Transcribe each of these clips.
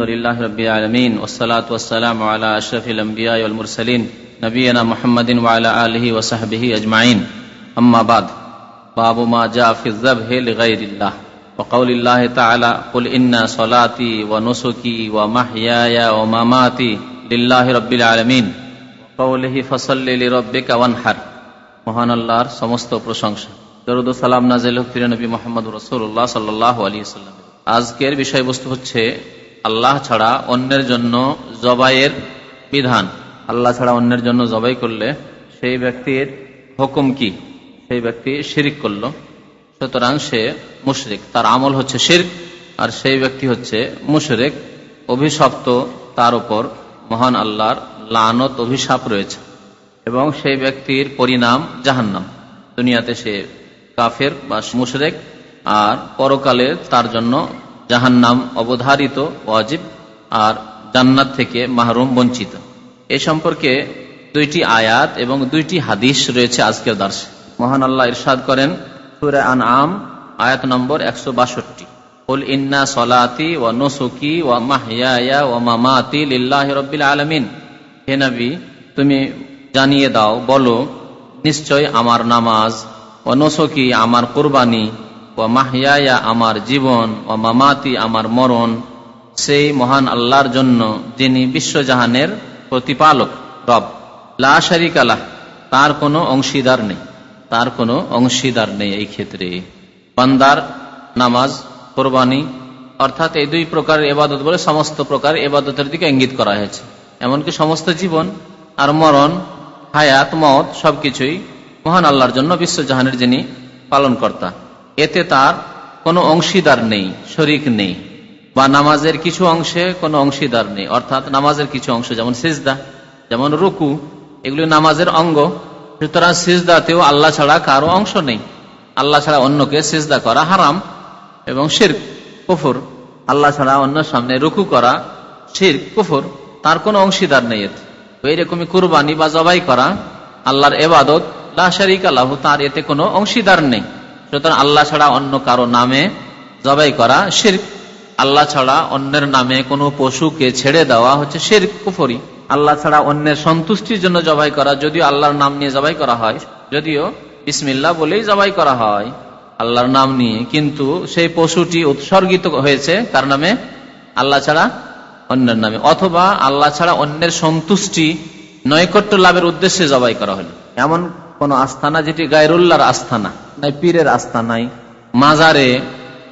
الحمد لله رب العالمين والصلاة والسلام على أشرف الأنبياء والمرسلين نبينا محمد وعلى آله وصحبه أجمعين أما بعد باب ما جاء في الذبح لغير الله وقول الله تعالى قل إن صلاتي ونسكي ومحياي ومماتي لله رب العالمين وقوله فصل لربك وانحر মহান আল্লাহর সমস্ত প্রশংসা দরুদ ও সালাম নাজিল ফিরে নবী মোহাম্মদ রসুল্লাহ সাল্লাহ আলী সাল্লাম আজকের বিষয়বস্তু হচ্ছে আল্লাহ ছাড়া অন্যের জন্য জবাইয়ের বিধান। আল্লাহ ছাড়া অন্যের জন্য জবাই করলে সেই ব্যক্তির হুকুম কি? সেই ব্যক্তি শিরিক করল। সুতরাং সে মুশরিক। তার আমল হচ্ছে শির আর সেই ব্যক্তি হচ্ছে মুশরেক। অভিশপ্ত তার উপর মহান আল্লাহর লানত, অভিশাপ রয়েছে। এবং সেই ব্যক্তির পরিণাম জাহান্নাম। দুনিয়াতে সে কাফের বা মুশরেক, আর পরকালে তার জন্য জাহান্নাম অবধারিত, ওয়াজিব আর জান্নাত থেকে মাহরুম, বঞ্চিত। এ সম্পর্কে দুইটি আয়াত এবং দুইটি হাদিস রয়েছে আজকের দার্শে মহান আল্লাহ ইরশাদ করেন, সুরে আন আম আয়াত নম্বর একশো বাষট্টি। ও নসুকি ও মাহিয়া ও মামাতি লিল্লাহ রব্বিল আলমিন। হে নবী, তুমি জানিয়ে দাও, বলো, নিশ্চয় আমার নামাজ ও নসকি আমার কোরবানি ও মাহিয়া আমার জীবন ও মামাতি আমার মরণ, সেই মহান আল্লাহর জন্য যিনি বিশ্বজাহানের প্রতিপালক, রব। লা আলাহ তার কোনো অংশীদার নেই, তার কোনো অংশীদার নেই এই ক্ষেত্রে। বান্দার নামাজ, কোরবানি, অর্থাৎ এই দুই প্রকার এবাদত বলে সমস্ত প্রকার এবাদতের দিকে ইঙ্গিত করা হয়েছে। এমনকি সমস্ত জীবন আর মরণ, হায়াত, মত সবকিছুই মহান আল্লাহর জন্য বিশ্বজাহানের যিনি পালন কর্তা এতে তার কোনো অংশীদার নেই, শরিক নেই, বা নামাজের কিছু অংশে কোনো অংশীদার নেই, অর্থাৎ নামাজের কিছু অংশ, যেমন সিজদা, যেমন রুকু, এগুলি নামাজের অঙ্গ। সুতরাং সিজদাতেও আল্লাহ ছাড়া কারও অংশ নেই। আল্লাহ ছাড়া অন্যকে সিজদা করা হারাম এবং শির কুফুর। আল্লাহ ছাড়া অন্য সামনে রুকু করা শির কুফুর, তার কোনো অংশীদার নেই এতে। এইরকমই কুরবানি বা জবাই করা আল্লাহর এবাদত লাশারিক আল্লাহ তার এতে কোনো অংশীদার নেই। সুতরাং আল্লাহ ছাড়া অন্য কারও নামে জবাই করা শির আল্লাহ ছাড়া অন্যের নামে কোনো পশুকে ছেড়ে দেওয়া হচ্ছে শির কুফরি। আল্লাহ ছাড়া অন্যের সন্তুষ্টির জন্য জবাই করা, যদিও আল্লাহর নাম নিয়ে জবাই করা হয়, যদিও বিসমিল্লা বলেই জবাই করা হয় আল্লাহর নাম নিয়ে। কিন্তু সেই পশুটি উৎসর্গিত হয়েছে তার নামে? আল্লাহ ছাড়া অন্যের নামে। অথবা আল্লাহ ছাড়া অন্যের সন্তুষ্টি নৈকট্য লাভের উদ্দেশ্যে জবাই করা হলো। এমন কোন আস্থানা যেটি গায়রুল্লাহর আস্থানা, নাই পীরের আস্থানাই মাজারে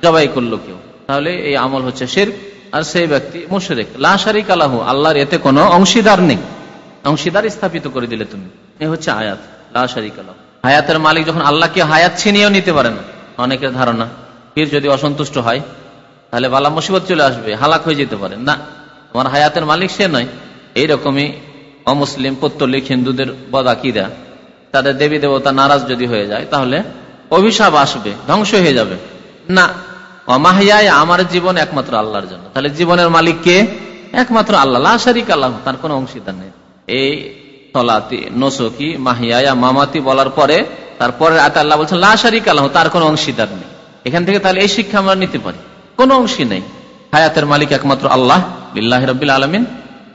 জবাই করল কেউ, তাহলে এই আমল হচ্ছে শের আর সেই ব্যক্তি মুশরেক। লাশারিক আলাহু আল্লাহর এতে কোনো অংশীদার নেই। অংশীদার স্থাপিত করে দিলে তুমি। এ হচ্ছে আয়াত লাশারিক আলাহ হায়াতের মালিক যখন আল্লাহকে হায়াত ছিনিয়েও নিতে পারে না, অনেকের ধারণা, পীর যদি অসন্তুষ্ট হয়, তাহলে বালা মুসিবত চলে আসবে, হালাক হয়ে যেতে পারে। না, তোমার হায়াতের মালিক সে নয়। এইরকমই অমুসলিম, পত্তলিক, হিন্দুদের বদাকিরা তাদের দেবী দেবতা নারাজ যদি হয়ে যায়, তাহলে অভিশাপ আসবে, ধ্বংস হয়ে যাবে। না, অমাহিয়ায় আমার জীবন একমাত্র আল্লাহর জন্য। তাহলে জীবনের মালিক কে? একমাত্র আল্লাহ লাশারিক আল্লাহ তার কোনো অংশীদার নেই। এই তলাতি, নসকি মাহিয়া মামাতি বলার পরে, তারপরে আল্লাহ বলছেন লাশারিক আল্লাহ তার কোনো অংশীদার নেই। এখান থেকে তাহলে এই শিক্ষা আমরা নিতে পারি। কোনো অংশী নেই। হায়াতের মালিক একমাত্র আল্লাহ বিল্লাহ রবিল আলমিন।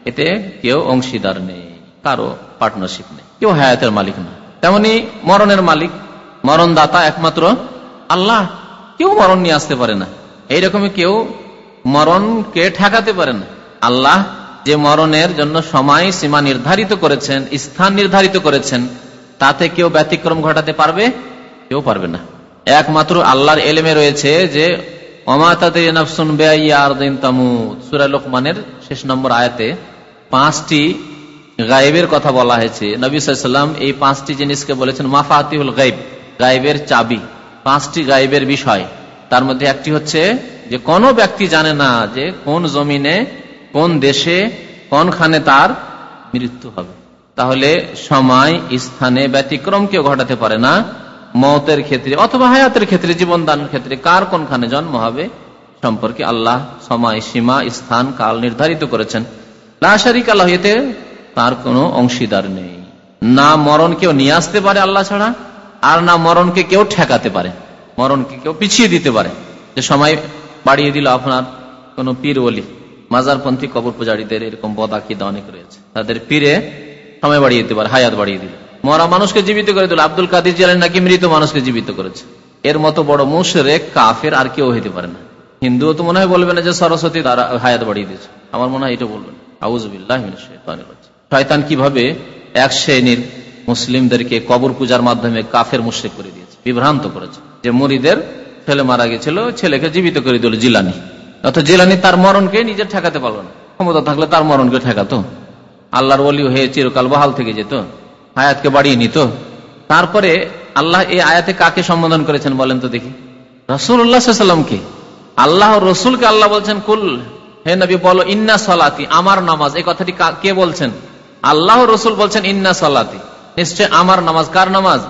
এতে কেউ অংশীদার নেই, কারও পার্টনারশিপ নেই। কেউ হায়াতের মালিক না। তেমনি মরণের মালিক, মরণদাতা একমাত্র আল্লাহ। কেউ মরণ নিয়ে আসতে পারে না। এইরকমই কেউ মরণকে ঠেকাতে পারে না। আল্লাহ যে মরণের জন্য সময় সীমা নির্ধারিত করেছেন, স্থান নির্ধারিত করেছেন, তাতে কেউ ব্যতিক্রম ঘটাতে পারবে? কেউ পারবে না। একমাত্র আল্লাহর এলেমে রয়েছে যে লোকমানের শেষ নম্বর আয়াতে পাঁচটি গায়েবের কথা বলা হয়েছে। নবী সাল্লাম এই পাঁচটি জিনিসকে বলেছেন মাফাতিউল গাইব গায়েবের চাবি, পাঁচটি গায়েবের বিষয়। তার মধ্যে একটি হচ্ছে যে, কোনো ব্যক্তি জানে না যে কোন জমিনে, কোন দেশে, কোনখানে তার মৃত্যু হবে। তাহলে সময়, স্থানে ব্যতিক্রম কেউ ঘটাতে পারে না। মতের ক্ষেত্রে অথবা হায়াতের ক্ষেত্রে জীবন দানের ক্ষেত্রে কার কোনখানে জন্ম হবে সম্পর্কে আল্লাহ সময়, সীমা, স্থান, কাল নির্ধারিত করেছেন। লাশারিক আল্লাহ এতে তার কোনো অংশীদার নেই। না মরণ কেউ নিয়ে আসতে পারে আল্লাহ ছাড়া, আর না মরণকে কেউ ঠেকাতে পারে। মরণকে কেউ পিছিয়ে দিতে পারে। যে সময় বাড়িয়ে দিল আপনার কোন পীর বলি মাজারপন্থী কবর পূজারীদের এরকম বদাকিদা অনেক রয়েছে। তাদের পীরে সময় বাড়িয়ে দিতে পারে, হায়াত বাড়িয়ে দিল। মরা মানুষকে জীবিত করে দিল। আব্দুল কাদির জেলেন নাকি মৃত মানুষকে জীবিত করেছে। এর মতো বড় মুশরেক, কাফের আর কেউ হইতে পারে না। হিন্দুও তো মনে হয় বলবে না যে সরস্বতী হায়াত বাড়িয়ে দিয়েছে। আমার মনে হয় এটা বলবেন। আউজবিল্লাহ শয়তান কীভাবে এক শ্রেণির মুসলিমদেরকে কবর পূজার মাধ্যমে কাফের মুশ্রিক করে দিয়েছে, বিভ্রান্ত করেছে। যে মরিদের ছেলে মারা গেছিল, ছেলেকে জীবিত করে দিল জিলানি। অর্থাৎ জিলানি তার মরণকে নিজের ঠেকাতে পারল না। ক্ষমতা থাকলে তার মরণকে ঠেকাতো। আল্লাহর বলি হয়ে চিরকাল বহাল থেকে যেত, হায়াতকে বাড়িয়ে নিত। তারপরে আল্লাহ এই আয়াতে কাকে সম্বোধন করেছেন বলেন তো দেখি। রসুল্লাহামকে আল্লাহ রসুলকে আল্লাহ বলছেন, কুল, হে নবী বলো, ইন্না সলাতি, আমার নামাজ। এই কথাটি কে বলছেন? আল্লাহ রসুল বলছেন, ইন্না সলাতি। নিশ্চয় আমার নামাজ, কার নামাজ?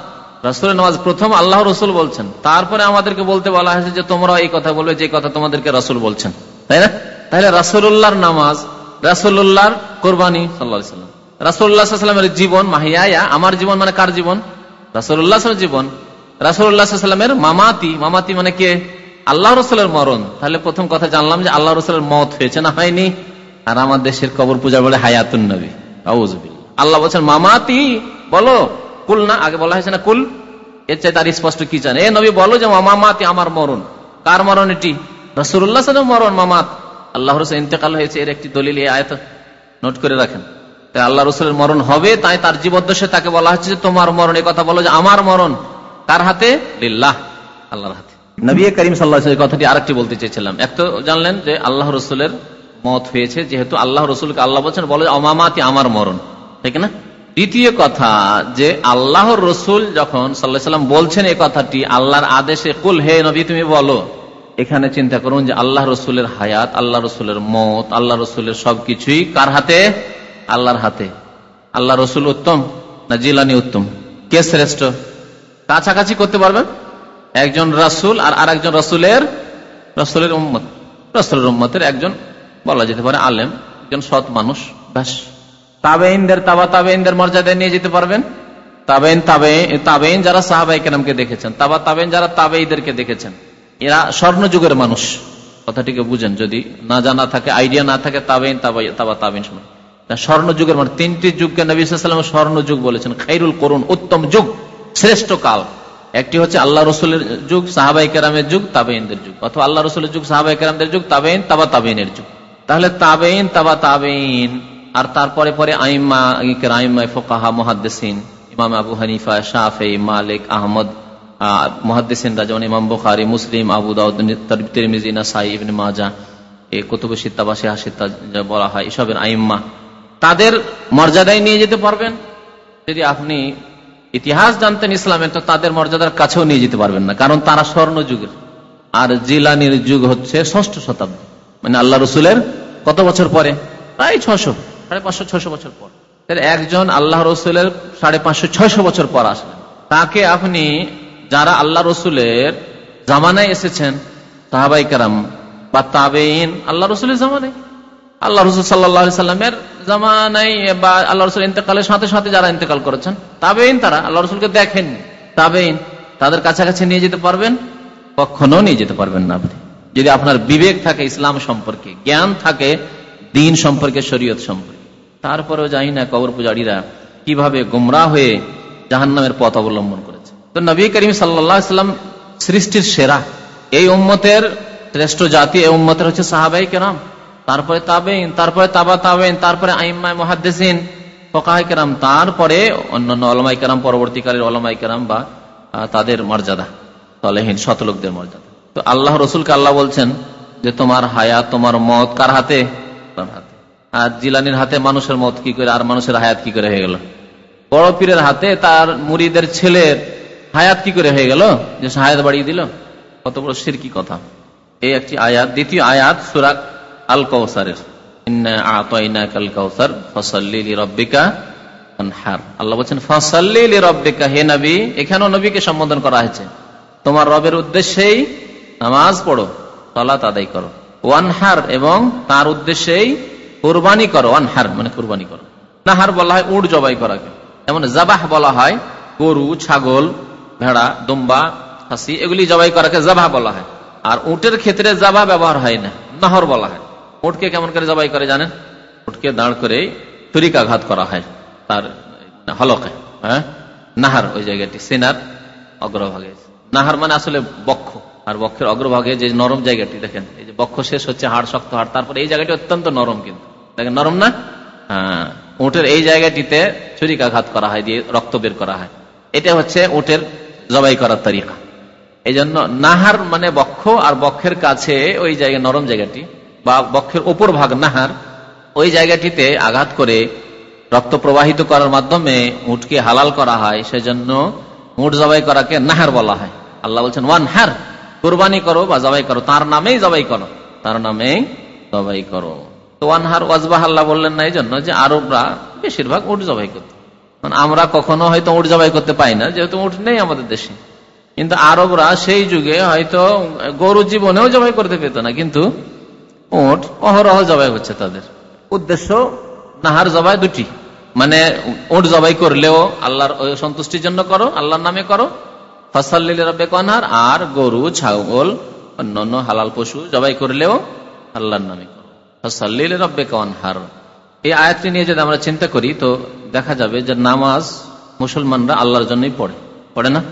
রসুলের নামাজ প্রথম আল্লাহ রসুল বলছেন। তারপরে আমাদেরকে বলতে বলা হয়েছে যে তোমরা এই কথা বলবে যে কথা তোমাদেরকে রসুল বলছেন। তাই না? তাহলে রাসুল্লাহর নামাজ রাসুল্লাহর কোরবানি সাল্লাম। রাসুল্লাহামের জীবন মাহিয়া আমার জীবন মানে কার জীবন? রাসুল্লাহ জীবন। রাসুল্লাহামের মামাতি মামাতি মানে কে? আল্লাহ রসুলের মরণ। তাহলে প্রথম কথা জানলাম যে, আল্লাহ রসুলের মত হয়েছে না হয়নি? আর আমার দেশের কবর পূজা বলে হায়াতুন নবী। আল্লাহ বলছেন মামাতি বলো কুল না আগে বলা হয়েছে না কুল? এর চাই তার স্পষ্ট কি চান এ নবী বলো যে মামাতি আমার মরণ। কার মরণ এটি? রসুল্লাহ মরণ মামাত। আল্লাহ রসুল ইন্তেকাল হয়েছে এর একটি দলিল এই আয়ত নোট করে রাখেন। তাই আল্লাহ রসুলের মরণ হবে তাই তার জীবদ্দশে তাকে বলা হচ্ছে যে তোমার মরণ এই কথা বলো যে আমার মরণ কার হাতে? লিল্লাহ আল্লাহর হাতে। নবী করিম সাল্লাহ কথাটি আরেকটি বলতে চেয়েছিলাম। এক তো জানলেন যে আল্লাহ রসুলের মত হয়েছে, যেহেতু আল্লাহ রসুলকে আল্লাহ বলছেন, বলে অমামাতি আমার মরণ। ঠিক না? দ্বিতীয় কথা যে আল্লাহর রসুল যখন সাল্লাহ সাল্লাম বলছেন এই কথাটি, আল্লাহর আদেশে, কুল, হে নবী, তুমি বলো। এখানে চিন্তা করুন যে আল্লাহ রসুলের হায়াত আল্লাহ রসুলের মত আল্লাহ রসুলের সবকিছুই কার হাতে? আল্লাহর হাতে। আল্লাহ রসুল উত্তম না জিলানি উত্তম? কে শ্রেষ্ঠ? কাছাকাছি করতে পারবেন? একজন রাসুল আর আর একজন রসুলের রসুলের উম্মত। রসুলের উম্মতের একজন বলা যেতে পারে, আলেম, একজন সৎ মানুষ, ব্যাস। তাবেইনদের তাবা তাবেইনদের মর্যাদায় নিয়ে যেতে পারবেন? তাবেইন তাবেইন যারা সাহাবাই কেনামকে দেখেছেন, তাবা তাবেইন যারা তাবেইদেরকে দেখেছেন, এরা স্বর্ণ যুগের মানুষ কথাটিকে বুঝেন? যদি না জানা থাকে আইডিয়া না থাকে তাবেইন তাবাই তাবা তাবেইন সময় স্বর্ণ যুগের মানে তিনটি যুগকে নবী সাল্লাম স্বর্ণ যুগ বলেছেন, খাইরুল করুন, উত্তম যুগ, শ্রেষ্ঠ কাল। একটি হচ্ছে আল্লাহ রসুলের যুগ সাহাবাই কেরামের যুগ তাবেইনদের যুগ, অথবা আল্লাহ রসুলের যুগ সাহাবাই কেরামদের যুগ তাবেইন তাবা তাবেইনের যুগ। তাহলে তাবেইন তাবা তাবেইন। আর তারপরে পরে আইমা আইমা, ফোকাহা, মহাদ্দেসিন। ইমাম আবু হানিফা, শাফে, মালিক, আহমদ মহাদ্দেসিনরা যেমন ইমাম বুখারি, মুসলিম, আবু দাউদ তিরমিজিনা সাই ইবনে মাজা এই কুতুব শেহা সিত্তা বলা হয়, এসবের আইম্মা। তাদের মর্যাদায় নিয়ে যেতে পারবেন। যদি আপনি ইতিহাস জানতেন ইসলামের, তো তাদের মর্যাদার কাছেও নিয়ে যেতে পারবেন না, কারণ তারা স্বর্ণ যুগের আর জিলানির যুগ হচ্ছে ষষ্ঠ শতাব্দী। মানে আল্লাহ রসুলের কত বছর পরে? প্রায় ছশো সাড়ে পাঁচশো ছশো বছর পর। একজন আল্লাহ রসুলের সাড়ে পাঁচশো, ছয়শো বছর পর আসলেন। তাকে আপনি যারা আল্লাহ রসুলের জামানায় এসেছেন সাহাবাই কারাম বা তাবেইন আল্লাহ রসুলের জামানায়। আল্লাহ রসুল সাল্লা সাল্লামের জামানাই বা আল্লাহ রসুল ইন্তেকালের সাথে সাথে যারা ইন্তেকাল করেছেন তাবেইন তারা, আল্লাহ রসুলকে দেখেন তাবেইন তাদের কাছাকাছি নিয়ে যেতে পারবেন? কখনো নিয়ে যেতে পারবেন না আপনি। যদি আপনার বিবেক থাকে ইসলাম সম্পর্কে, জ্ঞান থাকে দিন সম্পর্কে, শরীয়ত সম্পর্কে। তারপরেও জানি না কবর পূজারীরা কীভাবে গুমরা হয়ে জাহান নামের পথ অবলম্বন করেছে। তো নবী করিম সাল্লাম সৃষ্টির সেরা। এই উম্মতের শ্রেষ্ঠ জাতি, এই উম্মতের হচ্ছে সাহাবাই কেরাম। তারপরে তাবেইন তারপরে তাবা তাবেইন তারপরে আইম্মাই মহাদ্দেসিন ফকাহাই কেরাম। তারপরে অন্যান্য অলমাই কেরাম, পরবর্তীকালের অলমাই কেরাম বা তাদের মর্যাদা তলেহীন শতলোকদের মর্যাদা। তো আল্লাহ রসুলকে আল্লাহ বলছেন যে তোমার হায়াত, তোমার মত কার হাতে? হাতে। আর জিলানির হাতে মানুষের মত কি করে, আর মানুষের হায়াত কি করে হয়ে গেল? বড় পীরের হাতে তার মুড়িদের ছেলের হায়াত কি করে হয়ে গেল? যে হায়াত বাড়িয়ে দিল। কত বড় সির কি কথা। এই একটি আয়াত, দ্বিতীয় আয়াত সুরাক আল কৌসারের আল্লাহ বলছেন, ফসল্লি রব্বিকা হে নবী, এখানেও নবীকে সম্বোধন করা হয়েছে। তোমার রবের উদ্দেশ্যেই নামাজ পড়ো তলাত আদায় করো। ওয়ানহার এবং তার উদ্দেশ্যেই কোরবানি করো, ওয়ানহার মানে কোরবানি করো। নাহার বলা হয় উট জবাই করাকে। যেমন জাবাহ বলা হয়, গরু, ছাগল, ভেড়া, দুম্বা, খাসি, এগুলি জবাই করাকে জাবাহ বলা হয়। আর উটের ক্ষেত্রে জাবা ব্যবহার হয় না, নাহর বলা হয়। উঠকে কেমন করে জবাই করে জানেন? উঠকে দাঁড় করে তরিকাঘাত করা হয়, তার হলকে হ্যাঁ? নাহার ওই জায়গাটি, সেনার অগ্রভাগে। নাহার মানে আসলে বক্ষ। আর বক্ষের অগ্রভাগে যে নরম জায়গাটি দেখেন, এই যে বক্ষ শেষ হচ্ছে, হাড় শক্ত হাড়, তারপরে এই জায়গাটি অত্যন্ত নরম কিন্তু। দেখেন নরম না? হ্যাঁ। উটের এই জায়গাটিতে ছুরিকাঘাত করা হয়, দিয়ে রক্ত বের করা হয়। এটা হচ্ছে উটের জবাই করার তরিকা। এই জন্য নাহার মানে বক্ষ, আর বক্ষের কাছে ওই জায়গা, নরম জায়গাটি, বা বক্ষের ওপর ভাগ নাহার, ওই জায়গাটিতে আঘাত করে রক্ত প্রবাহিত করার মাধ্যমে উটকে হালাল করা হয়। সেজন্য উট জবাই করাকে নাহার বলা হয়। আল্লাহ বলছেন ওয়ান হার কোরবানি করো বা জবাই করো, তার নামেই জবাই করো। তার নামেই জবাই করো। তো ওয়ান হার ওয়াজবাহ আল্লাহ বললেন না এই জন্য যে আরবরা বেশিরভাগ উট জবাই করত। আমরা কখনো হয়তো উট জবাই করতে পাই না, যেহেতু উঠ নেই আমাদের দেশে। কিন্তু আরবরা সেই যুগে হয়তো গরু জীবনেও জবাই করতে পেত না, কিন্তু উঠ অহরহ জবাই হচ্ছে তাদের। উদ্দেশ্য নাহার জবাই দুটি। মানে উঠ জবাই করলেও আল্লাহর সন্তুষ্টির জন্য করো, আল্লাহর নামে করো ফসল্লিল রব্বে আর গরু, ছাগল, অন্যান্য হালাল পশু জবাই করলেও আল্লাহর নামে ফসল্লিল রব্বে কনহার এই আয়াতটি নিয়ে যদি আমরা চিন্তা করি, তো দেখা যাবে যে নামাজ মুসলমানরা আল্লাহর জন্যই পড়ে। পড়ে না?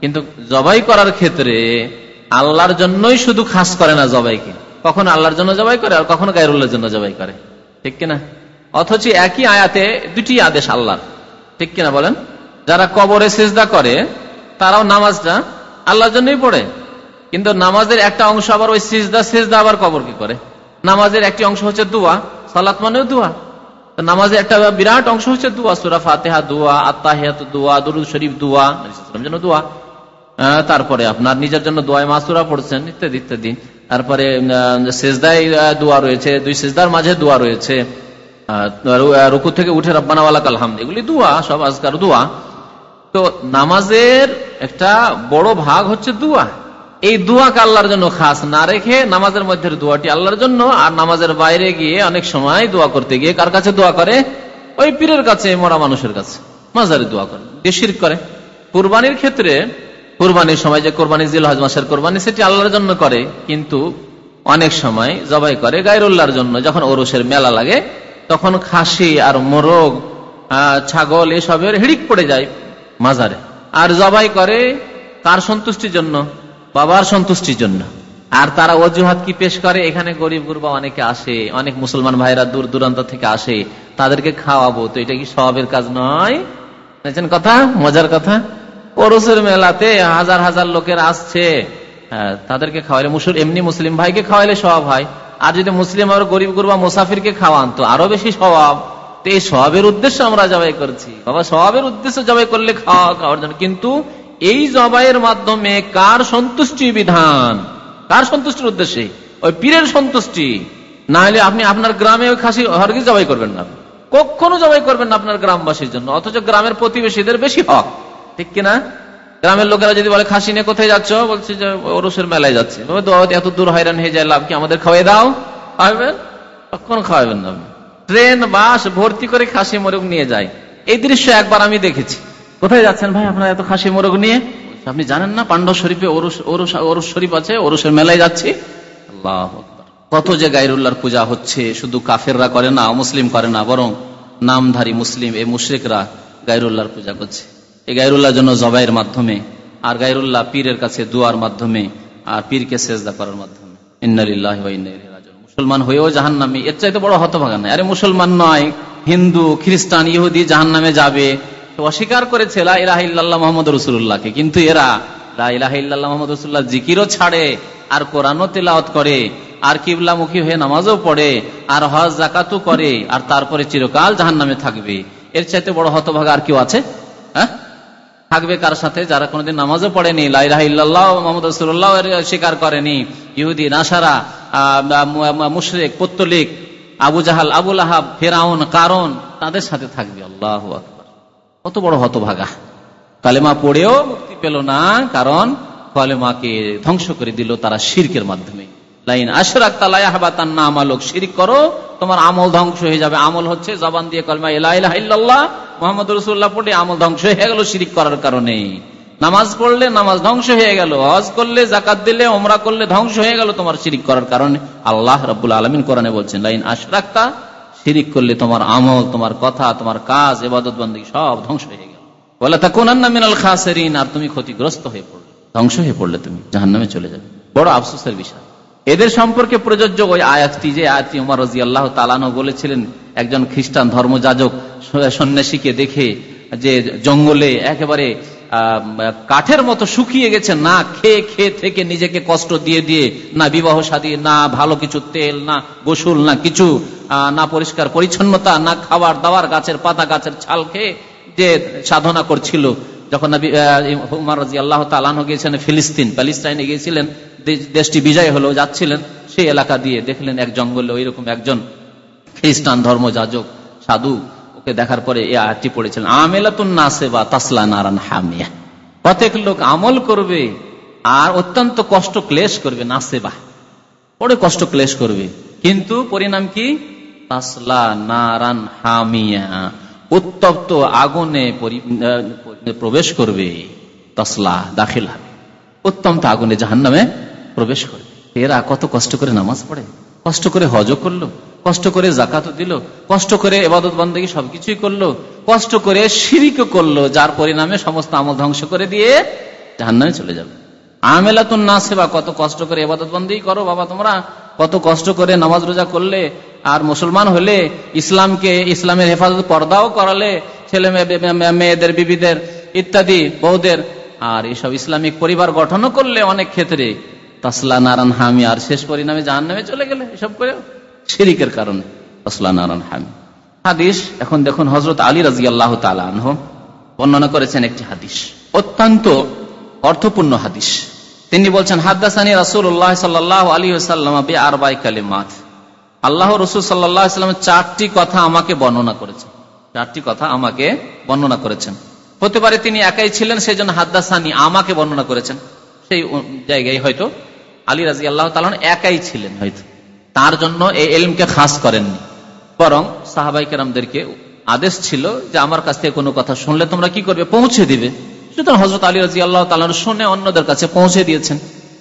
কিন্তু জবাই করার ক্ষেত্রে আল্লাহর জন্যই শুধু খাস করে না জবাইকে। কখনো আল্লাহর জন্য জবাই করে, আর কখনো গায়রুল্লাহর জন্য জবাই করে। ঠিক কিনা? অথচ একই আয়াতে দুটি আদেশ আল্লাহর। ঠিক কিনা বলেন? যারা কবরে সেজদা করে তারাও নামাজটা আল্লাহর জন্যই পড়ে। কিন্তু নামাজের একটা অংশ আবার ওই সিজদা, সেজদা আবার কবর কি করে? নামাজের একটি অংশ হচ্ছে দোয়া, সালাত মানেও দোয়া। নামাজের একটা বিরাট অংশ হচ্ছে দোয়া, সুরা ফাতেহা দোয়া আত্মাহিয়াত দোয়া, দরুদ শরীফ দোয়া জন্য দোয়া। তারপরে আপনার নিজের জন্য দোয়ায় মাসুরা পড়ছেন, ইত্যাদি ইত্যাদি। তারপরে সেজদায় দোয়া রয়েছে, দুই সেজদার মাঝে দোয়া রয়েছে। রুকু থেকে উঠে রব্বানাওয়ালা কালহাম এগুলি দোয়া, সব আজকার দোয়া। তো নামাজের একটা বড় ভাগ হচ্ছে দুয়া। এই দোয়াকে আল্লাহর জন্য খাস না রেখে নামাজের মধ্যে দোয়াটি আল্লাহর জন্য, আর নামাজের বাইরে গিয়ে অনেক সময় দোয়া করতে গিয়ে কার কাছে দোয়া করে? ওই পীরের কাছে, মরা মানুষের কাছে। মাজারে দোয়া করে দেশির করে। কুরবানির ক্ষেত্রে, কোরবানির সময় যে কোরবানি জিল হজ মাসের কোরবানি, সেটি আল্লাহর জন্য করে, কিন্তু অনেক সময় জবাই করে গায়রুল্লাহর জন্য। যখন ওরসের মেলা লাগে, তখন খাসি আর মোরগ ছাগল এসবের হিড়িক পড়ে যায় মাজারে আর জবাই করে কার সন্তুষ্টির জন্য? বাবার সন্তুষ্টির জন্য। আর তারা অজুহাত কি পেশ করে? এখানে গরিব গুরবা অনেকে আসে অনেক মুসলমান ভাইরা দূর দূরান্ত থেকে আসে তাদেরকে খাওয়াবো। তো এটা কি স্বভাবের কাজ নয়? কথা? মজার কথা? ওরসের মেলাতে হাজার হাজার লোকের আসছে। হ্যাঁ, তাদেরকে খাওয়াইলে মুসুর এমনি মুসলিম ভাইকে খাওয়াইলে স্বভাব হয়। আর যদি মুসলিম আর গরিব গুরবা মুসাফিরকে খাওয়ান তো আরও বেশি স্বভাব। এই স্বভাবের উদ্দেশ্য আমরা জবাই করছি। বাবা স্বভাবের উদ্দেশ্য জবাই করলে খাওয়া খাওয়ার জন্য। কিন্তু এই জবাইয়ের মাধ্যমে কার সন্তুষ্টি বিধান? কার সন্তুষ্টির উদ্দেশ্যে? ওই পীরের সন্তুষ্টি। না হলে আপনি আপনার গ্রামে ওই খাসি হরগিজ জবাই করবেন না। কখনো জবাই করবেন না আপনার গ্রামবাসীর জন্য, অথচ গ্রামের প্রতিবেশীদের বেশি হক। ঠিক কিনা? গ্রামের লোকেরা যদি বলে, খাসি নিয়ে কোথায় যাচ্ছ? বলছে যে, ওরসের মেলায় যাচ্ছে। এত দূর হয়রান হয়ে যায়, লাভ কি আমাদের খাওয়াই দাও? খাওয়াবেন কখন খাওয়াবেন না ট্রেন, বাস ভর্তি করে খাসি মোরগ নিয়ে যায়। এই দৃশ্য একবার আমি দেখেছি। কোথায় যাচ্ছেন ভাই আপনারা এত খাসি মোরগ নিয়ে? আপনি জানেন না, পাণ্ডব শরীফে ওরস শরীফ আছে, ওরসের মেলায় যাচ্ছি। আল্লাহ কত যে গাইরুল্লাহর পূজা হচ্ছে, শুধু কাফেররা করে না, মুসলিম করে না, বরং নামধারী মুসলিম, এই মুশ্রিকরা গাইরুল্লাহর পূজা করছে। এই গাইরুল্লাহর জন্য জবাইয়ের মাধ্যমে, আর গাইরুল্লাহ পীরের কাছে দুয়ার মাধ্যমে, আর পীরকে সেজদা করার মাধ্যমে। ইন্নালিল্লাহ মুসলমান হয়েও জাহান নামে এর চাইতে বড় হতভাগা নাই। আরে মুসলমান নয়, হিন্দু, খ্রিস্টান, ইহুদি জাহান নামে যাবে অস্বীকার করেছে লাহ মোহাম্মদ রসুল্লাহকে কিন্তু এরা লাহ মোহাম্মদ রসুল্লাহ জিকিরও ছাড়ে, আর কোরআনও তেলাওত করে, আর কিবলামুখী হয়ে নামাজও পড়ে, আর হজ জাকাতও করে, আর তারপরে চিরকাল জাহান নামে থাকবে। এর চাইতে বড় হতভাগা আর কেউ আছে? হ্যাঁ? থাকবে কার সাথে? যারা কোনোদিন নামাজও পড়েনি লাইলাহ মোহাম্মদ রসুল্লাহ স্বীকার করেনি, ইহুদি, নাসারা মুশরেক পত্তলিক আবু জাহাল আবুল আহাব ফেরাউন কারণ তাদের সাথে থাকবে, আল্লাহ কত বড় হতভাগা। কালেমা পড়েও মুক্তি পেল না, কারণ কালেমাকে ধ্বংস করে দিল তারা শির্কের মাধ্যমে। লাইন আশরাক তালাইহাবা তার নাম করো, তোমার আমল ধ্বংস হয়ে যাবে। আমল হচ্ছে জবান দিয়ে কলমা ইলাহ মোহাম্মদ রসুল্লাহ পড়ে আমল ধ্বংস হয়ে গেল শিরিক করার কারণে। নামাজ পড়লে নামাজ ধ্বংস হয়ে গেল, হজ করলে জাকাত দিলে ওমরা করলে ধ্বংস হয়ে গেল তোমার শিরিক করার কারণে। আল্লাহ রব্বুল আলমিন কোরআনে বলছেন, লাইন আশরাক্তা, শিরিক করলে তোমার আমল, তোমার কথা, তোমার কাজ এবাদত বন্দী সব ধ্বংস হয়ে গেল। বলে তা আর তুমি ক্ষতিগ্রস্ত হয়ে পড়লে, ধ্বংস হয়ে পড়লে তুমি জাহান্নামে চলে যাবে। বড় আফসোসের বিষয়। এদের সম্পর্কে প্রযোজ্য ওই আয়াতটি, যে উমর রাজি আল্লাহ তালানো বলেছিলেন, একজন খ্রিস্টান ধর্মযাজক সন্ন্যাসীকে দেখে যে জঙ্গলে একেবারে কাঠের মতো শুকিয়ে গেছে, না খেয়ে খেয়ে থেকে নিজেকে কষ্ট দিয়ে দিয়ে, না বিবাহ সাদী, না ভালো কিছু তেল, না গোসুল, না কিছু না পরিষ্কার পরিচ্ছন্নতা, না খাবার দাবার, গাছের পাতা, গাছের ছাল খেয়ে যে সাধনা করছিল। যখন আল্লাহ তালানো গিয়েছেন ফিলিস্তিন প্যালিস্টাইনে গিয়েছিলেন দেশটি বিজয় হলো যাচ্ছিলেন, সেই এলাকা দিয়ে দেখলেন এক জঙ্গলে ওই রকম একজন খ্রিস্টান ধর্ম যাজক সাধু দেখার পরে এই আয়াতটি পড়েছিলেন আমেলাতুন নাসে বা তাসলা নারান হামিয়া। প্রত্যেক লোক আমল করবে আর অত্যন্ত কষ্ট ক্লেশ করবে, নাসেবা। বড় কষ্ট ক্লেশ করবে। কিন্তু পরিণাম কি? তাসলা নারান হামিয়া। উত্তপ্ত আগুনে প্রবেশ করবে। তসলা দাখিল হবে। উত্তপ্ত আগুনে জাহান নামে প্রবেশ করবে। এরা কত কষ্ট করে নামাজ পড়ে। কষ্ট করে হজও করল, কষ্ট করে জাকাত দিল, কষ্ট করে এবাদত বন্দী সবকিছুই করল, কষ্ট করে সিরিকও করল, যার পরিণামে সমস্ত আমল ধ্বংস করে দিয়ে জাহান্নামে চলে যাবে। আমেলা তো না সেবা কত কষ্ট করে এবাদত বন্দী করো বাবা তোমরা, কত কষ্ট করে নামাজ রোজা করলে, আর মুসলমান হলে, ইসলামকে, ইসলামের হেফাজত পর্দাও করালে, ছেলে মেয়েদের, বিবিদের, ইত্যাদি বৌদের আর এসব ইসলামিক পরিবার গঠনও করলে অনেক ক্ষেত্রে তাসলা নারায়ণ হামি, আর শেষ পরিণামে জাহান নামে চলে গেলে এসব করে শিরিকের কারণে তাসলা নারায়ণ হামি। হাদিস, এখন দেখুন হজরত আলী রাজি আল্লাহ তালাহ বর্ণনা করেছেন একটি হাদিস, অত্যন্ত অর্থপূর্ণ হাদিস। তিনি বলছেন হাদ্দাসানি রাসুল্লাহ সাল্লাহ আলী সাল্লাম আর বাই কালিমাত। আল্লাহ রসুল সাল্লাম চারটি কথা আমাকে বর্ণনা করেছেন। চারটি কথা আমাকে বর্ণনা করেছেন। হতে পারে তিনি একাই ছিলেন সেই জন্য হাদ্দাসানি আমাকে বর্ণনা করেছেন। সেই জায়গায় হয়তো আলী রাজি আল্লাহ তালন একাই ছিলেন হয়তো। তার জন্য এই এলমকে খাস করেননি। বরং সাহাবাই কেরামদেরকে আদেশ ছিল যে, আমার কাছ থেকে কোনো কথা শুনলে তোমরা কি করবে? পৌঁছে দিবে। সুতরাং হজরত আলী রাজি আল্লাহ তালন শুনে অন্যদের কাছে পৌঁছে দিয়েছেন।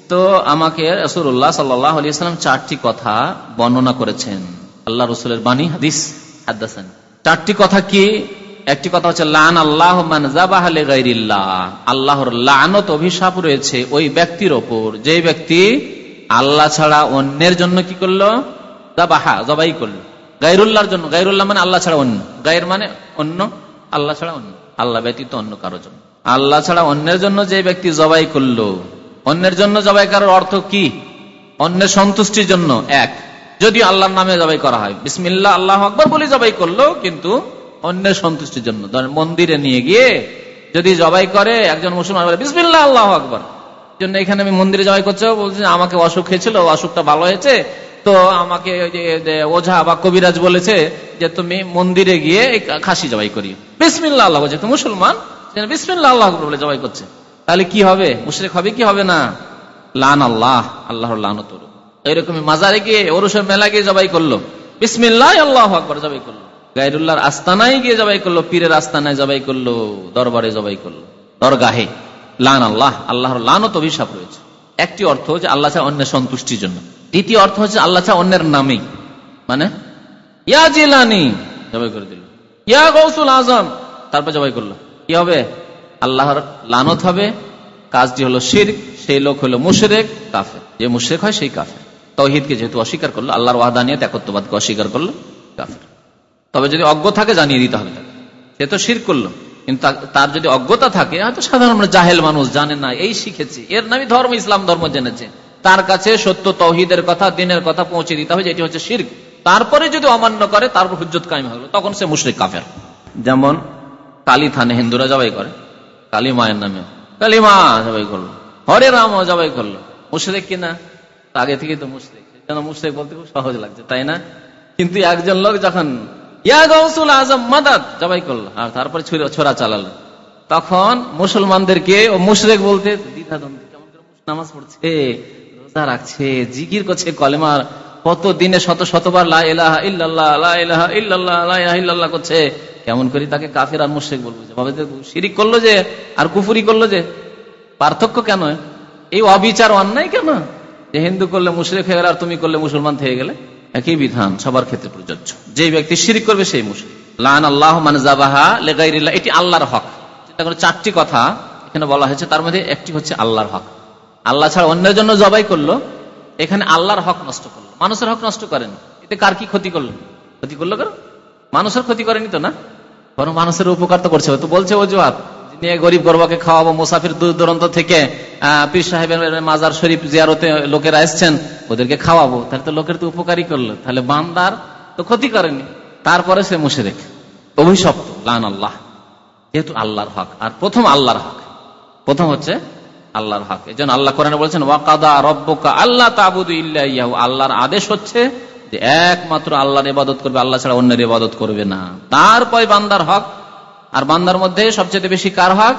তো আমাকে রসুল্লাহ সাল্লাহ আলিয়াল্লাম চারটি কথা বর্ণনা করেছেন। আল্লাহ রসুলের বাণী, হাদিস, হাদ্দাসান। চারটি কথা কি? একটি কথা হচ্ছে, লান আল্লাহ মানে আল্লাহর লানত অভিশাপ রয়েছে ওই ব্যক্তির ওপর। যে ব্যক্তি আল্লাহ ছাড়া অন্যের জন্য কি করল? জাবাহা জবাই করল। গাইরুল্লাহর জন্য, গাইরুল্লাহ মানে আল্লাহ ছাড়া অন্য। গায়ের মানে অন্য, আল্লাহ ছাড়া অন্য। আল্লাহ ব্যতীত অন্য কারও জন্য। আল্লাহ ছাড়া অন্যের জন্য যে ব্যক্তি জবাই করল, অন্যের জন্য জবাই করার অর্থ কি? অন্যের সন্তুষ্টির জন্য, এক। যদি আল্লাহর নামে জবাই করা হয়। বিসমিল্লা আল্লাহ আকবর বলে জবাই করল, কিন্তু অন্যের সন্তুষ্টির জন্য। মন্দিরে নিয়ে গিয়ে যদি জবাই করে, একজন মুসলমান বলে বিসমিল্লা আল্লাহ আকবর। জন্য এখানে আমি মন্দিরে জবাই করছে বলছি, আমাকে অসুখ হয়েছিল অসুখটা ভালো হয়েছে, তো আমাকে ওঝা বা কবিরাজ বলেছে যে তুমি মন্দিরে গিয়ে খাসি জবাই করি বিসমিল্লা আল্লাহ বলছে তো মুসলমান বিসমিল্লা আল্লাহ আকবর বলে জবাই করছে। তাহলে কি হবে? মুশরেক হবে কি হবে না? লান আল্লাহ, আল্লাহর লানত এইরকম মাজারে গিয়ে ওরসব মেলা গিয়ে জবাই করল। বিসমিল্লা আল্লাহ আকবর, জবাই করল। গাইরুল্লাহর আস্তানায় গিয়ে জবাই করল, পীরের আস্তানায় জবাই করল, দরবারে জবাই করল। দরগাহে। লান আল্লাহ, আল্লাহর লানত অভিশাপ রয়েছে। একটি অর্থ হচ্ছে আল্লাহ ছাড়া অন্যের সন্তুষ্টির জন্য। দ্বিতীয় অর্থ হচ্ছে আল্লাহ ছাড়া অন্যের নামেই মানে ইয়া জিলানি, জবাই করে দিল। ইয়া গৌসুল আজম, তারপর জবাই করল। কি হবে? আল্লাহর লানত হবে। কাজটি হলো শির সেই লোক হলো মুশরেক, কাফের। যে মুশরেক হয় সেই কাফের। তহিদকে যেহেতু অস্বীকার করল, আল্লাহর ওয়াদানিয়ত একত্ববাদকে অস্বীকার করল, কাফের। তবে যদি অজ্ঞ থাকে, জানিয়ে দিতে হবে। সে তো শির করল। কিন্তু তার যদি অজ্ঞতা থাকে, হয়তো সাধারণ জাহেল মানুষ, জানে না, এই শিখেছে। এর নামই ধর্ম, ইসলাম ধর্ম জেনেছে। তার কাছে সত্য, তহিদের কথা, দিনের কথা পৌঁছে দিতে হবে, যেটি হচ্ছে শির তারপরে যদি অমান্য করে তারপর হুজ্জত কায়েম হলো তখন সে মুশরিক, কাফের। যেমন কালী থানে হিন্দুরা জবাই করে, কালী মায়ের নামে। কালী মা জবাই করল, হরে রাম জবাই করল। মুশরেক কিনা আগে থেকে তো মুশরেক। যেন মুশরেক বলতে খুব সহজ লাগছে, তাই না? কিন্তু একজন লোক যখন আজম জবাই করল। আর তারপরে চালালো। তখন মুসলমানদেরকে ও মুশরেক বলতে কেমন করে নামাজ পড়ছে, রোজা রাখছে করছে, কলেমার কত দিনে শত শতবার করছে। কেমন করি তাকে কাফের আর মুশেক বলব শিরিক করল যে, আর কুফুরি করল যে, পার্থক্য কেন? এই অবিচার অন্যায় কেন? যে হিন্দু করলে মুশরিক হয়ে গেলে আর তুমি করলে মুসলমান থেকে গেলে? একই বিধান সবার ক্ষেত্রে প্রযোজ্য। যে ব্যক্তি শিরিক করবে সেই মুশরিক। লান আল্লাহ এটি আল্লাহর হক। চারটি কথা এখানে বলা হয়েছে, তার মধ্যে একটি হচ্ছে আল্লাহর হক। আল্লাহ ছাড়া অন্যের জন্য জবাই করল, এখানে আল্লাহর হক নষ্ট করল। মানুষের হক নষ্ট করেন, এতে কার কি ক্ষতি করল? ক্ষতি করল কেন মানুষের ক্ষতি করেনি তো না? বরং মানুষের উপকার তো করছে। তো বলছে অজুহাত। নিয়ে গরিব গর্বাকে খাওয়াবো। মুসাফির দূর দূরান্ত থেকে পীর সাহেবের মাজার শরীফ জিয়ারতে লোকেরা এসছেন, ওদেরকে খাওয়াবো। তাহলে তো লোকের তো উপকারই করল। তাহলে বান্দার তো ক্ষতি করেনি। তারপরে সে মুশরেক, অভিশপ্ত, লান আল্লাহ। যেহেতু আল্লাহর হক, আর প্রথম আল্লাহর হক। প্রথম হচ্ছে আল্লাহর হক। এই জন্য আল্লাহ কোরআনে বলছেন, ওয়াকাদা রব্বকা আল্লাহ তাবুদু ইল্লাহ আল্লাহর আদেশ হচ্ছে যে, একমাত্র আল্লাহর ইবাদত করবে, আল্লাহ ছাড়া অন্যের ইবাদত করবে না। তারপরে বান্দার হক আর বান্দার মধ্যে সবচেয়ে বেশি কার হক?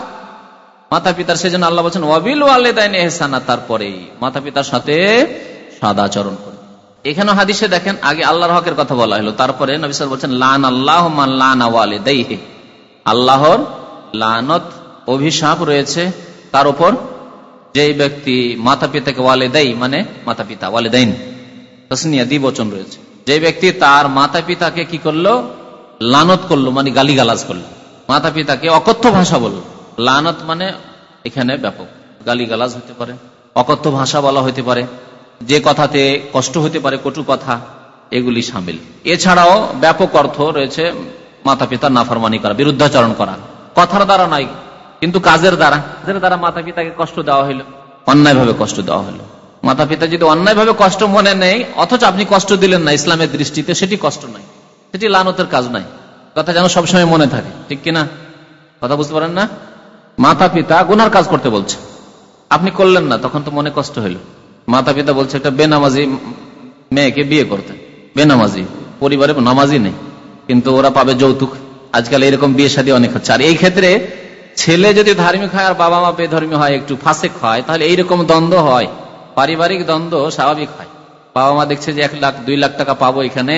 মাতা পিতার। সেজন্য আল্লাহ বলছেন, ওয়াবিল ওয়ালেদাইন এহসানা তারপরে মাতা পিতার সাথে সাদাচরণ করবে এখানে হাদিসে দেখেন, আগে আল্লাহর হকের কথা বলা হলো, তারপরে নবিসাল বলছেন লান আল্লাহ লান আল্লাহর লানত, অভিশাপ রয়েছে তার উপর। যে ব্যক্তি মাতা পিতাকে ওয়ালে দেয় মানে মাতা পিতা ওয়ালে দেন তসনিয়া, দ্বিবচন রয়েছে। যে ব্যক্তি তার মাতা পিতাকে কি করল? লানত করল মানে গালিগালাজ করল। মাতা পিতাকে অকথ্য ভাষা বলল লানত মানে এখানে ব্যাপক। গালি গালাজ হতে পারে, অকথ্য ভাষা বলা হতে পারে, যে কথাতে কষ্ট হতে পারে, কটু কথা, এগুলি সামিল। এছাড়াও ব্যাপক অর্থ রয়েছে মাতা পিতার নাফরমানি করা, বিরুদ্ধাচরণ করা। কথার দ্বারা নাই কিন্তু কাজের দ্বারা। কাজের দ্বারা মাতা পিতাকে কষ্ট দেওয়া হইল অন্যায় ভাবে কষ্ট দেওয়া হলো মাতা পিতা যদি অন্যায় ভাবে কষ্ট মনে নেই, অথচ আপনি কষ্ট দিলেন না ইসলামের দৃষ্টিতে, সেটি কষ্ট নাই সেটি লানতের কাজ নাই কথা যেন সবসময় মনে থাকে, ঠিক কিনা? কথা বুঝতে পারেন না? মাতা পিতা গুনার কাজ করতে বলছে। আপনি করলেন না, তখন তো মনে কষ্ট হইল। মাতা পিতা বলছে, একটা বেনামাজি মেয়েকে বিয়ে করতে। বেনামাজি, পরিবারে নামাজি নেই, কিন্তু ওরা পাবে যৌতুক। আজকাল এরকম বিয়ে শাদী অনেক হচ্ছে। আর এই ক্ষেত্রে ছেলে যদি ধার্মিক হয় আর বাবা মা বেধর্মী হয়, একটু ফাঁসেক হয় তাহলে এইরকম দ্বন্দ্ব হয়। পারিবারিক দ্বন্দ্ব স্বাভাবিক হয়। বাবা মা দেখছে যে এক লাখ, দুই লাখ টাকা পাবো এখানে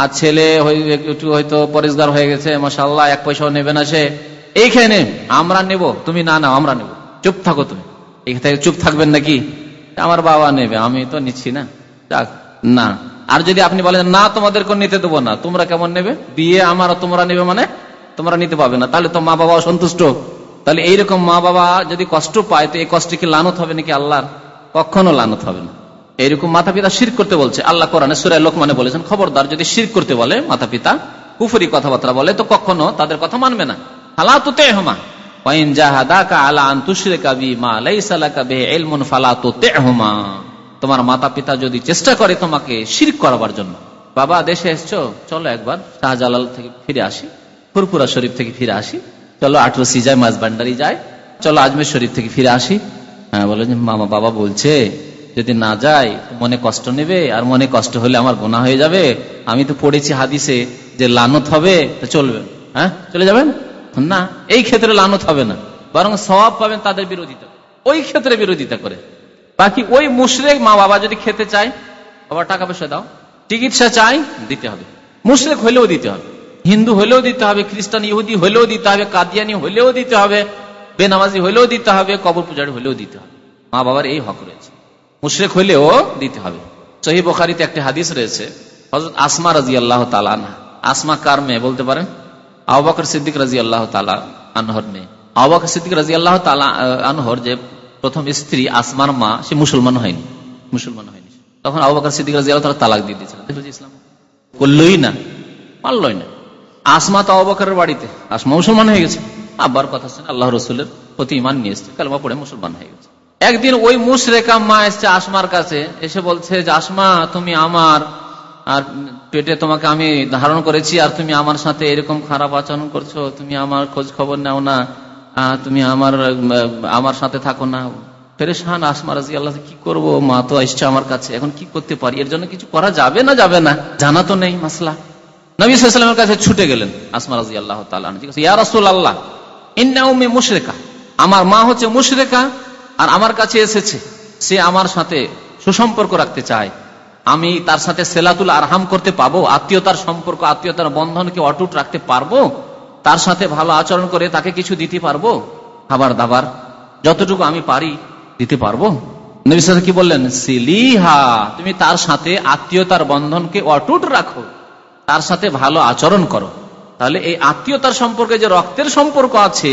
আর ছেলে একটু হয়তো পরিষ্কার হয়ে গেছে মাসাল্লাহ এক পয়সাও নেবে না সে। এইখানে আমরা নেব, তুমি না নাও, আমরা নেব। চুপ থাকো তুমি। এখান থেকে চুপ থাকবেন নাকি? আমার বাবা নেবে, আমি তো নিচ্ছি না। যাক, না। আর যদি আপনি বলেন, না তোমাদেরকে নিতে দেবো না, তোমরা কেমন নেবে? বিয়ে আমার তোমরা নেবে মানে তোমরা নিতে পারবে না। তাহলে তো মা বাবা সন্তুষ্ট তাহলে এইরকম মা বাবা যদি কষ্ট পায়, তো এই কষ্ট কি লানত হবে নাকি আল্লাহর? কখনো লানত হবে না। এইরকম মাতা পিতা শির করতে বলছে। আল্লাহ কোরআনে সুরায় লোক মানে বলেছেন, খবরদার যদি শির করতে বলে মাতা পিতা কুফুরি কথাবার্তা বলে, তো কখনো তাদের কথা মানবে না। ফালা তো তে হমা তোমার মাতা পিতা যদি চেষ্টা করে তোমাকে শির করাবার জন্য, বাবা, দেশে এসছো, চলো একবার শাহজালাল থেকে ফিরে আসি ফুরপুরা শরীফ থেকে ফিরে আসি, চলো আটরসি যায় মাঝবান্ডারি যায় চলো আজমের শরীফ থেকে ফিরে আসি। হ্যাঁ বলে মামা, বাবা বলছে যদি না যায় মনে কষ্ট নেবে, আর মনে কষ্ট হলে আমার গোনা হয়ে যাবে। আমি তো পড়েছি হাদিসে যে লানত হবে চলবে। হ্যাঁ? চলে যাবেন? না, এই ক্ষেত্রে লানত হবে না। বরং সব পাবেন তাদের বিরোধিতা ওই ক্ষেত্রে বিরোধিতা করে। বাকি ওই মুশরেক মা বাবা যদি খেতে চায়, বাবা, টাকা পয়সা দাও। চিকিৎসা চাই, দিতে হবে। মুশরেক হলেও দিতে হবে। হিন্দু হলেও দিতে হবে, খ্রিস্টান ইহুদি হলেও দিতে হবে, কাদিয়ানি হলেও দিতে হবে, বেনামাজি হলেও দিতে হবে কবর পূজারি হলেও দিতে হবে। মা বাবার এই হক রয়েছে। মুশরেক হলেও দিতে হবে। সহি বোখারিতে একটি হাদিস রয়েছে হজরত আসমা রাজি আল্লাহ তালা আসমা কার মেয়ে বলতে পারেন? আবাকর সিদ্দিক রাজি আল্লাহ তালা আনহর মেয়ে। আবাকর সিদ্দিক রাজি আল্লাহ তালা আনহর যে প্রথম স্ত্রী আসমার মা, সে মুসলমান হয়নি। মুসলমান হয়নি। তখন আবাকর সিদ্দিক রাজি আল্লাহ তালা তালাক দিয়ে ইসলাম। করলই না পারলই না। আসমা তো অবাকের বাড়িতে। আসমা মুসলমান হয়ে গেছে। আব্বার কথা শুনে আল্লাহ রসুলের প্রতি ইমান নিয়ে এসছে। কালমা পড়ে মুসলমান হয়ে গেছে। একদিন ওই মুশরেকা মা এসছে আসমার কাছে, এসে বলছে যে, আসমা, তুমি আমার, আর পেটে তোমাকে আমি ধারণ করেছি, আর তুমি আমার সাথে এরকম খারাপ আচরণ করছ, তুমি আমার খোঁজ খবর নাও না তুমি আমার আমার সাথে থাকো না। ফেরেশান আসমা আল্লাহ কি করব? মা তো এসছে আমার কাছে, এখন কি করতে পারি? এর জন্য কিছু করা যাবে না যাবে না? জানা তো নেই মাসলা। নবীলামের কাছে ছুটে গেলেন আসমা রাজি আল্লাহ ইয়ারসুল আল্লাহ ইন্নাউমি মুশরেকা, আমার মা হচ্ছে মুশরেকা আর আমার কাছে এসেছে। সে আমার সাথে সুসম্পর্ক রাখতে চায়। আমি তার সাথে সেলাতুল আরহাম করতে পাবো। আত্মীয়তার সম্পর্ক, আত্মীয়তার বন্ধনকে অটুট রাখতে পারব? তার সাথে ভালো আচরণ করে তাকে কিছু দিতে পারব? খাবার দাবার যতটুকু আমি পারি দিতে পারব? কি বললেন? সিলিহা, তুমি তার সাথে আত্মীয়তার বন্ধনকে অটুট রাখো। তার সাথে ভালো আচরণ করো। তাহলে এই আত্মীয়তার সম্পর্কে যে রক্তের সম্পর্ক আছে,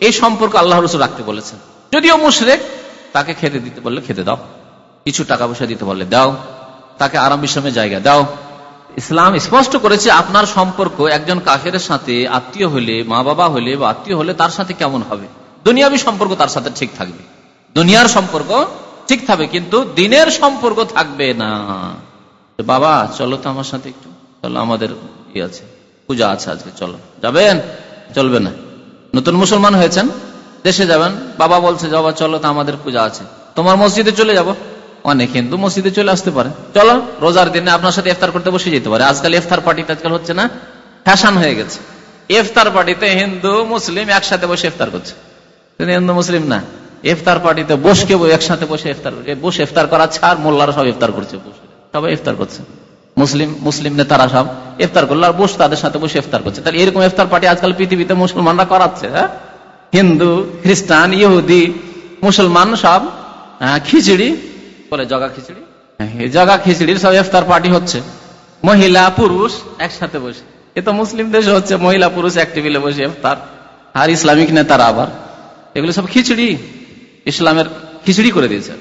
এই সম্পর্ক আল্লাহ রসুল রাখতে বলেছেন। যদিও মুশরেক তাকে খেতে দিতে বললে খেতে দাও। কিছু টাকা পয়সা দিতে বললে দাও। তাকে আরাম বিশ্রামের জায়গা দাও। ইসলাম স্পষ্ট করেছে আপনার সম্পর্ক একজন কাফের সাথে আত্মীয় হলে মা বাবা হলে বা আত্মীয় হলে তার সাথে কেমন হবে? দুনিয়াবি সম্পর্ক তার সাথে ঠিক থাকবে। দুনিয়ার সম্পর্ক ঠিক থাকবে, কিন্তু দিনের সম্পর্ক থাকবে না। বাবা, চলো তো আমার সাথে একটু। চলো, আমাদের ই আছে। পূজা আছে আজকে, চলো। যাবেন? চলবে না। নতুন মুসলমান হয়েছেন? দেশে যাবেন, বাবা বলছে, বাবা, চলো, তো আমাদের পূজা আছে। তোমার মসজিদে চলে যাব? অনেক হিন্দু মসজিদে চলে আসতে পারে। চলো, রোজার দিনে আপনার সাথে ইফতার করতে বসে যেতে পারে। আজকাল ইফতার পার্টিতে আজকাল হচ্ছে না, ফ্যাশন হয়ে গেছে। ইফতার পার্টিতে হিন্দু, মুসলিম একসাথে বসে ইফতার করছে। হিন্দু, মুসলিম না। ইফতার পার্টিতে বসকে একসাথে বসে ইফতার বসে ইফতার করা ছাড়, মোল্লারা সব ইফতার করছে। সবাই ইফতার করছে। মুসলিম মুসলিম নেতারা সব ইফতার করল, আর বসে তাদের সাথে বসে ইফতার করছে। তাহলে এরকম ইফতার পার্টি আজকাল পৃথিবীতে মুসলমানরা করাচ্ছে হ্যাঁ? হিন্দু খ্রিস্টান ইহুদি মুসলমান সব খিচড়ি বলে জগা খিচড়ি। হ্যাঁ, জগা খিচড়ির সব ইফতার পার্টি হচ্ছে। মহিলা পুরুষ একসাথে বসে। এ তো মুসলিম দেশে হচ্ছে মহিলা পুরুষ এক টেবিলে বসে ইফতার। আর ইসলামিক নেতারা আবার। এগুলো সব খিচড়ি। ইসলামের খিচড়ি করে দিয়েছে।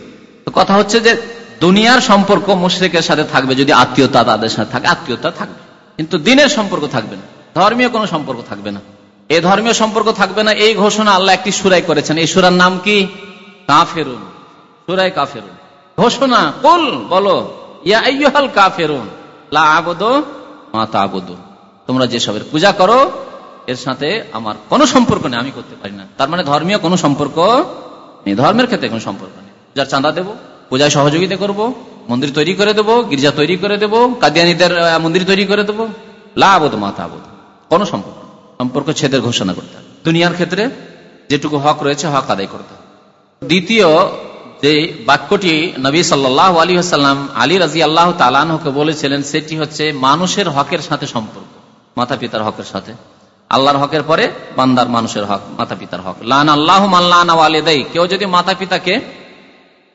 তো কথা হচ্ছে যে দুনিয়ার সম্পর্ক মুশ্রিকের সাথে থাকবে যদি আত্মীয়তা তাদের সাথে থাকে। আত্মীয়তা থাকবে। কিন্তু দিনের সম্পর্ক থাকবে না। ধর্মীয় কোনো সম্পর্ক থাকবে না। এই ধর্মীয় সম্পর্ক থাকবে না, এই ঘোষণা আল্লাহ একটি সুরাই করেছেন। এই সুরার নাম কি? কাফেরুন। সুরাই কাফেরুন। ঘোষণা, কুল, বলো। ইয়াল কাফেরুন, লা আবদ মাতা আবদ তোমরা যেসবের পূজা করো, এর সাথে আমার কোনো সম্পর্ক নেই, আমি করতে পারি না। তার মানে ধর্মীয় কোনো সম্পর্ক নেই। ধর্মের ক্ষেত্রে কোনো সম্পর্ক নেই। পূজার চাঁদা দেবো, পূজায় সহযোগিতা করব, মন্দির তৈরি করে দেবো, গির্জা তৈরি করে দেবো, কাদিয়ানিদের মন্দির তৈরি করে দেবো লাভদ মাথা আবদ কোন সম্পর্ক সম্পর্ক ছেদের ঘোষণা করতে দুনিয়ার ক্ষেত্রে যেটুকু হক রয়েছে, হক আদায় করতে দ্বিতীয়, যে বাক্যটি নবী সাল্লাহ আলী আসাল্লাম আলী রাজি আল্লাহ তালানহকে বলেছিলেন, সেটি হচ্ছে মানুষের হকের সাথে সম্পর্ক মাতা পিতার হকের সাথে। আল্লাহর হকের পরে বান্দার মানুষের হক মাতা পিতার হক লান আল্লাহ মাল্লান কেউ যদি মাতা পিতাকে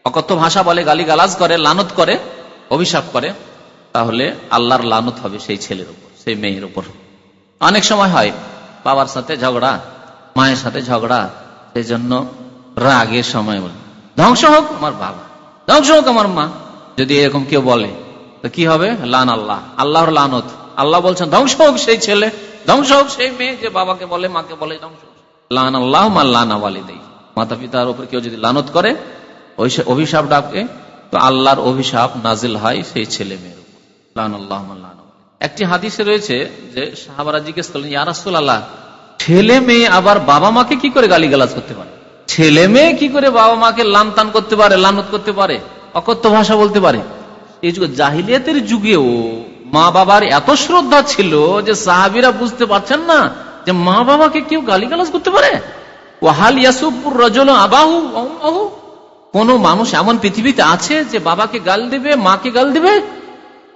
অকথ্য ভাষা বলে গালি গালাজ করে, লানত করে, অভিশাপ করে, তাহলে আল্লাহর লানত হবে সেই ছেলের উপর, সেই মেয়ের উপর। অনেক সময় হয় বাবার সাথে ঝগড়া, মায়ের সাথে ঝগড়া সেই জন্য রাগের সময় বলে। ধ্বংস হোক আমার বাবা, ধ্বংস হোক আমার মা। যদি এরকম কেউ বলে, তো কি হবে? লান আল্লাহ, আল্লাহর লানত। আল্লাহ বলছেন, ধ্বংস হোক সেই ছেলে, ধ্বংস হোক সেই মেয়ে যে বাবাকে বলে, মাকে বলে, ধ্বংস লান আল্লাহ মা লানা দেয় মাতা পিতার উপর কেউ যদি লানত করে, ওই অভিশাপ ডাকে, তো আল্লাহর অভিশাপ নাজিল হয় সেই ছেলে মেয়ের একটি হাদিসে রয়েছে যে সাহাবারা জিজ্ঞেস করলেন ইয়ারাসুল আল্লাহ ছেলে মেয়ে আবার বাবা মাকে কি করে গালি গালাজ করতে পারে? ছেলে মেয়ে কি করে বাবা মাকে লানতান করতে পারে, লানত করতে পারে, অকথ্য ভাষা বলতে পারে? এই যুগে জাহিলিয়াতের যুগেও মা বাবার এত শ্রদ্ধা ছিল যে সাহাবিরা বুঝতে পারছেন না যে মা বাবাকে কেউ গালি গালাজ করতে পারে? ওয়াহাল ইয়াসুপুর রজল আবাহু আহু কোন মানুষ এমন পৃথিবীতে আছে যে বাবাকে গাল দিবে, মাকে গাল দিবে?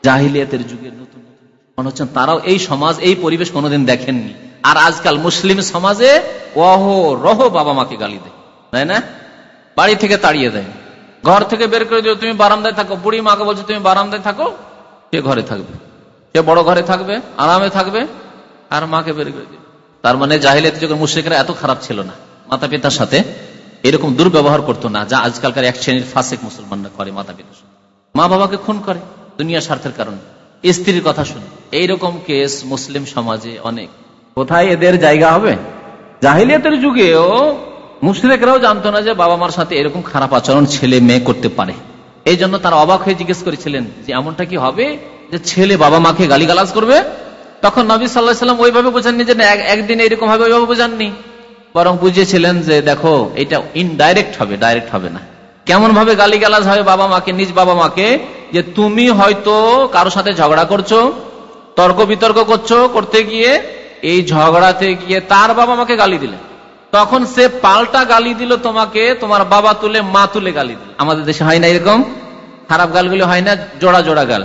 জাহিলিয়াতের নতুন মনে হচ্ছেন তারাও এই সমাজ, এই পরিবেশ কোনোদিন দেখেননি। আর আজকাল মুসলিম সমাজে অহ রহ বাবা মাকে গালি দেয়, তাই না? বাড়ি থেকে তাড়িয়ে দেয়। ঘর থেকে বের করে দিও, তুমি বারান্দায় থাকো। বুড়ি মাকে বলছো, তুমি বারান্দায় থাকো, সে ঘরে থাকবে। সে বড় ঘরে থাকবে, আরামে থাকবে, আর মাকে বের করে দিবে তার মানে জাহিলিয়াতের যুগের মুশ্রিকরা এত খারাপ ছিল না মাতা পিতার সাথে, এরকম দুর্ব্যবহার করতো না, যা আজকালকার এক শ্রেণির ফাঁসেক মুসলমানরা করে মাতা পিতা মা বাবাকে খুন করে, দুনিয়া স্বার্থের কারণে। স্ত্রীর কথা শুনে এইরকম কেস মুসলিম সমাজে অনেক। কোথায় এদের জায়গা হবে? জাহিলিয়াতের যুগেও মুসলিকরাও জানতো না যে বাবা মার সাথে এরকম খারাপ আচরণ ছেলে মেয়ে করতে পারে। এই জন্য তারা অবাক হয়ে জিজ্ঞেস করেছিলেন যে এমনটা কি হবে যে ছেলে বাবা মাকে গালিগালাজ করবে? তখন নবী সাল্লাহ সাল্লাম ওইভাবে বোঝাননি যে একদিন এরকম ভাবে ওইভাবে বোঝাননি। বরং বুঝিয়েছিলেন যে দেখো, এটা ইনডাইরেক্ট হবে ডাইরেক্ট হবে না। কেমন ভাবে গালি গালাজ হবে বাবা মাকে নিজ বাবা মাকে যে তুমি হয়তো কারও সাথে ঝগড়া করছ, তর্ক বিতর্ক করছ, করতে গিয়ে এই ঝগড়াতে গিয়ে তার বাবা মাকে গালি দিলে। তখন সে পাল্টা গালি দিল তোমাকে, তোমার বাবা তুলে, মা তুলে গালি দিল। আমাদের দেশে হয় না এরকম? খারাপ গালগুলি হয় না, জোড়া জোড়া গাল।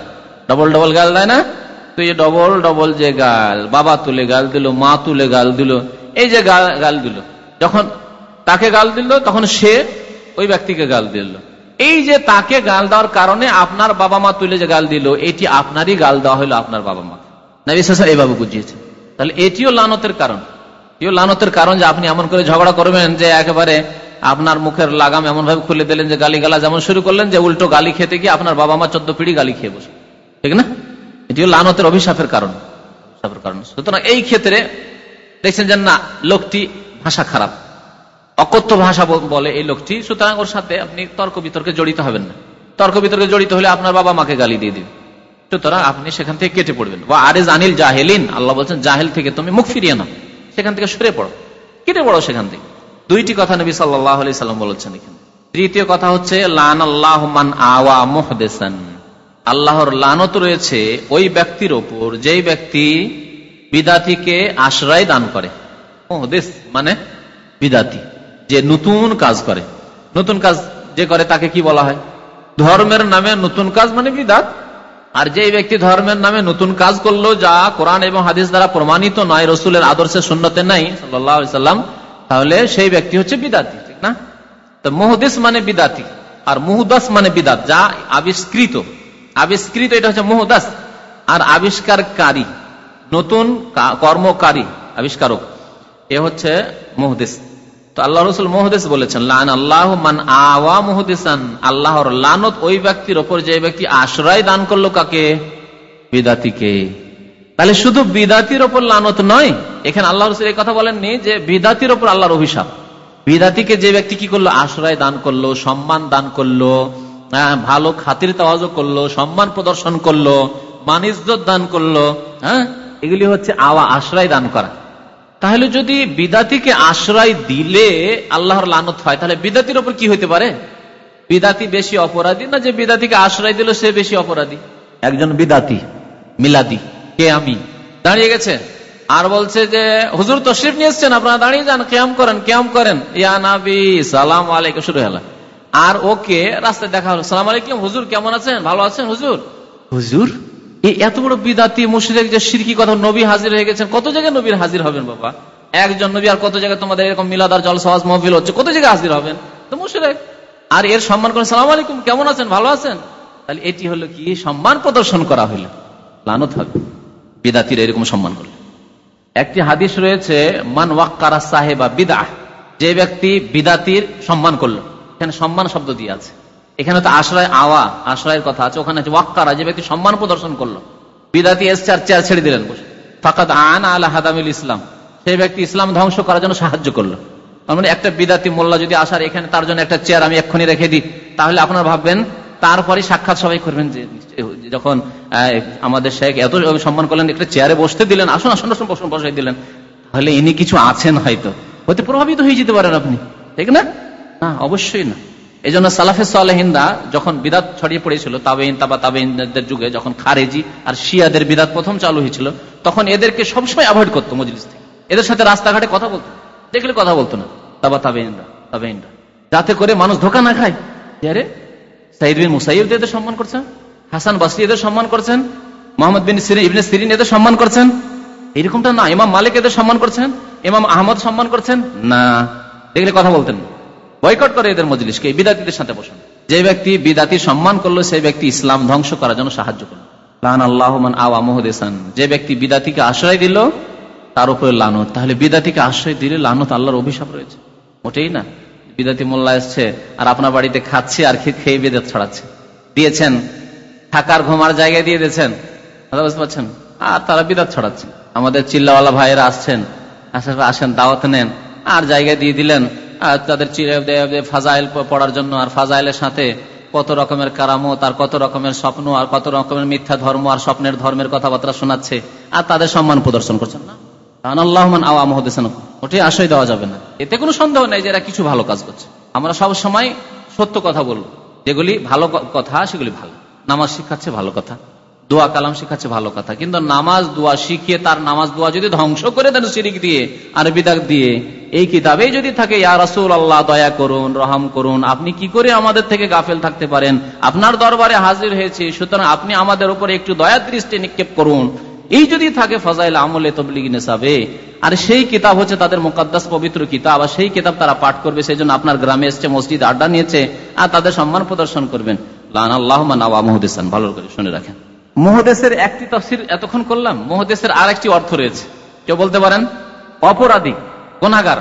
ডবল ডবল গাল দেয় না? তো এই ডবল ডবল যে গাল, বাবা তুলে গাল দিল, মা তুলে গাল দিল, এই যে গাল গাল দিল। যখন তাকে গাল দিল, তখন সে ওই ব্যক্তিকে গাল দিল। এই যে তাকে গাল দেওয়ার কারণে আপনার বাবা মা তুলে যে গাল দিল, এটি আপনারই গাল দেওয়া হলো আপনার বাবা মা। নবী এইভাবে তাহলে এটিও লানতের কারণ। এটিও লানতের কারণ যে আপনি এমন করে ঝগড়া করবেন যে একেবারে আপনার মুখের লাগাম এমন ভাবে খুলে দিলেন যে গালি গালা যেমন শুরু করলেন যে উল্টো গালি খেতে গিয়ে আপনার বাবা মা চোদ্দ পিড়ি গালি খেয়ে বসে। ঠিক না? এটিও লানতের অভিশাপের কারণ। কারণ। সুতরাং এই ক্ষেত্রে দেখছেন যে না, লোকটি ভাষা খারাপ। অকথ্য ভাষা বলে এই লোকটি, সুতরাং ওর সাথে আপনি তর্ক বিতর্কে জড়িত হবেন না। তর্ক বিতর্কে জড়িত হলে আপনার বাবা মাকে গালি দিয়ে দিবে। সুতরাং আপনি সেখান থেকে কেটে পড়বেন। বা আরে জানিল জাহেলিন, আল্লাহ বলছেন, জাহেল থেকে তুমি মুখ ফিরিয়ে নাও। সেখান থেকে সরে পড়ো। কেটে পড়ো সেখান থেকে। দুইটি কথা নবী সাল্লাহ সাল্লাম বলেছেন এখানে। তৃতীয় কথা হচ্ছে লান আল্লাহ মান আওয়া মোহদেসান। আল্লাহর লানত রয়েছে ওই ব্যক্তির ওপর, যেই ব্যক্তি বিদাতিকে আশ্রয় দান করে। মানে বিদাতি। যে নতুন কাজ করে। নতুন কাজ যে করে তাকে কি বলা হয়? ধর্মের নামে নতুন কাজ মানে বিদাত। আর যে ব্যক্তি ধর্মের নামে নতুন কাজ করল যা কোরআন এবং হাদিস দ্বারা প্রমাণিত নয়, রসুলের আদর্শের শূন্যতে নাই সাল্লাম, তাহলে সেই ব্যক্তি হচ্ছে বিদাতি, ঠিক না? তো মোহদেশ মানে বিদাতি, আর মুহদাস মানে বিদাত, যা আবিষ্কৃত। আবিষ্কৃত এটা হচ্ছে মোহদাস, আর আবিষ্কারকারী, নতুন কর্মকারী, আবিষ্কারক, এ হচ্ছে মোহদেশ তো আল্লাহ রসুল মোহদেশ বলেছেন লান আল্লাহ মান আওয়া মোহদেসান। আল্লাহর লানত ওই ব্যক্তির ওপর যে ব্যক্তি আশ্রয় দান করল কাকে? বিদাতিকে। তাহলে শুধু বিদাতির ওপর লানত নয় এখানে আল্লাহ রসুল এই কথা বলেননি যে বিদাতির ওপর আল্লাহর অভিশাপ। বিদাতিকে যে ব্যক্তি কি করল? আশ্রয় দান করল সম্মান দান করল হ্যাঁ, ভালো খাতির তাওয়াজ করল সম্মান প্রদর্শন করল মানিজ্জত দান করল হ্যাঁ এগুলি হচ্ছে আওয়া আশ্রয় দান করা। তাহলে যদি বিদাতিকে আশ্রয় দিলে আল্লাহর লানত হয় তাহলে বিদাতির ওপর কি হইতে পারে? বিদাতি বেশি অপরাধী না যে বিদাতিকে আশ্রয় দিল সে বেশি অপরাধী? একজন বিদাতি মিলাদি কে আমি? দাঁড়িয়ে গেছে। আর বলছে যে হুজুর তশরিফ নিয়ে এসছেন আপনারা দাঁড়িয়ে যান কেম করেন কেম করেন। ইয়া নাবি সালাম আলাইকুম শুরু হলো। আর ওকে রাস্তায় দেখা হলো। সালাম আলাইকুম হুজুর কেমন আছেন? ভালো আছেন হুজুর? হুজুর? এই এত বড় বিদাতি মুশরিক যে সিরকি কথা নবী হাজির হয়ে গেছেন। কত জায়গায় নবীর হাজির হবেন বাবা? একজন নবী আর কত জায়গায় তোমাদের এরকম মিলাদার জল সহজ মহফিল হচ্ছে, কত জায়গায় হাজির হবেন? তো মুশরিক, আর এর সম্মান করেন, সালাম আলাইকুম, কেমন আছেন? ভালো আছেন? তাহলে এটি হলো কি? সম্মান প্রদর্শন করা হইল। লানত হবে। বিদাতির এরকম সম্মান করলে। একটি হাদিস রয়েছে, মান ওয়াক্কারা সাহেবা বিদা যে ব্যক্তি বিদাতির সম্মান করল। এখানে সম্মান শব্দ দিয়ে আছে। এখানে তো আশ্রয় আওয়া, আশ্রয়ের কথা আছে। ওখানে আছে ওয়াক্কারা, যে ব্যক্তি সম্মান প্রদর্শন করল। বিদাতি এসছে আর চেয়ার ছেড়ে দিলেন। ফাকাত আন আলা হাদামিল ইসলাম। সেই ব্যক্তি ইসলাম ধ্বংস করার জন্য সাহায্য করল। মানে একটা বিদাতি মোল্লা যদি আসার এখানে তার জন্য একটা চেয়ার আমি এক্ষুনি রেখে দিই, তাহলে আপনারা ভাববেন তারপরে সাক্ষাৎ সবাই করবেন যে, যখন আমাদের শেখ এত সম্মান করলেন, একটা চেয়ারে বসতে দিলেন, আসুন আসুন আসুন, বসুন, বসাই দিলেন। তাহলে ইনি কিছু আছেন হয়তো। হয়তো প্রভাবিত হয়ে যেতে পারেন আপনি। ঠিক না? না, অবশ্যই না। এই জন্য সালাফে সালেহিন্দা যখন বিদাত ছড়িয়ে পড়েছিল, তাবেইন, তাবা তাবেইনদের যুগে যখন খারেজি আর শিয়াদের বিদাত প্রথম চালু হয়েছিল, তখন এদেরকে সবসময় অ্যাভয়েড করতো মজলিস থেকে। এদের সাথে রাস্তাঘাটে কথা বলতো। দেখলে কথা বলতো না। তাবা তাবেইনরা তাবেইনরা। যাতে করে মানুষ ধোকা না খায়। আরে সাইদ বিন মুসাইব এদের সম্মান করছেন? হাসান বাসরি এদের সম্মান করছেন? মোহাম্মদ বিন সিরিন, ইবনে সিরিন এদের সম্মান করছেন? এরকমটা না। ইমাম মালিক এদের সম্মান করছেন? ইমাম আহমদ সম্মান করছেন? না। দেখলে কথা বলতেন বয়কট করে এদের মজলিসকে বিদাতিদের সাথে বসুন। যে ব্যক্তি বিদাতি সম্মান করল, সেই ব্যক্তি ইসলাম ধ্বংস করার জন্য সাহায্য করল। লান আল্লাহমান আওয়া যে ব্যক্তি বিদাতিকে আশ্রয় দিল, তার উপরে লানত। তাহলে বিদাতিকে আশ্রয় দিলে লানত আল্লাহর অভিশাপ রয়েছে। মোটেই না। বিদাতি মোল্লা এসছে, আর আপনার বাড়িতে খাচ্ছে আর খেয়ে বেদাত ছড়াচ্ছে। দিয়েছেন, থাকার ঘুমার জায়গায় দিয়ে দিয়েছেন। বুঝতে পারছেন? আর তারা বিদাত ছড়াচ্ছে। আমাদের চিল্লাওয়ালা ভাইয়েরা আসছেন। আসেন, দাওয়াত নেন। আর জায়গায় দিয়ে দিলেন। তাদের ফাজাইল পড়ার জন্য আর ফাজাইলের সাথে কত রকমের কারামত আর কত রকমের স্বপ্ন আর কত রকমের মিথ্যা ধর্ম আর স্বপ্নের ধর্মের কথাবার্তা শোনাচ্ছে আর তাদের সম্মান প্রদর্শন করছেন না। আওয়া দেওয়া যাবে না। এতে কোনো সন্দেহ নেই যে এরা কিছু ভালো কাজ করছে। আমরা সব সময় সত্য কথা বলব। যেগুলি ভালো কথা, সেগুলি ভালো। নামাজ শিখাচ্ছে ভালো কথা। দোয়া কালাম শিখাচ্ছে, ভালো কথা। কিন্তু নামাজ দোয়া শিখিয়ে তার নামাজ দোয়া যদি ধ্বংস করে দেন শিরিক দিয়ে আর বিদাক দিয়ে, এই কিতাবে যদি থাকে, ইয়া আল্লাহ দয়া করুন, রহম করুন, আপনি কি করে আমাদের থেকে গাফেল থাকতে পারেন? আপনার দরবারে হাজির হয়েছে, সুতরাং আপনি আমাদের উপরে একটু দয়া দৃষ্টি নিক্ষেপ করুন। এই যদি থাকে, ফজাইল আমলে তবলিগ নেশাবে আর সেই কিতাব হচ্ছে তাদের মোকাদ্দাস পবিত্র কিতাব, আর সেই কিতাব তারা পাঠ করবে সেই জন্য আপনার গ্রামে এসছে, মসজিদ আড্ডা নিয়েছে, আর তাদের সম্মান প্রদর্শন করবেন। লান আল্লাহ নাওয়া মহদেসান ভালো করে শুনে রাখেন। মহদেশের একটি তফসির এতক্ষণ করলাম মহদেশের আর একটি অর্থ রয়েছে। কেউ বলতে পারেন, অপরাধী গুনাগার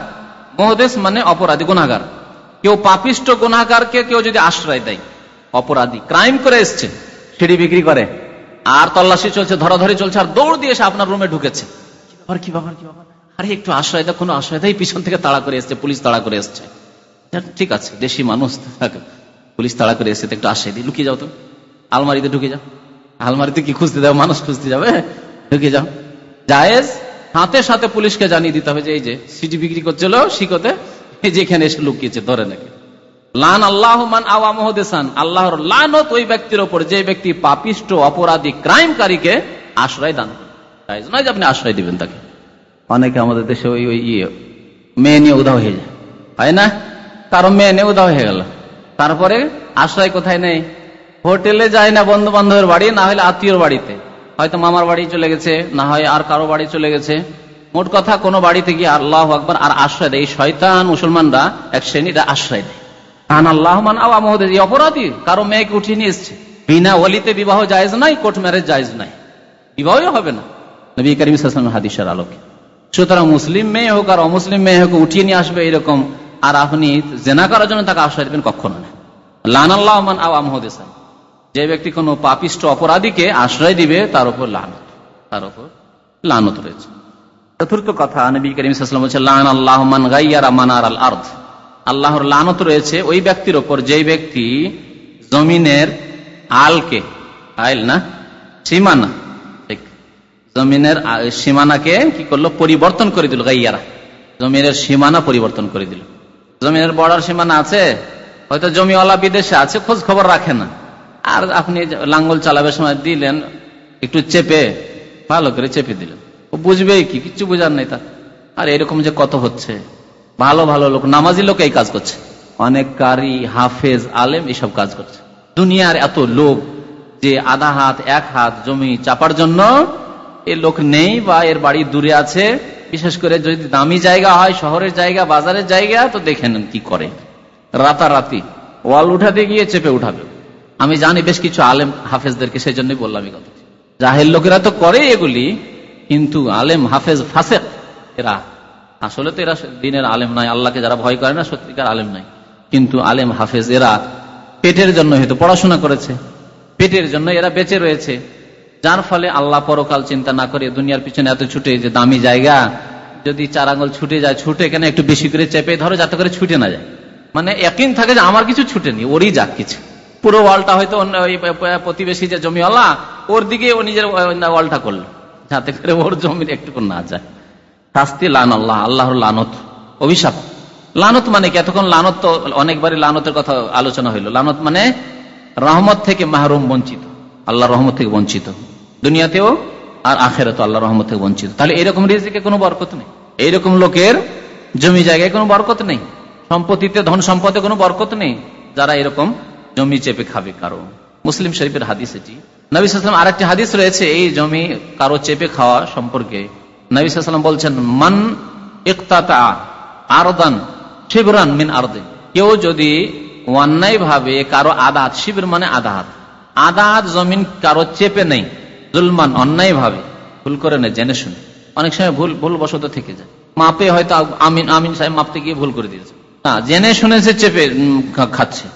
মহদেশ মানে অপরাধী গুনাগার কেউ পাপিষ্ট গুনাগারকে কেউ যদি আশ্রয় দেয়, অপরাধী। ক্রাইম করে এসছে, সিঁড়ি বিক্রি করে। আর তল্লাশি চলছে, ধরাধরি চলছে, আর দৌড় দিয়ে এসে আপনার রুমে ঢুকেছে। কি কি আরে, একটু আশ্রয় দেয় কোনো আশ্রয় দেয় পিছন থেকে তাড়া করে এসছে, পুলিশ তাড়া করে এসছে। ঠিক আছে, দেশি মানুষ পুলিশ তাড়া করে এসে একটু আশ্রয় দিই। লুকিয়ে যাও তো, আলমারিতে ঢুকে যাও। আলমারিতে কি খুঁজতে যাও, মানুষ খুঁজতে যাবে? ঢুকে যাও। জায়েজ, হাতে সাথে পুলিশকে জানিয়ে দিতে হবে যে এই যে সিটি বিক্রি করছিল, শিকতে, এই যে এখানে এসে লুকিয়েছে, ধরে নাকি লান আল্লাহ মান আওয়া মহদেসান আল্লাহর লানত ওই ব্যক্তির ওপর, যে ব্যক্তি পাপিষ্ট, অপরাধী, ক্রাইমকারীকে আশ্রয় দান নয় যে আপনি আশ্রয় দিবেন তাকে। অনেকে আমাদের দেশে ওই ওই ইয়ে মেয়ে নিয়ে উধাও হয়ে যায়। হয় না? কারও মেয়ে নিয়ে উধাও হয়ে গেল। তারপরে আশ্রয় কোথায় নেই হোটেলে যায় না বন্ধু বান্ধবের বাড়ি, না হলে আত্মীয়র বাড়িতে। হয়তো মামার বাড়ি চলে গেছে, না হয় আর কারও বাড়ি চলে গেছে। মোট কথা, কোনো বাড়িতে গিয়ে আল্লাহ আকবর আর আশ্রয় দেয়। শয়তান মুসলমানরা এক শ্রেণীটা আশ্রয় দেয়। আওয়া অপরাধী। কারও মেয়েকে উঠিয়ে নিয়ে এসছে। বিনা ওলিতে বিবাহ জায়জ নাই, কোর্ট ম্যারেজ জায়জ নাই। বিবাহই হবে না। নবী করিম হাদিসের আলোকে। সুতরাং মুসলিম মেয়ে হোক আর অমুসলিম মেয়ে হোক, উঠিয়ে নিয়ে আসবে এরকম আর আপনি জেনা করার জন্য তাকে আশ্রয় দেবেন কখনো না। লান আল্লাহমান আওয়া মহোদেসান যে ব্যক্তি কোনো পাপিষ্ট অপরাধীকে আশ্রয় দিবে, তার উপর লানত, তার উপর লানত রয়েছে। চতুর্থ কথা, নবী করিম বলছে লান আল্লাহ মান গাইয়ারা মানার আল আর্থ আল্লাহর লানত রয়েছে ওই ব্যক্তির ওপর যে ব্যক্তি জমিনের আলকে, আইল না, সীমানা জমিনের সীমানাকে কি করল? পরিবর্তন করে দিল, গাইয়ারা। জমিনের সীমানা পরিবর্তন করে দিল। জমিনের বর্ডার সীমানা আছে, হয়তো জমিওয়ালা বিদেশে আছে, খোঁজ খবর রাখে না। আর আপনি লাঙ্গল চালাবার সময় দিলেন, একটু চেপে, ভালো করে চেপে দিলেন। ও বুঝবে কি, কিচ্ছু বুঝার নেই তার। আর এরকম যে কত হচ্ছে। ভালো ভালো লোক, নামাজি লোক এই কাজ করছে। অনেক কারি, হাফেজ, আলেম এসব কাজ করছে। দুনিয়ার এত লোক যে আধা হাত, এক হাত জমি চাপার জন্য এ লোক নেই বা এর বাড়ি দূরে আছে। বিশেষ করে যদি দামি জায়গা হয়, শহরের জায়গা, বাজারের জায়গা, তো দেখে নেন কি করে। রাতারাতি, ওয়াল উঠাতে গিয়ে চেপে উঠাবে। আমি জানি বেশ কিছু আলেম হাফেজদেরকে সেই জন্যই বললাম এই কথা জাহের লোকেরা তো করে এগুলি, কিন্তু আলেম, হাফেজ, ফাসেক, এরা আসলে তো এরা দিনের আলেম নাই আল্লাহকে যারা ভয় করে না, সত্যিকার আলেম নাই কিন্তু আলেম, হাফেজ, এরা পেটের জন্য হয়তো পড়াশোনা করেছে, পেটের জন্য এরা বেঁচে রয়েছে। যার ফলে আল্লাহ পরকাল চিন্তা না করে দুনিয়ার পিছনে এত ছুটে, যে দামি জায়গা, যদি চার আঙুল ছুটে যায়, ছুটে কেন একটু বেশি করে চেপে ধরো, যাতে করে ছুটে না যায়। মানে একদিন থাকে যে আমার কিছু ছুটেনি, ওরই যাক কিছু। পুরো ওয়ালটা হয়তো প্রতিবেশী যে জমিওয়ালা ওর দিকে ও নিজের ওয়ালটা করল। যাতে করে ওর জমির একটু না যায়। শাস্তি, লান আল্লাহ, আল্লাহর লানত, অভিশাপ। লানত মানে কি? এতক্ষণ লানত তো অনেকবারই লানতের কথা আলোচনা হইল। লানত মানে রহমত থেকে মাহরুম বঞ্চিত। আল্লাহ রহমত থেকে বঞ্চিত। দুনিয়াতেও আর আখেরাতে আল্লাহ রহমত থেকে বঞ্চিত। তাহলে এরকম রিজিকে কোনো বরকত নেই। এইরকম লোকের জমি জায়গায় কোনো বরকত নেই। সম্পত্তিতে, ধন সম্পদে কোনো বরকত নেই। যারা এরকম জমি চেপে খাবে কারও? মুসলিম শরীফের হাদিস এটি। নবীলাম আর একটি হাদিস রয়েছে, এই জমি কারও চেপে খাওয়া সম্পর্কে। নবীলাম বলছেন, মান আরদান শিবরান মিন কেউ যদি অন্যায় ভাবে কারও শিবির মানে জমিন কারও চেপে নেই, জুলমান অন্যায় ভাবে ভুল করে নেই জেনে শুনে। অনেক সময় ভুল ভুল বসত থেকে যায়। মাপে হয়তো আমিন আমিন সাহেব মাপতে গিয়ে ভুল করে দিয়েছে। না, জেনে শুনে সে চেপে খাচ্ছে।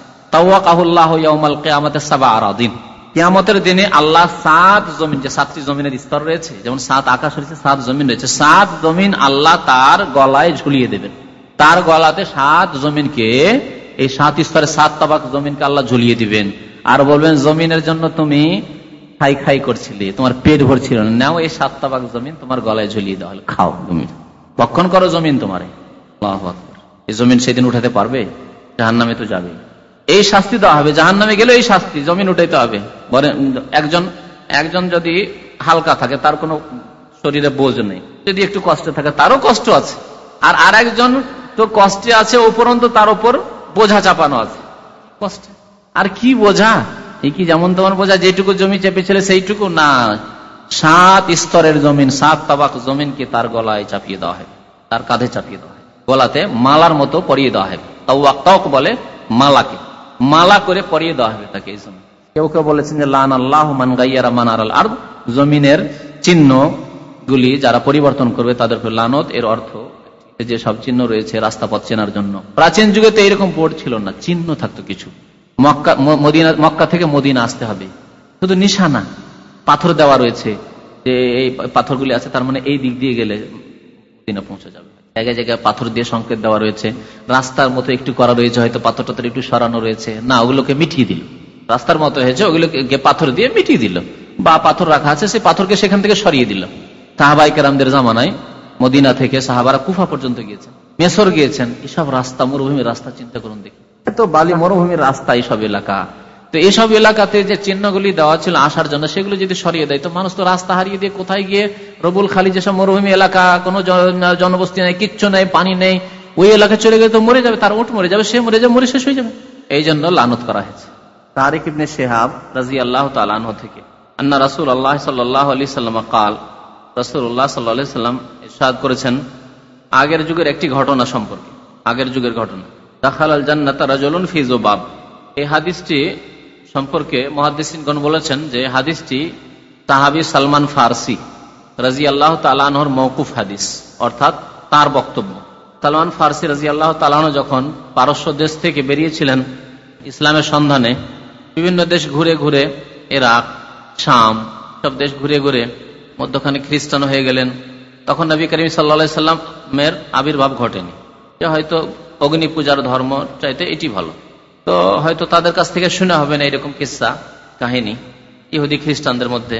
কিয়ামতের দিনে আল্লাহ সাত জমিন, যে সাতটি জমিনের স্তর রয়েছে, যেমন সাত আকাশ রয়েছে, সাত জমিন রয়েছে, সাত জমিন আল্লাহ তার গলায় ঝুলিয়ে দেবেন। তার গলাতে সাত জমিনকে, এই সাত স্তরে সাত জমিনকে আল্লাহ ঝুলিয়ে দিবেন। আর বলবেন, জমিনের জন্য তুমি খাই খাই করছিলে, তোমার পেট ভরছিল না। নাও এই সাত তাবাক জমিন তোমার গলায় ঝুলিয়ে দেওয়া হলো খাও জমিন কখন করো জমিন তোমার। এই জমিন সেদিন উঠাতে পারবে? জাহান নামে তো যাবে এই শাস্তি দেওয়া হবে জাহান নামে গেলে এই শাস্তি, জমিন উঠাইতে হবে। একজন একজন যদি হালকা থাকে, তার কোনো শরীরে বোঝ নেই। যদি একটু কষ্ট থাকে, তারও কষ্ট আছে। আর আর একজন তো কষ্টে আছে, উপরন্ত তার উপর বোঝা চাপানো আছে। কষ্ট। আর কি বোঝা? এই কি যেমন তেমন বোঝা, যেটুকু জমি চেপেছিল সেইটুকু? না। সাত স্তরের জমিন, সাত তাবাক জমিনকে তার গলায় চাপিয়ে দেওয়া হয় তার কাঁধে চাপিয়ে দেওয়া হয় গলাতে মালার মতো পরিয়ে দেওয়া হবে। তাওয়াক বলে মালাকে। মালা করে পরিয়ে দেওয়া হবে তাকে এই জমিন কেউ কেউ বলেছেন যে লান আল্লাহ মান গাইয়ারা মানার আর জমিনের চিহ্ন গুলি যারা পরিবর্তন করবে, তাদের লানত, এর অর্থ যে সব চিহ্ন রয়েছে রাস্তা পথ চেনার জন্য। প্রাচীন যুগে তো এরকম বোর্ড ছিল না, চিহ্ন থাকতো কিছু। মক্কা মদিনা, মক্কা থেকে মদিনা আসতে হবে। শুধু নিশানা, পাথর দেওয়া রয়েছে যে এই পাথরগুলি আছে, তার মানে এই দিক দিয়ে গেলে মদিনা পৌঁছে যাবে। জায়গায় জায়গায় পাথর দিয়ে সংকেত দেওয়া রয়েছে। রাস্তার মতো একটু করা রয়েছে, হয়তো পাথর টাথর একটু সরানো রয়েছে। না, ওগুলোকে মিটিয়ে দিল। রাস্তার মতো হয়েছে, ওগুলোকে পাথর দিয়ে মিটিয়ে দিল। বা পাথর রাখা আছে সেই পাথরকে সেখান থেকে সরিয়ে দিল। সাহাবাই কেরামদের জামানায় মদিনা থেকে সাহাবারা কুফা পর্যন্ত গিয়েছেন, মেসর গিয়েছেন। এসব রাস্তা, মরুভূমির রাস্তা চিন্তা করুন দেখি। এত বালি মরুভূমির রাস্তা এইসব এলাকা। তো এসব এলাকাতে যে চিহ্নগুলি দেওয়া ছিল আসার জন্য, সেগুলো যদি সরিয়ে দেয়, তো মানুষ তো রাস্তা হারিয়ে দিয়ে কোথায় গিয়ে রবুল খালি যেসব মরুভূমি এলাকা, কোনো জনবস্তি নেই, কিচ্ছু নেই, পানি নেই, ওই এলাকায় চলে গেলে তো মরে যাবে, তার উঠ মরে যাবে, সে মরে যাবে, মরে শেষ হয়ে যাবে। এই জন্য লানত করা হয়েছে। তারিক ইবনে শেহাব রাজি আল্লাহ তালাহ থেকে, আন্না রাসুল আল্লাহ সাল্লাহ আলি সাল্লাম কাল রসুল্লাহ সাল্লা সাল্লাম ইসাদ করেছেন, আগের যুগের একটি ঘটনা সম্পর্কে, আগের যুগের ঘটনা। দাখাল আল জান্নাত রাজলুন ফিজোবাব এই হাদিসটি সম্পর্কে মহাদিসগণ বলেছেন যে হাদিসটি তাহাবি সালমান ফারসি রাজি আল্লাহ তালানহর মৌকুফ হাদিস, অর্থাৎ তার বক্তব্য। সালমান ফারসি রাজি আল্লাহ তালাহ যখন পারস্য দেশ থেকে বেরিয়েছিলেন ইসলামের সন্ধানে, বিভিন্ন দেশ ঘুরে ঘুরে এরাক শাম, সব দেশ ঘুরে ঘুরে মধ্যখানে খ্রিস্টান হয়ে গেলেন, তখন নবী করিম সাল্লা সাল্লামের আবির্ভাব ঘটেনি। হয়তো অগ্নি পূজার ধর্ম চাইতে এটি ভালো। তো হয়তো তাদের কাছ থেকে শুনে হবে না এরকম কিসা, কাহিনী, ইহুদি খ্রিস্টানদের মধ্যে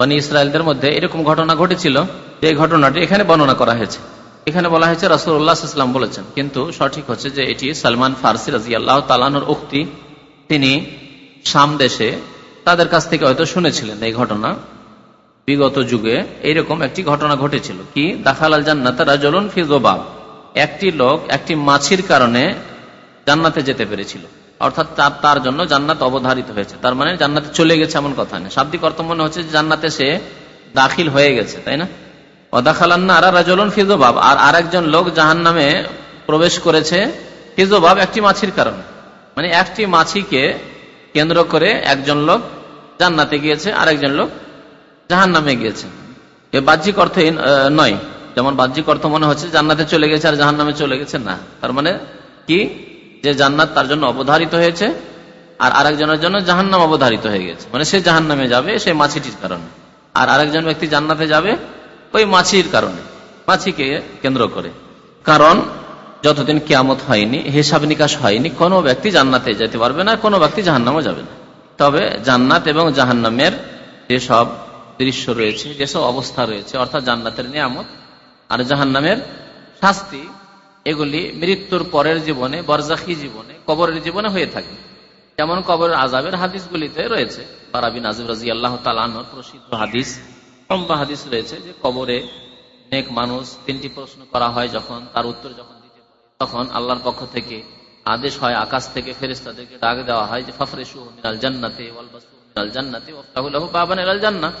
মানে ইসরায়েলদের মধ্যে এরকম ঘটনা ঘটেছিল যে ঘটনাটি এখানে বর্ণনা করা হয়েছে। এখানে বলা হয়েছে রসুল্লাহাম বলেছেন, কিন্তু সঠিক হচ্ছে যে এটি সালমান ফার্সি রাজি আল্লাহ তালানোর উক্তি। তিনি সাম দেশে তাদের কাছ থেকে হয়তো শুনেছিলেন এই ঘটনা। বিগত যুগে এইরকম একটি ঘটনা ঘটেছিল। কি? দাখাল আল জান্নাত রাজলন ফিজোবাব একটি লোক একটি মাছির কারণে জান্নাতে যেতে পেরেছিল। অর্থাৎ তার জন্য জান্নাত অবধারিত হয়েছে। তার মানে জান্নাতে চলে গেছে এমন কথা নেই শাব্দিক অর্থ মনে হচ্ছে জান্নাতে সে দাখিল হয়ে গেছে, তাই না? অদাখালান্না আর রাজলন ফিজোবাব আর আরেকজন লোক জাহান নামে প্রবেশ করেছে ফিজোবাব একটি মাছির কারণে। মানে একটি মাছিকে কেন্দ্র করে একজন লোক জান্নাতে গিয়েছে আর একজন লোক জাহান নামে গিয়েছে। এ বাহ্যিক অর্থ নয়। যেমন বাহ্যিক অর্থ মনে হচ্ছে জান্নাতে চলে গেছে আর জাহান নামে চলে গেছে না। তার মানে কি? যে জান্নাত তার জন্য অবধারিত হয়েছে, আর আরেকজনের জন্য জাহান্নাম অবধারিত হয়ে গেছে। মানে সে জাহান্নামে যাবে সেই মাছিটির কারণে। আর আরেকজন ব্যক্তি জান্নাতে যাবে, ওই মাছির কারণে। মাছিকে কেন্দ্র করে। কারণ, যতদিন কেয়ামত হয়নি, হিসাব নিকাশ হয়নি, কোনো ব্যক্তি জান্নাতে যেতে পারবে না, কোনো ব্যক্তি জাহান্নামও যাবে না। তবে জান্নাত এবং জাহান্নামের যেসব দৃশ্য রয়েছে, যেসব অবস্থা রয়েছে, অর্থাৎ জান্নাতের নিয়ামত আর জাহান্নামের শাস্তি এগুলি মৃত্যুর পরের জীবনে, বরজাখি জীবনে, কবরের জীবনে হয়ে থাকে। যেমন কবরের আজাবের হাদিসগুলিতে রয়েছে বারাবিন আজিব রাজি আল্লাহ তালানোর প্রসিদ্ধ হাদিস লম্বা হাদিস রয়েছে যে কবরে নেক মানুষ তিনটি প্রশ্ন করা হয় যখন, তার উত্তর যখন দিতে তখন আল্লাহর পক্ষ থেকে আদেশ হয়, আকাশ থেকে ফেরিস্তাদেরকে ডাক দেওয়া হয় যে ফাফরেসু মিনাল জান্নাতে মিনাল জান্নাতে বাবান এলাল জান্নাত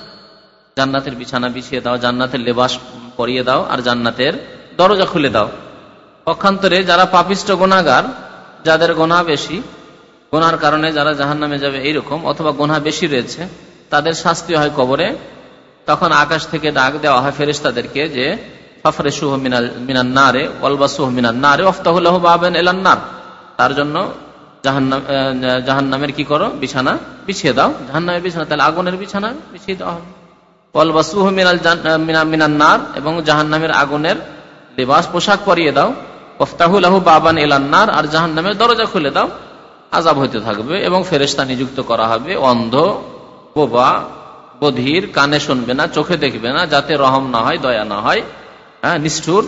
জান্নাতের বিছানা বিছিয়ে দাও, জান্নাতের লেবাস পরিয়ে দাও আর জান্নাতের দরজা খুলে দাও। পক্ষান্তরে যারা পাপিষ্ট গোনাগার যাদের গোনা বেশি গোনার কারণে যারা জাহান নামে যাবে এইরকম, অথবা গোনা বেশি রয়েছে, তাদের শাস্তি হয় কবরে। তখন আকাশ থেকে ডাক দেওয়া হয় ফেরেস তাদেরকে যে ফাফরে সুহ মিনাল, মিনান নারে ওয়ালবা সুহ মিনান নারে অফতাহুল্লাহ বাবেন এলান্নার তার জন্য জাহান নামের কি করো? বিছানা বিছিয়ে দাও। জাহান নামের বিছানা, তাহলে আগুনের বিছানা বিছিয়ে দেওয়া হবে। ওয়ালবাসুহ মিনাল মিনান নার এবং জাহান নামের আগুনের লেবাস, পোশাক পরিয়ে দাও। কফতাহুল আহু বাবান এলান্নার আর জাহান দরজা খুলে দাও আজাব হইতে থাকবে এবং ফেরেস্তা নিযুক্ত করা হবে। অন্ধ, বোবা বধির কানে শুনবে না, চোখে দেখবে না, যাতে রহম না হয়, দয়া না হয়। হ্যাঁ নিষ্ঠুর,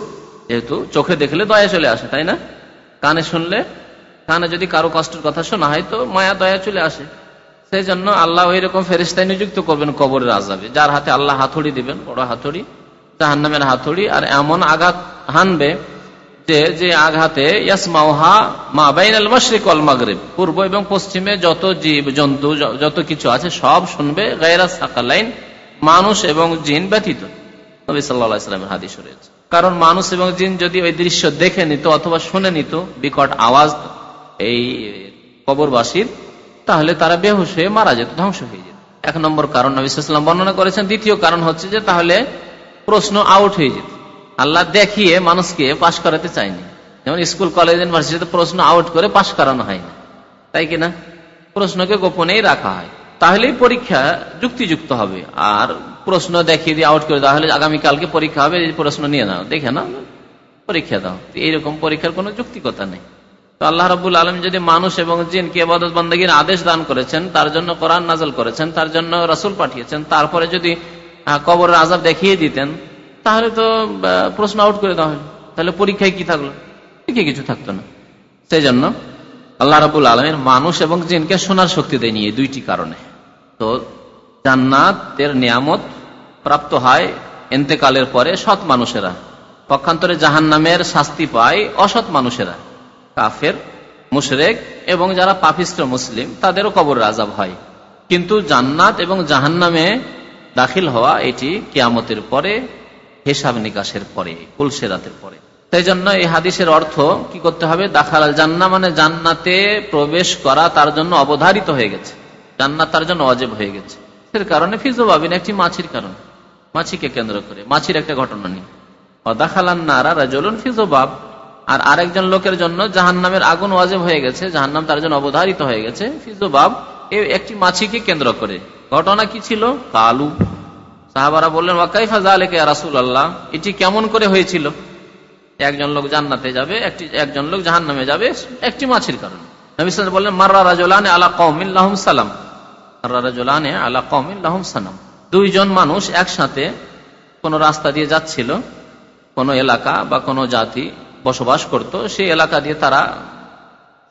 যেহেতু চোখে দেখলে দয়া চলে আসে, তাই না? কানে শুনলে, কানে যদি কারও কষ্টের কথা শোনা হয়, তো মায়া, দয়া চলে আসে। সেই জন্য আল্লাহ ওই রকম ফেরিস্তায় নিযুক্ত করবেন কবরের আজাবে যার হাতে আল্লাহ হাতুড়ি দিবেন, বড় হাতুড়ি, জাহান্নামের হাতুড়ি, আর এমন আঘাত হানবে যে আঘাতে পূর্ব এবং পশ্চিমে যত জীব, জন্তু যত কিছু আছে সব শুনবে গায়রা সাকালাইন মানুষ এবং জিন ব্যতীত। নবী হাদিস রয়েছে। কারণ মানুষ এবং জিন যদি ওই দৃশ্য দেখে নিত অথবা শুনে নিত, বিকট আওয়াজ এই কবরবাসীর, তাহলে তারা বেহুশ হয়ে মারা যেত, ধ্বংস হয়ে যেত। এক নম্বর কারণ নবীলাম বর্ণনা করেছেন। দ্বিতীয় কারণ হচ্ছে যে তাহলে প্রশ্ন আউট হয়ে যেত। আল্লাহ দেখিয়ে মানুষকে পাশ করাতে চায়নি। যেমন স্কুল, কলেজ, ইউনিভার্সিটিতে প্রশ্ন আউট করে পাশ করানো হয় না তাই কিনা প্রশ্নকে গোপনেই রাখা হয়। তাহলেই পরীক্ষা যুক্তিযুক্ত হবে। আর প্রশ্ন দেখিয়ে দিয়ে আউট করে দেওয়া হলে আগামীকালকে পরীক্ষা হবে, এই প্রশ্ন নিয়ে নাও। দেখে না পরীক্ষা দাও। এইরকম পরীক্ষার কোনো যুক্তিকতা নেই। তো আল্লাহ রাবুল আলম যদি মানুষ এবং জিনকে আবাদত বন্দীর আদেশ দান করেছেন, তার জন্য কোরআন নাজল করেছেন, তার জন্য রাসুল পাঠিয়েছেন, তারপরে যদি কবরের আজাব দেখিয়ে দিতেন তাহলে তো প্রশ্ন আউট করে দেওয়া হলো। তাহলে পরীক্ষায় কি থাকল? পরীক্ষায় কিছু থাকতো না। সেই জন্য আল্লাহ রাবুল আলমের মানুষ এবং জিনকে শোনার শক্তি দেয়নি এই দুইটি কারণে। তো জান্নাতের নিয়ামত প্রাপ্ত হয় এন্তেকালের পরে সৎ মানুষেরা। পক্ষান্তরে জাহান নামের শাস্তি পায় অসৎ মানুষেরা। কাফের, মুশরেক এবং যারা পাপিস্ট মুসলিম, তাদেরও কবর রাজাব হয়। কিন্তু জান্নাত এবং জাহান্নামে দাখিল হওয়া এটি কিয়ামতের পরে হিসাব নিকাশের পরে, কুলসেরাতের পরে। তাই জন্য এই হাদিসের অর্থ কি করতে হবে? দাখাল জান্না মানে জান্নাতে প্রবেশ করা তার জন্য অবধারিত হয়ে গেছে। জান্নাত তার জন্য অজেব হয়ে গেছে। এর কারণে ফিজোবাবিন একটি মাছির কারণ। মাছিকে কেন্দ্র করে। মাছির একটা ঘটনা নারা রাজলুন আর আরেকজন লোকের জন্য জাহান নামের আগুন হয়ে গেছে জাহান নাম তার জন্য অবধারিত হয়ে গেছে। ফিজোবাব একটি মাছিকে কেন্দ্র করে। ঘটনা কি ছিল? কালু। সাহাবারা বললেন ওয়াকাইফা জালেকে রাসুল আল্লাহ এটি কেমন করে হয়েছিল? একজন লোক জান্নাতে যাবে, একটি, একজন লোক জাহান নামে যাবে, একটি মাছির কারণে। বললেন, মার্রা রাজলানে আলা কৌমিল্লাহম সালাম। মার্রা রাজলানে আলা কৌমিল্লাহম সালাম। দুইজন মানুষ একসাথে কোন রাস্তা দিয়ে যাচ্ছিল, কোন এলাকা বা কোন জাতি বসবাস করত, সেই এলাকা দিয়ে তারা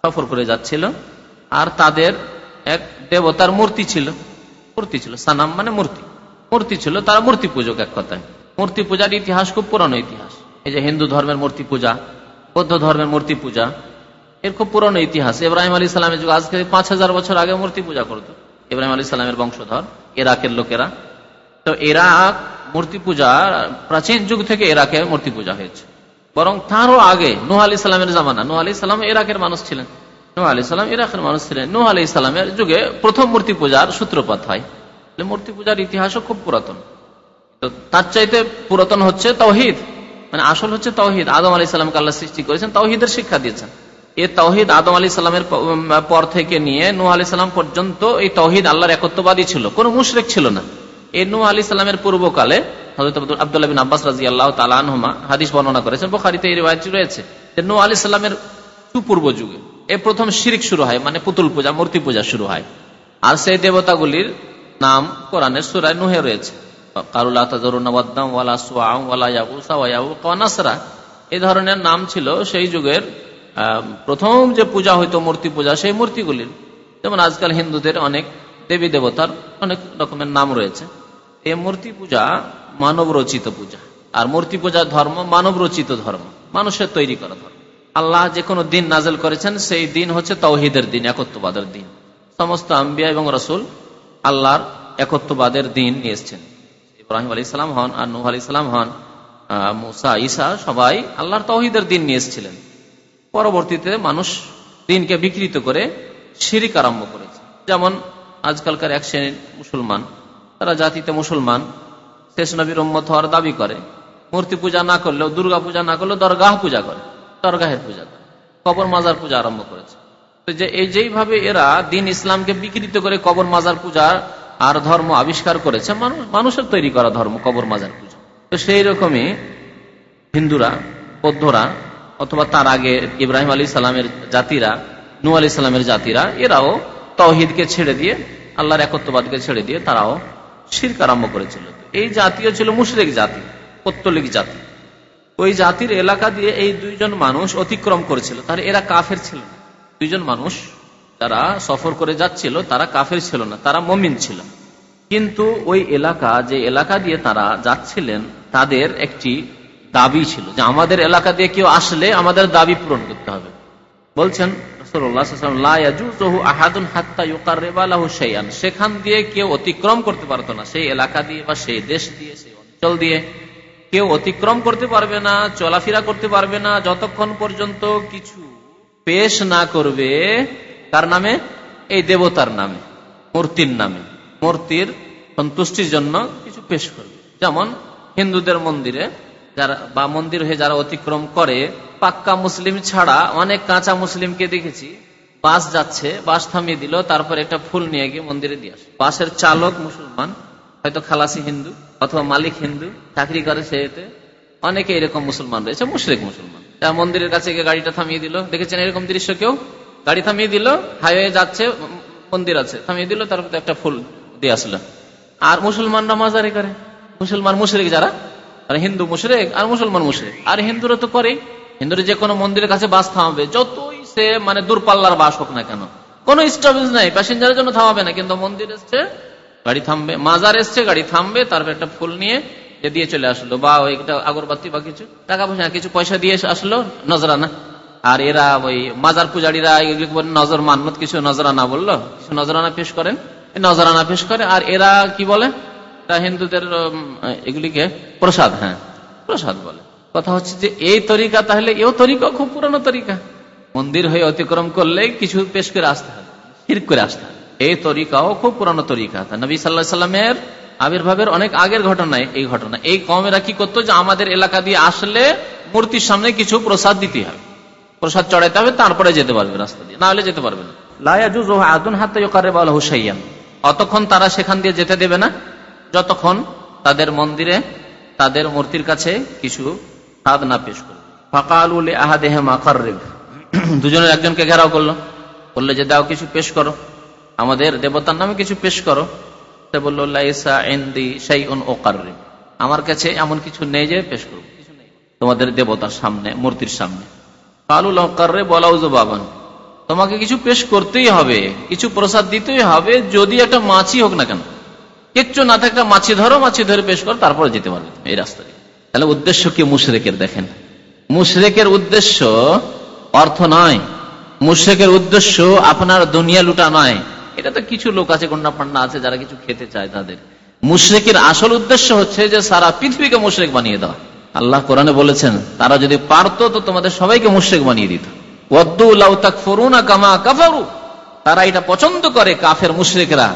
সফর করে যাচ্ছিল। আর তাদের এক দেবতার মূর্তি ছিল মূর্তি ছিল, সানাম মানে মূর্তি। মূর্তি ছিল, তারা মূর্তি পূজক এক কথায়। মূর্তি পূজার ইতিহাস খুব পুরনো ইতিহাস। এই যে হিন্দু ধর্মের মূর্তি পূজা, বৌদ্ধ ধর্মের মূর্তি পূজা, এর খুব পুরনো ইতিহাস। ইব্রাহিম আলী সালামের যুগ, আজকে পাঁচ হাজার বছর আগে মূর্তি পূজা করত। ইব্রাহিম আলী সালামের বংশধর, ইরাকের লোকেরা। তো ইরাক মূর্তি পূজা, প্রাচীন যুগ থেকে ইরাকে মূর্তি পূজা হয়েছে। বরং তারও আগে নুহ আলি সালামের জামানা, নুহ আলি সালাম ইরাকের মানুষ ছিলেন। নুহ আলি সালাম ইরাকের মানুষ ছিলেন। নুহ আলি সালামের যুগে প্রথম মূর্তি পূজার সূত্রপাত হয়। মূর্তি পূজার ইতিহাসও খুব পুরাতন। তো তার চাইতে পুরাতন হচ্ছে তৌহিদ মানে আসল হচ্ছে তৌহিদ আদম আলি সাল্লামকে আল্লাহ সৃষ্টি করেছেন তৌহিদের শিক্ষা দিয়েছেন। এ তৌহিদ আদম আলী সাল্লামের পর থেকে নিয়ে নু আলি সাল্লাম পর্যন্ত এই তৌহিদ আল্লাহর একত্ববাদী ছিল। কোন মুশরেক ছিল না। এই নু আলি সাল্লামের পূর্বকালে আবদুল্লাহ বিন আব্বাস রাজি আল্লাহ তালানহমা হাদিস বর্ণনা করেছেন, বোখারিতে এই রেওয়ায়তটি রয়েছে যে নু আলি সাল্লামের সুপূর্ব যুগে এ প্রথম শিরিক শুরু হয় মানে পুতুল পূজা, মূর্তি পূজা শুরু হয়। আর সেই দেবতাগুলির নাম কোরআনের সুরায় নুহে রয়েছে। এই ধরনের নাম ছিল সেই যুগের প্রথম যে পূজা হইতো মূর্তি পূজা, সেই মূর্তিগুলির। যেমন আজকাল হিন্দুদের অনেক দেবী দেবতার অনেক রকমের নাম রয়েছে। এই মূর্তি পূজা মানব রচিত পূজা। আর মূর্তি পূজার ধর্ম মানব রচিত ধর্ম। মানুষের তৈরি করা ধর্ম। আল্লাহ যে কোনো দিন নাজেল করেছেন, সেই দিন হচ্ছে তৌহিদের দিন, একত্ববাদের দিন। সমস্ত আম্বিয়া এবং রসুল আল্লাহর একত্ববাদের দিন নিয়ে এসছেন। ইব্রাহিম আলী ইসলাম হন আর নুহ আলী ইসলাম হন মুসা ইসা সবাই আল্লাহর তহিদের দিন নিয়ে এসেছিলেন। পরবর্তীতে মানুষ দিনকে বিকৃত করে শিরিক আরম্ভ করেছে। যেমন আজকালকার এক শ্রেণির মুসলমান, তারা জাতিতে মুসলমান, শেষ নবীর হওয়ার দাবি করে, মূর্তি পূজা না করলেও, দুর্গা পূজা না করলেও দরগাহ পূজা করে, দরগাহের পূজা করে, কবর মাজার পূজা আরম্ভ করেছে। যে এই যেইভাবে এরা দিন ইসলামকে বিকৃত করে কবর মাজার পূজা আর ধর্ম আবিষ্কার করেছে মানুষের তৈরি করা ধর্ম কবর মাজার পূজা। তো সেই রকমই হিন্দুরা, বৌদ্ধরা অথবা তার আগে ইব্রাহিম আলী সালামের জাতিরা নু আলি সালামের জাতিরা, এরাও তহিদকে ছেড়ে দিয়ে, আল্লাহর একত্ববাদকে ছেড়ে দিয়ে তারাও শির্ক আরম্ভ করেছিল। এই জাতীয় ছিল মুশরিক জাতি, পত্তলিক জাতি। ওই জাতির এলাকা দিয়ে এই দুইজন মানুষ অতিক্রম করেছিল। তার এরা কাফের ছিল দুইজন মানুষ যারা সফর করে যাচ্ছিল, তারা কাফের ছিল না, তারা মমিন ছিল। কিন্তু ওই এলাকা, যে এলাকা দিয়ে তারা যাচ্ছিলেন, তাদের একটি দাবি ছিল যে আমাদের এলাকা দিয়ে কেউ আসলে আমাদের দাবি পূরণ করতে হবে। বলছেন সেখান দিয়ে কেউ অতিক্রম করতে পারতো না, সেই এলাকা দিয়ে বা সেই দেশ দিয়ে, সেই অঞ্চল দিয়ে। কেউ অতিক্রম করতে পারবে না, চলাফেরা করতে পারবে না, যতক্ষণ পর্যন্ত কিছু পেশ না করবে, তার নামে? এই দেবতার নামে, মূর্তির নামে। মূর্তির সন্তুষ্টির জন্য কিছু পেশ করবে। যেমন হিন্দুদের মন্দিরে যারা, বা মন্দির হয়ে যারা অতিক্রম করে, পাক্কা মুসলিম ছাড়া অনেক কাঁচা মুসলিমকে দেখেছি। বাস যাচ্ছে, বাস থামিয়ে দিল, তারপর একটা ফুল নিয়ে গিয়ে মন্দিরে দিয়ে আসে। বাসের চালক মুসলমান, হয়তো খালাসি হিন্দু অথবা মালিক হিন্দু, চাকরি করে সেতে অনেকে এরকম মুসলমান রয়েছে, মুশরেক মুসলমান। মন্দিরের কাছে গিয়ে গাড়িটা থামিয়ে দিল। দেখেছেন এরকম দৃশ্য কেউ? গাড়ি থামিয়ে দিল হাইওয়ে যাচ্ছে, মন্দির আছে। থামিয়ে দিল, তারপর একটা ফুল দিয়ে আসলো। আর মুসলমানরা মাজারি করে? মুসলমান মুশরেক যারা? আর হিন্দু মুশরেক আর মুসলমান মুশরেক। আর হিন্দুরা তো করে হিন্দুরা যে কোনো মন্দিরের কাছে বাস থামাবে। যতই সে মানে দূরপাল্লার বাস হোক না কেন। কোন স্টপেজ নাই প্যাসেঞ্জারের জন্য থামাবে না, কিন্তু মন্দির এসছে, গাড়ি থামবে। মাজার এসছে, গাড়ি থামবে, তারপর একটা ফুল নিয়ে দিয়ে চলে আসলো, বা ওইটা আগরবাতি বা কিছু টাকা পয়সা কিছু পয়সা দিয়ে আসলো নজরানা আর এরা ওই মাজার পূজারীরা নজর মান্নত, কিছু নজরানা বলল, কিছু নজরানা পেশ করেন। নজরানা পেশ করে, আর এরা কি বলে? হিন্দুদের এগুলিকে প্রসাদ হ্যাঁ প্রসাদ বলে। কথা হচ্ছে যে এই তরিকা তাহলে, এও তরিকা, খুব পুরানো তরিকা। মন্দির হয়ে অতিক্রম করলে কিছু পেশ করে আসতে হবে করে আসতে এই তরিকাও খুব পুরানো তরিকা। নবী সাল্লাহ সাল্লামের আবির্ভাবের অনেক আগের ঘটনায় এই ঘটনা। এই কমেরা কি করতো যে আমাদের এলাকা দিয়ে আসলে মূর্তির সামনে কিছু প্রসাদ দিতে হবে। প্রসাদ চড়াইতে হবে তারপরে যেতে পারবে রাস্তা দিয়ে। না হলে যেতে পারবে না। অতক্ষণ তারা সেখান দিয়ে যেতে দেবে না। যতক্ষণ তাদের মন্দিরে তাদের মূর্তির কাছে কিছু স্বাদ না পেশ করবে। ফাঁকালুল আহাদেহে মাখার দুজনের একজনকে ঘেরাও করল। বলল যে দাও কিছু পেশ করো। আমাদের দেবতার নামে কিছু পেশ করো। সে বলল আমার কাছে এমন কিছু নেই যে পেশ করব। তোমাদের দেবতার সামনে, মূর্তির সামনে। কালুল অকারে বলাও বাবান তোমাকে কিছু পেশ করতেই হবে, কিছু প্রসাদ দিতেই হবে, যদি একটা মাছি হোক না কেন। কিচ্ছু না থাকলে মাছি ধরো, মাছি ধরে পেশ করো, তারপরে যেতে পারবে এই রাস্তা দিয়ে তাহলে উদ্দেশ্য কি মুশরেকের, দেখেন? মুশরেকের উদ্দেশ্য অর্থ নয়। মুশরেকের উদ্দেশ্য আপনার দুনিয়া লুটা নয়। এটা তো কিছু লোক আছে কন্যা পান্না আছে, যারা কিছু খেতে চায় তাদের। মুশরেকের আসল উদ্দেশ্য হচ্ছে যে সারা পৃথিবীকে মুশরেক বানিয়ে দেওয়া। আল্লাহ কোরআনে বলেছেন, তারা যদি পারত তো তোমাদের সবাইকে মুশরেক বানিয়ে দিত। তারা এটা পছন্দ করে কাফের মুশরেকরা,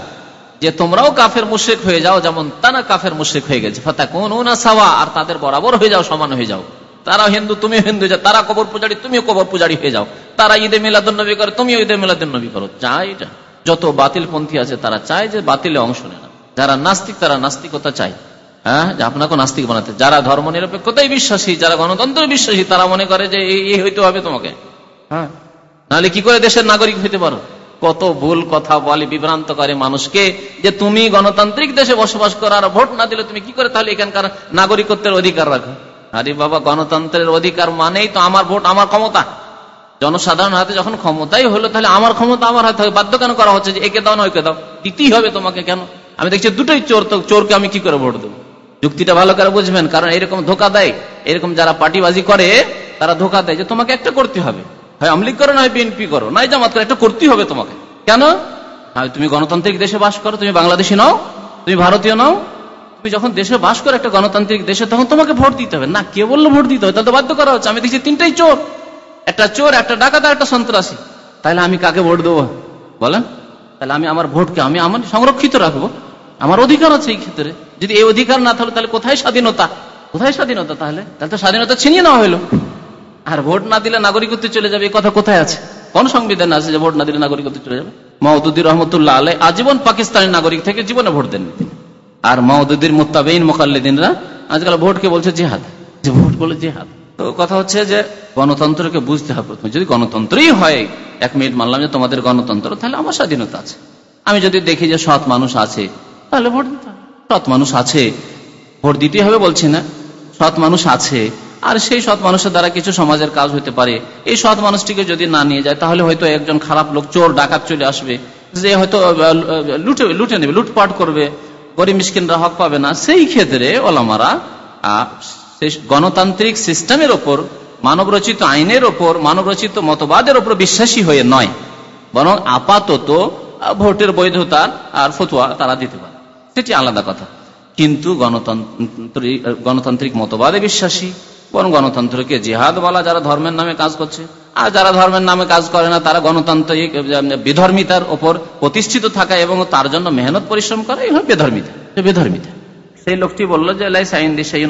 যে তোমরাও কাফের মুশ্রিক হয়ে যাও, যেমন কাফের মুশ্রিক হয়ে গেছে। সাওয়া, আর তাদের বরাবর হয়ে যাও, সমান হয়ে যাও। তারা হিন্দু তুমি হিন্দু যাও তারা কবর পূজারি, তুমিও কবর পূজারি হয়ে যাও। তারা ঈদে মিলাদুল নবী করে, তুমিও ঈদে মিলাদুল নবী করো চাই এটা। যত বাতিল পন্থী আছে, তারা চায় যে বাতিলে অংশ নেয় না যারা নাস্তিক, তারা নাস্তিকতা চায়। হ্যাঁ? আপনাকে নাস্তিক বানাতে। যারা ধর্ম নিরপেক্ষতাই বিশ্বাসী, যারা গণতন্ত্র বিশ্বাসী, তারা মনে করে যে এই হইতে হবে তোমাকে। হ্যাঁ? নাহলে কি করে দেশের নাগরিক হইতে পারো? কত ভুল কথা বলে বিভ্রান্ত করে মানুষকে যে তুমি গণতান্ত্রিক দেশে বসবাস করো আর ভোট না দিলে তুমি কি করে তাহলে এখানকার নাগরিকত্বের অধিকার রাখো? আরে বাবা, গণতন্ত্রের অধিকার মানেই তো আমার ভোট, আমার ক্ষমতা। জনসাধারণ হাতে যখন ক্ষমতাই হলো, তাহলে আমার ক্ষমতা আমার হাতে হবে। বাধ্য কেন করা হচ্ছে যে একে দাও না দাও? দিতেই হবে তোমাকে কেন? আমি দেখছি দুটোই চোর তো চোরকে আমি কি করে ভোট দেবো? যুক্তিটা ভালো করে বুঝবেন, কারণ এরকম ধোকা দেয়। এরকম যারা পার্টিবাজি করে, তারা ধোকা দেয় যে তোমাকে একটা করতে হবে। হয় আমলিগ করো, নয় বিএনপি করো নাই জামাত করো, একটা করতেই হবে তোমাকে। কেন? তুমি গণতান্ত্রিক দেশে বাস করো, তুমি বাংলাদেশি নাও, তুমি ভারতীয় নাও। তুমি যখন দেশে বাস করো একটা গণতান্ত্রিক দেশে, তখন তোমাকে ভোট দিতে হবে। না, কে বলল ভোট দিতে হবে? তাহলে তো বাধ্য করা হচ্ছে। আমি দেখছি তিনটাই চোর। একটা চোর, একটা ডাকাত আর একটা সন্ত্রাসী। তাহলে আমি কাকে ভোট দেবো? বলেন। তাহলে আমি আমার ভোটকে, আমি আমার সংরক্ষিত রাখব। আমার অধিকার আছে এই ক্ষেত্রে। যদি এই অধিকার না থাকলে তাহলে কোথায় স্বাধীনতা? কোথায় স্বাধীনতা তাহলে? তাহলে তো স্বাধীনতা ছিনিয়ে নেওয়া হলো। আর ভোট না দিলে নাগরিকত্ব চলে যাবে, এই কথা কোথায় আছে? কোন সংবিধান আছে যে ভোট না দিলে নাগরিকত্ব চলে যাবে? মহদুদ্দিন রহমতুল্লাহ আলাই আজীবন পাকিস্তানি নাগরিক থেকে জীবনে ভোট দেন আর মহদুদ্দিন মোত্তাবেইন মোকাল্লিদিনরা আজকাল ভোটকে বলছে জেহাদ। যে ভোট বলে জেহাদ। তো কথা হচ্ছে যে গণতন্ত্রকে বুঝতে হবে। প্রথমে যদি গণতন্ত্রই হয়, এক মিনিট মানলাম যে তোমাদের গণতন্ত্র, তাহলে আমার স্বাধীনতা আছে। আমি যদি দেখি যে সৎ মানুষ আছে, তাহলে ভোট দিতে সৎ মানুষ আছে, ভোট দিতে হবে বলছি না। সৎ মানুষ আছে, আর সেই সৎ মানুষের দ্বারা কিছু সমাজের কাজ হতে পারে। এই সৎ মানুষটিকে যদি না নিয়ে যায়, তাহলে হয়তো একজন খারাপ লোক, চোর, ডাকাত চলে আসবে। যে হয়তো লুটে লুটে নেবে, লুটপাট করবে। গরিব মিসকিনরা হক পাবে না। সেই ক্ষেত্রে ওলামারা সেই গণতান্ত্রিক সিস্টেমের ওপর মানব রচিত আইনের ওপর মানব রচিত মতবাদের ওপর বিশ্বাসী হয়ে নয়। বরং আপাতত ভোটের বৈধতা আর ফতুয়া তারা দিতে পারে। সেটি আলাদা কথা। কিন্তু গণতান্ত্রিক গণতান্ত্রিক মতবাদে বিশ্বাসী, বরং গণতন্ত্রকে জেহাদ বলা যারা ধর্মের নামে কাজ করছে, আর যারা ধর্মের নামে কাজ করে না, তারা গণতান্ত্রিক বিধর্মিতার ওপর প্রতিষ্ঠিত থাকা এবং তার জন্য মেহনত, পরিশ্রম করে এই হল বেধর্মিতা বেধর্মিতা। সেই লোকটি বলল যে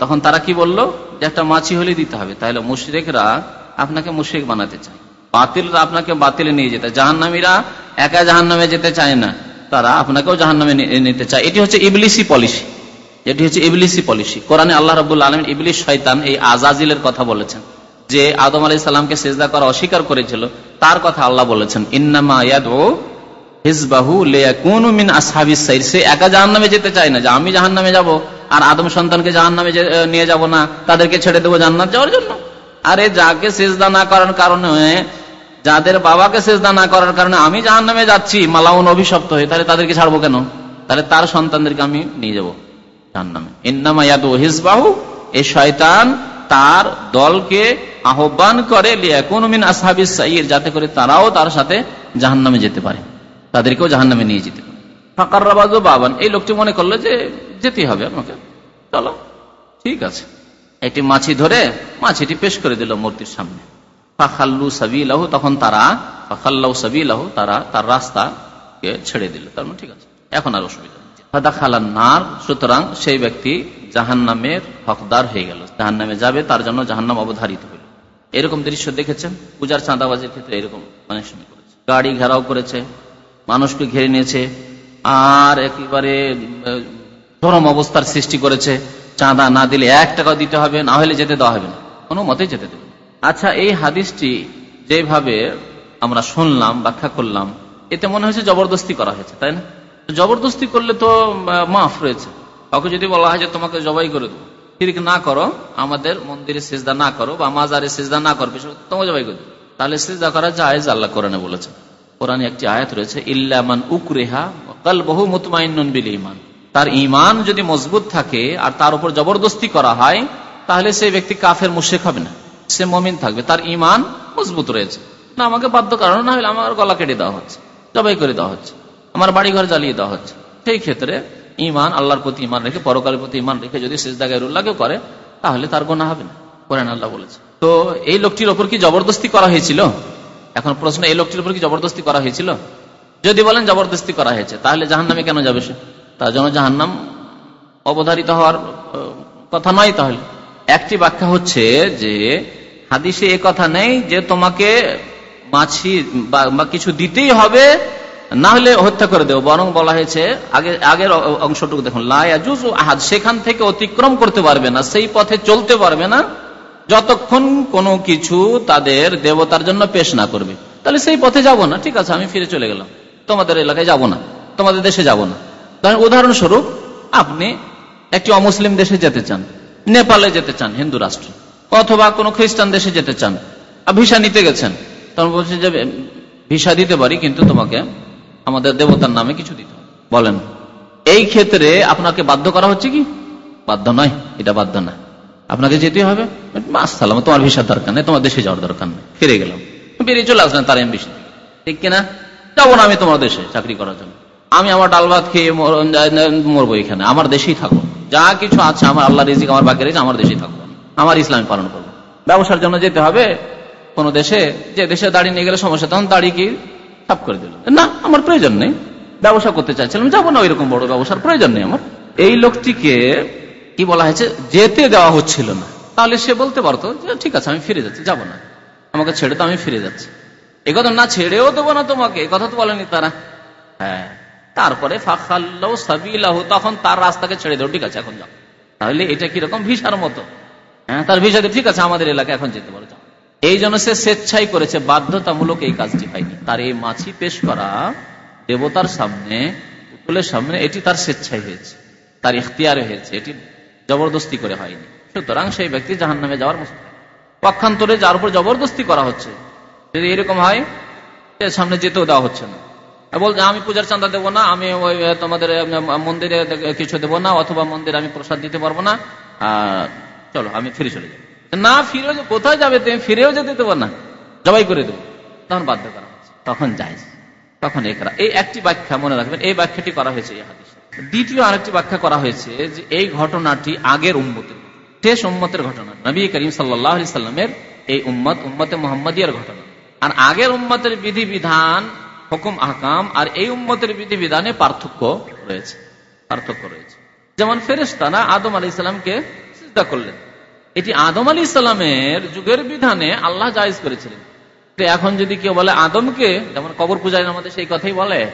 তখন তারা কি বলল? যে একটা মাছি হলে দিতে হবে। তাহলে মুশরেকরা আপনাকে মুশরিক বানাতে চায়। বাতিলরা আপনাকে বাতিলে নিয়ে যেতে জাহান্নামীরা একা জাহান নামে যেতে চায় না। তারা আপনাকেও জাহান নামে নিতে চায়। এটি হচ্ছে ইবলিসি পলিসি। এটি হচ্ছে ইবলিসি পলিসি। কোরআনে আল্লাহ রবুল্লা আলম ইবলিস শয়তান এই আজাজিলের কথা বলেছেন। যে আদম আলাই সাল্লামকে সেজদা করা অস্বীকার করেছিল, তার কথা আল্লাহ বলেছেন। ইন্নামা ইয়াদ ও হিজবাহু মিন আসহাবিস সাইর। সে একা জাহান নামে যেতে চায় না, যে আমি জাহান নামে যাব আর আদম সন্তানকে জাহান নামে নিয়ে যাব না, তাদেরকে ছেড়ে দেবো জান্নাত যাওয়ার জন্য। আরে যাকে সেজদা না করার কারণে, যাদের বাবাকে সেজদা না করার কারণে আমি জাহান নামে যাচ্ছি, মালাউন অভিশপ্ত হয়ে, তাহলে তাদেরকে ছাড়বো কেন? তাহলে তার সন্তানদেরকে আমি নিয়ে যাব জাহান নামে ইন্নামা এই শয়তান তার দলকে আহ্বান করে লিয়াকুনমিন আসহাবিস সাইর, যাতে করে তারাও তার সাথে জাহান নামে যেতে পারে। তাদেরকেও জাহান নামে নিয়ে যেতে ফাঁকার বাবান। এই লোকটি মনে করল যে যেতে হবে আমাকে। চলো, ঠিক আছে। একটি মাছি ধরে মাছিটি পেশ করে দিল মূর্তির সামনে। ফাখাল্লু সাবিলাহু, তখন তারা তারা তার ছেড়ে দিল। তার মানে ঠিক আছে, এখন আর অসুবিধা সুতরাং সেই ব্যক্তি জাহান নামের হকদার হয়ে গেল। জাহান নামে যাবে, তার জন্য জাহান্নাম অবধারিত হইল এরকম দৃশ্য দেখেছেন? পূজার চাঁদাবাজির ক্ষেত্রে এরকম গাড়ি ঘেরাও করেছে। মানুষকে ঘিরে নিয়েছে, আর একেবারে চরম অবস্থার সৃষ্টি করেছে। চাঁদা না দিলে এক টাকা দিতে হবে, না হলে যেতে দেওয়া হবে না। কোনো মতে যেতে দেবে আচ্ছা এই হাদিসটি যেভাবে আমরা শুনলাম, ব্যাখ্যা করলাম, এতে মনে হয়েছে জবরদস্তি করা হয়েছে, তাই না? জবরদস্তি করলে তো মাফ রয়েছে। কাউকে যদি বলা হয় যে তোমাকে জবাই করে দেবো, শিরিক না করো, আমাদের মন্দিরে সেজদা না করো বা মাজারে সেজদা না করো তোমাকে জবাই করে তাহলে সেজদা করা যায় আল্লাহ কোরআনে বলেছে কোরআনে একটি আয়াত রয়েছে ইল্লামান উকরেহা কাল বহু মুতমাইন বিল ইমান তার ইমান যদি মজবুত থাকে আর তার উপর জবরদস্তি করা হয়, তাহলে সেই ব্যক্তি কাফের মুশেক হবে না। সে মমিন থাকবে। তার ইমান মজবুত রয়েছে। না, আমাকে বাধ্য কারণ, না হলে আমার গলা কেটে দেওয়া হচ্ছে, জবাই করে দেওয়া হচ্ছে, আমার বাড়ি ঘর জ্বালিয়ে দেওয়া হচ্ছে। সেই ক্ষেত্রে ইমান আল্লাহর প্রতি ইমান রেখে, পরকালের প্রতি ইমান রেখে যদি শেষ জায়গায় উল্লাঘেও করে, তাহলে তার গোনা হবে না। করেন আল্লাহ বলেছে। তো এই লোকটির ওপর কি জবরদস্তি করা হয়েছিল? এখন প্রশ্ন, এই লোকটির উপর কি জবরদস্তি করা হয়েছিল? যদি বলেন জবরদস্তি করা হয়েছে, তাহলে জাহান্নামে কেন যাবে সে? তার জন্য জাহান্নাম অবধারিত হওয়ার কথা নয় তাহলে। একটি ব্যাখ্যা হচ্ছে যে, হাদিসে এ কথা নেই যে তোমাকে মাছি বা কিছু দিতেই হবে, না হলে হত্যা করে দেব। বরং বলা হয়েছে, আগে, আগের অংশটুকু দেখুন। লাজুজ আহাদ, সেখান থেকে অতিক্রম করতে পারবে না, সেই পথে চলতে পারবে না যতক্ষণ কোনো কিছু তাদের দেবতার জন্য পেশ না করবে। তাহলে সেই পথে যাব না। ঠিক আছে, আমি ফিরে চলে গেলাম। তোমাদের এলাকায় যাব না। তোমাদের দেশে যাব না। উদাহরণস্বরূপ আপনি একটি অমুসলিম দেশে যেতে চান, নেপালে যেতে চান, হিন্দু রাষ্ট্র, অথবা কোনো খ্রিস্টান দেশে যেতে চান ভিসা নিতে গেছেন, তখন বলছে যে ভিসা দিতে পারি, কিন্তু তোমাকে আমাদের দেবতার নামে কিছু দিতে বলেন। এই ক্ষেত্রে আপনাকে বাধ্য করা হচ্ছে কি? বাধ্য নয়, এটা বাধ্য না। আপনাকে যেতে হবে। আসসালাম তোমার ভিসার দরকার নেই, তোমার দেশে যাওয়ার দরকার নেই। ফিরে গেলাম। বেরিয়ে চলে আসলেন তার এমবিসি। ঠিক কিনা? যাব না আমি তোমার দেশে চাকরি করার জন্য। আমি আমার ডাল ভাত খেয়ে মরবো এখানে। আমার দেশেই থাকব যা কিছু আছে, আমার আল্লাহ রিজিক, আমার বাকি রয়েছে আমার দেশেই থাকব আমার ইসলাম পালন করব। ব্যবসার জন্য যেতে হবে। কোন দেশে, যে দেশে দাঁড়িয়ে নিয়ে গেলে সমস্যা, তখন দাঁড়িয়ে কি? সাফ করে দিল। না, আমার প্রয়োজন নেই। ব্যবসা করতে চাইছিলাম, যাব না ওইরকম বড় ব্যবসার প্রয়োজন নেই আমার। এই লোকটিকে কি বলা হয়েছে? যেতে দেওয়া হচ্ছিল না। তাহলে সে বলতে পারতো ঠিক আছে, আমি ফিরে যাচ্ছি, যাব না। আমাকে ছেড়ে তো আমি ফিরে যাচ্ছি। এ কথা না, ছেড়েও দেবো না তোমাকে। কথা তো বলেনি তারা। হ্যাঁ তারপরে তখন তার রাস্তাকে ছেড়ে দেবো ঠিক আছে, এখন যাও। তাহলে এটা কীরকম? ভিসার মতো। হ্যাঁ তার ভিসাতে ঠিক আছে, আমাদের এলাকায় এখন যেতে পারো, যাও। এই জন্য সে স্বেচ্ছাই করেছে। বাধ্যতামূলক এই কাজটি হয়নি। তার এই মাছি পেশ করা দেবতার সামনে উকুলের সামনে, এটি তার স্বেচ্ছাই হয়েছে। তার ইখতিয়ারে হয়েছে। এটি জবরদস্তি করে হয়নি। সুতরাং সেই ব্যক্তি জাহান নামে যাওয়ার পক্ষান্তরে যার উপর জবরদস্তি করা হচ্ছে, যদি এরকম হয় সামনে যেতেও দেওয়া হচ্ছে না। বলছে আমি পূজার চান্দা দেবো না, আমি ওই তোমাদের মন্দিরে কিছু দেবো না, অথবা মন্দিরে আমি প্রসাদ দিতে পারব না। চলো, আমি ফিরে চলে যাই। না ফিরেও যে- কোথায় যাবে তুমি? ফিরেও যেতে দেবো না। জবাই করে দেবো। তখন বাধ্য করা হচ্ছে। তখন যায় তখন একরা এই একটি ব্যাখ্যা মনে রাখবেন, এই ব্যাখ্যাটি করা হয়েছে এই হাদিসে। দ্বিতীয় আরেকটি ব্যাখ্যা করা হয়েছে যে এই ঘটনাটি আগের উম্মতের, শেষ উম্মতের ঘটনা, নবী করিম সাল্লাহ সাল্লামের এই উম্মত, উম্মতে মোহাম্মদিয়ার ঘটনা। আর আগের উম্মতের বিধি বিধান হুকুম, আহকাম, আর এই উম্মতের বিধি বিধানে পার্থক্য রয়েছে পার্থক্য রয়েছে। যেমন ফেরেস্তানা আদম আলি ইসলামকে চিন্তা করলেন। এটি আদম আলী ইসলামের যুগের বিধানে আল্লাহ জায়েজ করেছিলেন। এখন যদি কেউ বলে আদমকে, যেমন কবর পূজারী আমাদের সেই কথাই বলে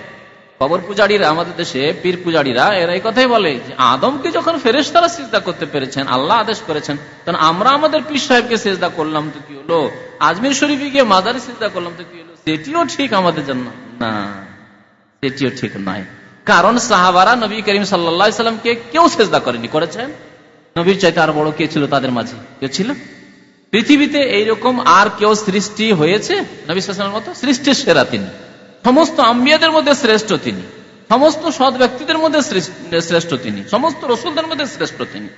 কবর পূজারীরা, আমাদের দেশে পীর পূজারীরা, এরা এই কথাই বলে যে আদমকে যখন ফেরেস তারা সিজদা করতে পেরেছেন, আল্লাহ আদেশ করেছেন, তখন আমরা আমাদের পীর সাহেবকে সিজদা করলাম, তো কি হলো? আজমির শরীফে গিয়ে মাদারি সিজদা করলাম, তো কি হলো? সেটিও ঠিক আমাদের জন্য না, সেটিও ঠিক নয়। কারণ সাহাবারা নবী করিম সাল্লা সাল্লামকে কেউ সেজদা করেনি, করেছেন? নবীর চাইতে আর বড় কে ছিল তাদের মাঝে? কেউ ছিল? পৃথিবীতে এইরকম আর কেউ সৃষ্টি হয়েছে? নবী সাল্লামের মতো সৃষ্টির সেরা তিনি। সমস্ত আম্বিয়াদের মধ্যে শ্রেষ্ঠ তিনি। সমস্ত সৎ ব্যক্তিদের মধ্যে শ্রেষ্ঠ তিনি। সমস্ত রসুলদের মধ্যে শ্রেষ্ঠ তিনি।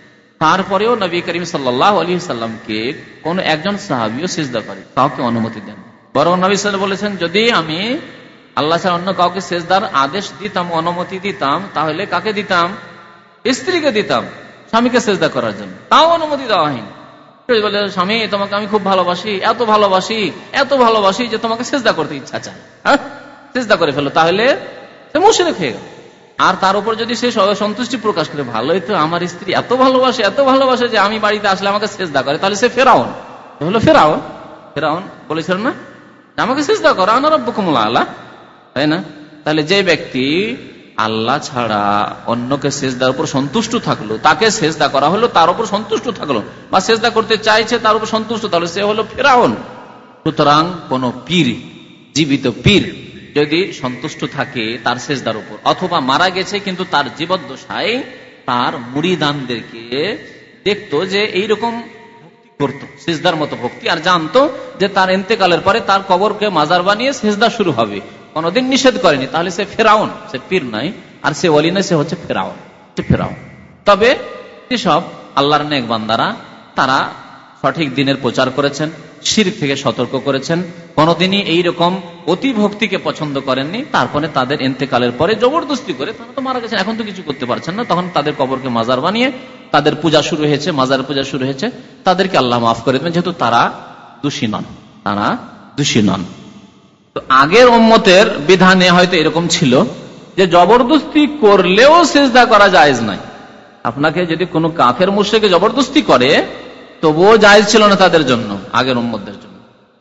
তারপরেও নবী করিম সাল্লাহ সাল্লামকে কোন একজন সাহাবিও সিজদা করে, কাউকে অনুমতি দেন বরং নবী সাল্লাম বলেছেন, যদি আমি আল্লাহ ছাড়া অন্য কাউকে সেজদার আদেশ দিতাম, অনুমতি দিতাম, তাহলে কাকে দিতাম? স্ত্রীকে দিতাম, স্বামীকে সেজদা করার জন্য। তাও অনুমতি দেওয়া হয়নি। বলে, স্বামী, তোমাকে আমি খুব ভালোবাসি, এত ভালোবাসি এত ভালোবাসি যে তোমাকে সেজদা করতে ইচ্ছা চায় চেষ্টা করে ফেলো তাহলে সে মুশরেক হয়ে গেল। আর তার উপর যদি সে সন্তুষ্টি প্রকাশ করে, ভালোই তো আমার স্ত্রী এত ভালোবাসে এত ভালোবাসে যে আমি বাড়িতে আসলে আমাকে সেজদা করে। তাহলে সে ফেরাউন। হলো ফেরাউন। ফেরাউন বলেছিলেন না? আমাকে সেজদা করো আনার রব্বকুমুল্লা আল্লাহ তাই না? তাহলে যে ব্যক্তি আল্লাহ ছাড়া অন্যকে সেজদার উপর সন্তুষ্ট থাকল, তাকে সেজদা করা হলো, তার উপর সন্তুষ্ট থাকল, বা সেজদা করতে চাইছে, তার উপর সন্তুষ্ট, তাহলে সে হলো ফেরাউন। সুতরাং কোন পীর, জীবিত পীর যদি সন্তুষ্ট থাকে তার সেজদার উপর। অথবা মারা গেছে কিন্তু তার জীবদ্দশায় তার মুড়িদানদেরকে দেখতো যে এইরকম কোনদিন নিষেধ করেনি। তাহলে সে সে পীর নাই, আর সে সে হচ্ছে তবে যেসব আল্লাহর নেক বান্দারা, তারা সঠিক দিনের প্রচার করেছেন, শির থেকে সতর্ক করেছেন। কোনদিনই এইরকম অতি ভক্তিকে পছন্দ করেননি, তারপরে তাদের এন্তেকালের পরে জবরদস্তি করে তারা তো মারা গেছেন, এখন তো কিছু করতে পারছেন না। তখন তাদের কবরকে মাজার বানিয়ে তাদের পূজা শুরু হয়েছে, মাজার পূজা শুরু হয়েছে। তাদেরকে আল্লাহ মাফ করে দেবেন, যেহেতু তারা দোষী নন, তারা দোষী নন। তো আগের ওম্মতের বিধানে হয়তো এরকম ছিল যে জবরদস্তি করলেও সেজদা করা জায়েজ নাই আপনাকে যদি কোনো কাফের মুশ্রেকে জবরদস্তি করে, তবুও জায়েজ ছিল না তাদের জন্য, আগের উম্মতদের জন্য।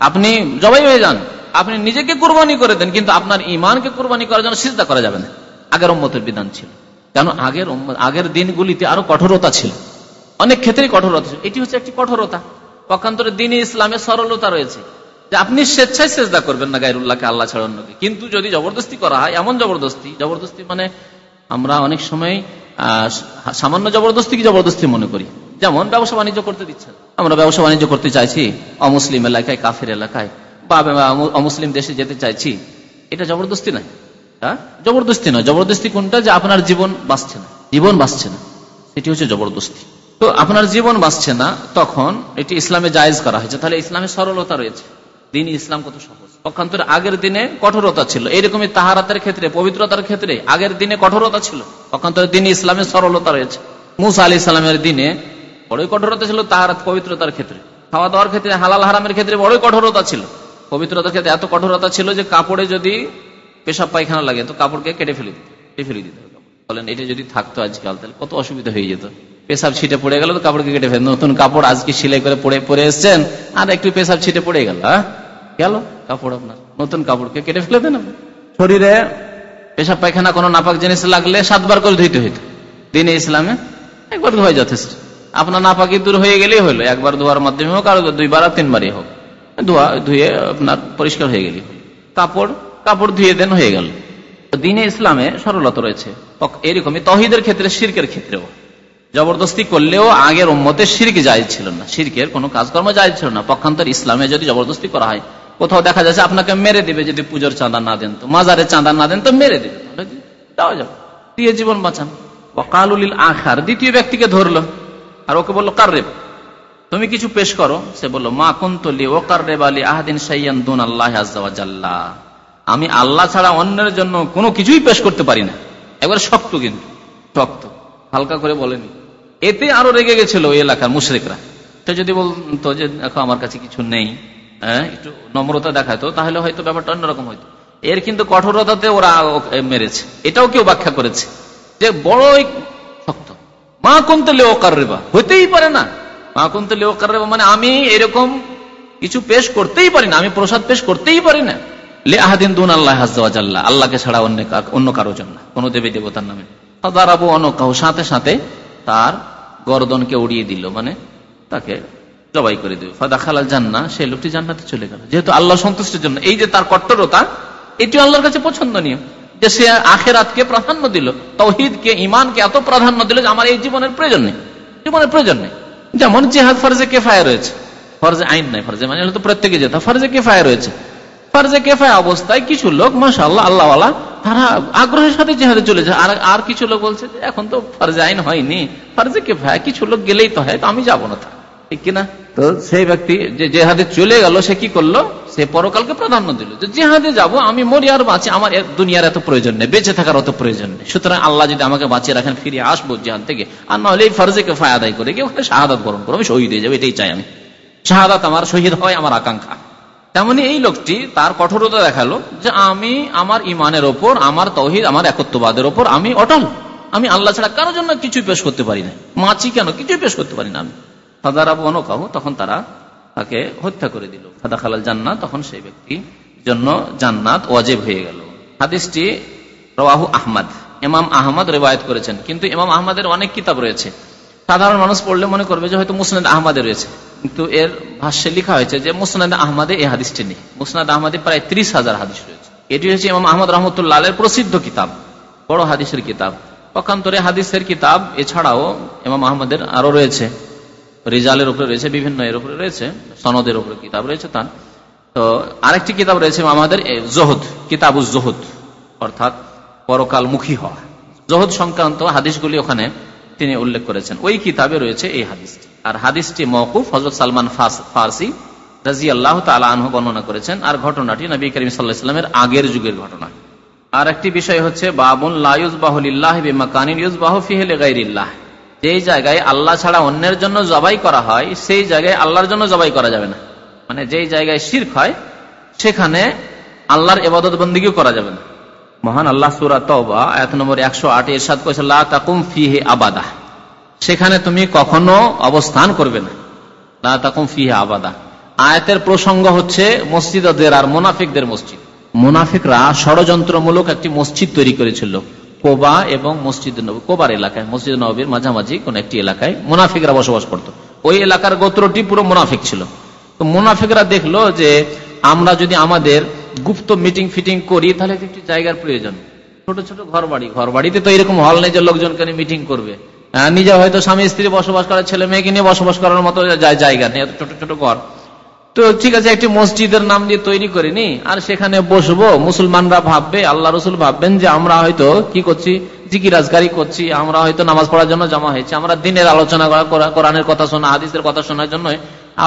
আপনি জবাই হয়ে যান। আপনি নিজেকে কোরবানি করে দেন, কিন্তু আপনার ইমানকে কোরবানি করার জন্য সিজদা করা যাবে না। আগের উম্মতের বিধান ছিল। কেন আগের আগের দিনগুলিতে আরও কঠোরতা ছিল। অনেক ক্ষেত্রেই কঠোরতা ছিল। এটি হচ্ছে একটি কঠোরতা। পক্ষান্তরে দিন ইসলামে সরলতা রয়েছে। যে আপনি স্বেচ্ছায় চেষ্টা করবেন না গাইরুল্লাহকে আল্লাহ ছাড়া কিন্তু যদি জবরদস্তি করা হয়, এমন জবরদস্তি জবরদস্তি মানে আমরা অনেক সময় সামান্য জবরদস্তি কি জবরদস্তি মনে করি? যেমন ব্যবসা বাণিজ্য করতে দিচ্ছে আমরা ব্যবসা বাণিজ্য করতে চাইছি, অমুসলিম এলাকায়, কাফের এলাকায়। বা অমুসলিম দেশে যেতে চাইছি, এটা জবরদস্তি নয়। হ্যাঁ? জবরদস্তি নয়। জবরদস্তি কোনটা? যে আপনার জীবন বাঁচছে না। জীবন বাঁচছে না। সেটি হচ্ছে জবরদস্তি। তো আপনার জীবন বাঁচছে না, তখন এটি ইসলামে জায়েজ করা হয়েছে। তাহলে ইসলামে সরলতা রয়েছে। দিন ইসলাম কত সহজ। পক্ষান্তরে আগের দিনে কঠোরতা ছিল। এইরকমই তাহারাতের ক্ষেত্রে, পবিত্রতার ক্ষেত্রে আগের দিনে কঠোরতা ছিল। পক্ষান্তরে দিন ইসলামের সরলতা রয়েছে। মুসা আলি ইসলামের দিনে বড়ই কঠোরতা ছিল, তাহারাত পবিত্রতার ক্ষেত্রে। খাওয়া দাওয়ার ক্ষেত্রে, হালাল হারামের ক্ষেত্রে বড়ই কঠোরতা ছিল। পবিত্রতার ক্ষেত্রে এত কঠোরতা ছিল যে কাপড়ে যদি পেশাব পায়খানা লাগে, তো কাপড়কে কেটে ফেলে দিত, কেটে ফেলে দিতে বলেন, এটা যদি থাকতো আজকাল, তাহলে কত অসুবিধা হয়ে যেত। পেশাব ছিটে পড়ে গেল তো কাপড়কে কেটে ফেলে নতুন কাপড় আজকে সিলাই করে পড়ে পরে এসছেন, আর একটু পেশাব ছিটে পড়ে গেল হ্যাঁ? গেল কাপড় আপনার। নতুন কাপড়কে কেটে ফেলে দেন শরীরে পেশাব পায়খানা কোনো নাপাক জিনিস লাগলে সাতবার করে ধুইতে হইতো। দিনে ইসলামে একবার ধোয়া যথেষ্ট। আপনার নাপাকি দূর হয়ে গেলেই হলো, একবার ধোয়ার মাধ্যমে হোক আর দুইবার আর তিনবারই হোক। ধোয়া, ধুয়ে আপনার পরিষ্কার হয়ে গেলি। কাপড় কাপড় ধুয়ে দেন হয়ে গেল। দিনে ইসলামে সরলতা রয়েছে। এরকমই তহিদের ক্ষেত্রে শির্কের ক্ষেত্রেও। জবরদস্তি করলেও আগের উম্মতে শিরকে যায় ছিল না। শিরকের কোনো কাজকর্ম যায় ছিল না। পক্ষান্তর ইসলামে যদি জবরদস্তি করা হয়, কোথাও দেখা যাচ্ছে আপনাকে মেরে দেবে যদি পুজোর চাঁদা না দেন তো, মাজারে চাঁদা না দেন তো মেরে দেবে। দিয়ে জীবন বাঁচান। ওকালুল আখার, দ্বিতীয় ব্যক্তিকে ধরলো। আর ওকে বলল কার রেপ তুমি কিছু পেশ করো? সে বলল, মা কুন্তলি ওকার রেবালি আহাদিন সাইয়ান দুন আল্লাহ আজাল্লাহ আমি আল্লাহ ছাড়া অন্যের জন্য কোনো কিছুই পেশ করতে পারি না। একবার শক্ত কিন্তু, শক্ত, হালকা করে বলেনি। এতে আরও রেগে গেছিল ওই এলাকার মুশরেকরা। সে যদি বলতো যে, দেখো, আমার কাছে কিছু নেই হ্যাঁ একটু নম্রতা দেখাতো, তাহলে হয়তো ব্যাপারটা অন্যরকম হইতো। এর কিন্তু কঠোরতাতে ওরা মেরেছে। এটাও কেউ ব্যাখ্যা করেছে যে বড়ই শক্ত। মা কুনতে লেও রেবা হইতেই পারে না। মানে আমি এরকম কিছু পেশ করতেই পারি না, আমি প্রসাদ পেশ করতেই পারি না। লে আহাদিন দুন আল্লাহ হাজাল্লাহ আল্লাহকে ছাড়া অন্য অন্য কারও জন্য, কোন দেবী দেবতার নামে। দাঁড়াবো অন্য কাউ সাথে সাথে তার গরদনকে উড়িয়ে দিল মানে তাকে জবাই করে দেবে ফাদা খালাল জান্না সে লোকটি জান্নাতে চলে গেল। যেহেতু আল্লাহ সন্তুষ্টের জন্য, এই যে তার কট্টরতা এটি আল্লাহর কাছে পছন্দনীয়। যে সে আখেরাতকে প্রাধান্য দিল, তৌহিদকে ইমানকে এত প্রাধান্য দিল যে আমার এই জীবনের প্রয়োজন নেই। জীবনের প্রয়োজন নেই। যেমন জেহাদ ফরজে কেফায় রয়েছে, ফরজে আইন নাই, ফরজে মানে তো প্রত্যেকে যেত ফরজে কেফায় রয়েছে। ফরজে কেফায় অবস্থায় কিছু লোক মাসা আল্লাহ আল্লাহ তারা আগ্রহের সাথে জেহাদে চলে যায়। আর আর কিছু লোক বলছে যে, এখন তো ফরজে আইন হয়নি, ফরজে কেফায়, কিছু লোক গেলেই তো হয়, তো আমি যাব না ঠিক কিনা? তো সেই ব্যক্তি যে জেহাদে চলে গেল, সে কি করল? সে পরকালকে প্রাধান্য দিল। যে জেহাদে যাব, আমি মরি আর বাঁচি, আমার দুনিয়ার এত প্রয়োজন নেই, বেঁচে থাকার অত প্রয়োজন নেই। সুতরাং আল্লাহ যদি আমাকে বাঁচিয়ে রাখেন, ফিরে আসব জেহাদ থেকে। আর নাহলে এই ফরজেকে ফায়াদাই করে? গিয়ে ওখানে শাহাদাত বরণ করব আমি শহীদ হয়ে যাব, এটাই চাই আমি। শাহাদাত আমার শহীদ হয় আমার আকাঙ্ক্ষা। তেমনি এই লোকটি তার কঠোরতা দেখাল যে আমি আমার ইমানের ওপর, আমার তহিদ, আমার একত্ববাদের ওপর আমি অটল। আমি আল্লাহ ছাড়া কারোর জন্য কিছুই পেশ করতে পারি না। মাছি কেন? কিছুই পেশ করতে পারি না আমি। ফাদারাবু অনকাহ তখন তারা তাকে হত্যা করে দিল। ফাদা খালাল জান্নাত তখন সেই ব্যক্তি জন্য জান্নাত ওয়াজেব হয়ে গেল। হাদিসটি রওয়াহু আহমদ, ইমাম আহমদ রেবায়ত করেছেন। কিন্তু ইমাম আহমদের অনেক কিতাব রয়েছে। সাধারণ মানুষ পড়লে মনে করবে যে হয়তো মুসনাদ আহমদে রয়েছে। কিন্তু এর ভাষ্যে লেখা হয়েছে যে মুসনাদ আহমদে এই হাদিসটি নেই। মুসনাদ আহমদে প্রায় ত্রিশ হাজার হাদিস রয়েছে। এটি হচ্ছে ইমাম আহমদ রহমতুল্লাহ প্রসিদ্ধ কিতাব, বড় হাদিসের কিতাব। পক্ষান্তরে হাদিসের কিতাব এছাড়াও ইমাম আহমদের আরও রয়েছে। রিজালের উপরে রয়েছে, বিভিন্ন এর উপরে রয়েছে, সনদের উপরে কিতাব রয়েছে তার। তো আরেকটি কিতাব রয়েছে আমাদের জহদ কিতাবু জহদ, অর্থাৎ পরকালমুখী হওয়া। জহদ সংক্রান্ত হাদিসগুলি ওখানে তিনি উল্লেখ করেছেন। ওই কিতাবে রয়েছে এই হাদিসটি। আর হাদিসটি মৌকুফ হজরত সালমান ফার্সি রাজি আল্লাহ তালহ বর্ণনা করেছেন। আর ঘটনাটি নবী করিম সাল্লাহামের আগের যুগের ঘটনা। আর একটি বিষয় হচ্ছে বাবুল লাউজ বাহুলিল্লাহ বিমাকানিন ইউজ বাহু ফিহেলে গাইরিল্লাহ যেই জায়গায় আল্লাহ ছাড়া অন্যের জন্য জবাই করা হয়, সেই জায়গায় আল্লাহর জন্য জবাই করা যাবে না। মানে যেই জায়গায় শির্ক হয়, সেখানে আল্লাহর এবাদত বন্দীও করা যাবে না। মহান আল্লাহ সুরা তবা এক নম্বর একশো আট এর সাত তাকুম ফিহে আবাদা। সেখানে তুমি কখনো অবস্থান করবে না। আবাদা। আয়াতের প্রসঙ্গ হচ্ছে মসজিদদের আর মোনাফিকদের মসজিদ। মোনাফিকরা ষড়যন্ত্রমূলক একটি মসজিদ তৈরি করেছিল। কোবা এবং মসজিদ নবী, কোবার এলাকায়, মসজিদ নবীর মাঝামাঝি কোন একটি এলাকায় মুনাফিকরা বসবাস করত। ওই এলাকার গোত্রটি পুরো মুনাফিক ছিল। তো মুনাফিকরা দেখল যে আমরা যদি আমাদের গুপ্ত মিটিং ফিটিং করি, তাহলে একটি জায়গার প্রয়োজন। ছোট ছোট ঘর বাড়ি ঘর বাড়িতে তো এরকম হল নেই যে লোকজনকে মিটিং করবে। নিজে হয়তো স্বামী স্ত্রী বসবাস করার ছেলে মেয়েকে নিয়ে বসবাস করার মতো জায়গা নেই ছোট ছোট ঘর। তো ঠিক আছে, একটি মসজিদের নাম দিয়ে তৈরি করিনি, আর সেখানে বসবো। মুসলমানরা ভাববে, আল্লাহ রসুল ভাববেন যে আমরা হয়তো কি করছি? জিকি রাজগারি করছি, আমরা হয়তো নামাজ পড়ার জন্য জমা হয়েছে। আমরা দিনের আলোচনা করা কোরআনের কথা শোনা, হাদিসের কথা শোনার জন্য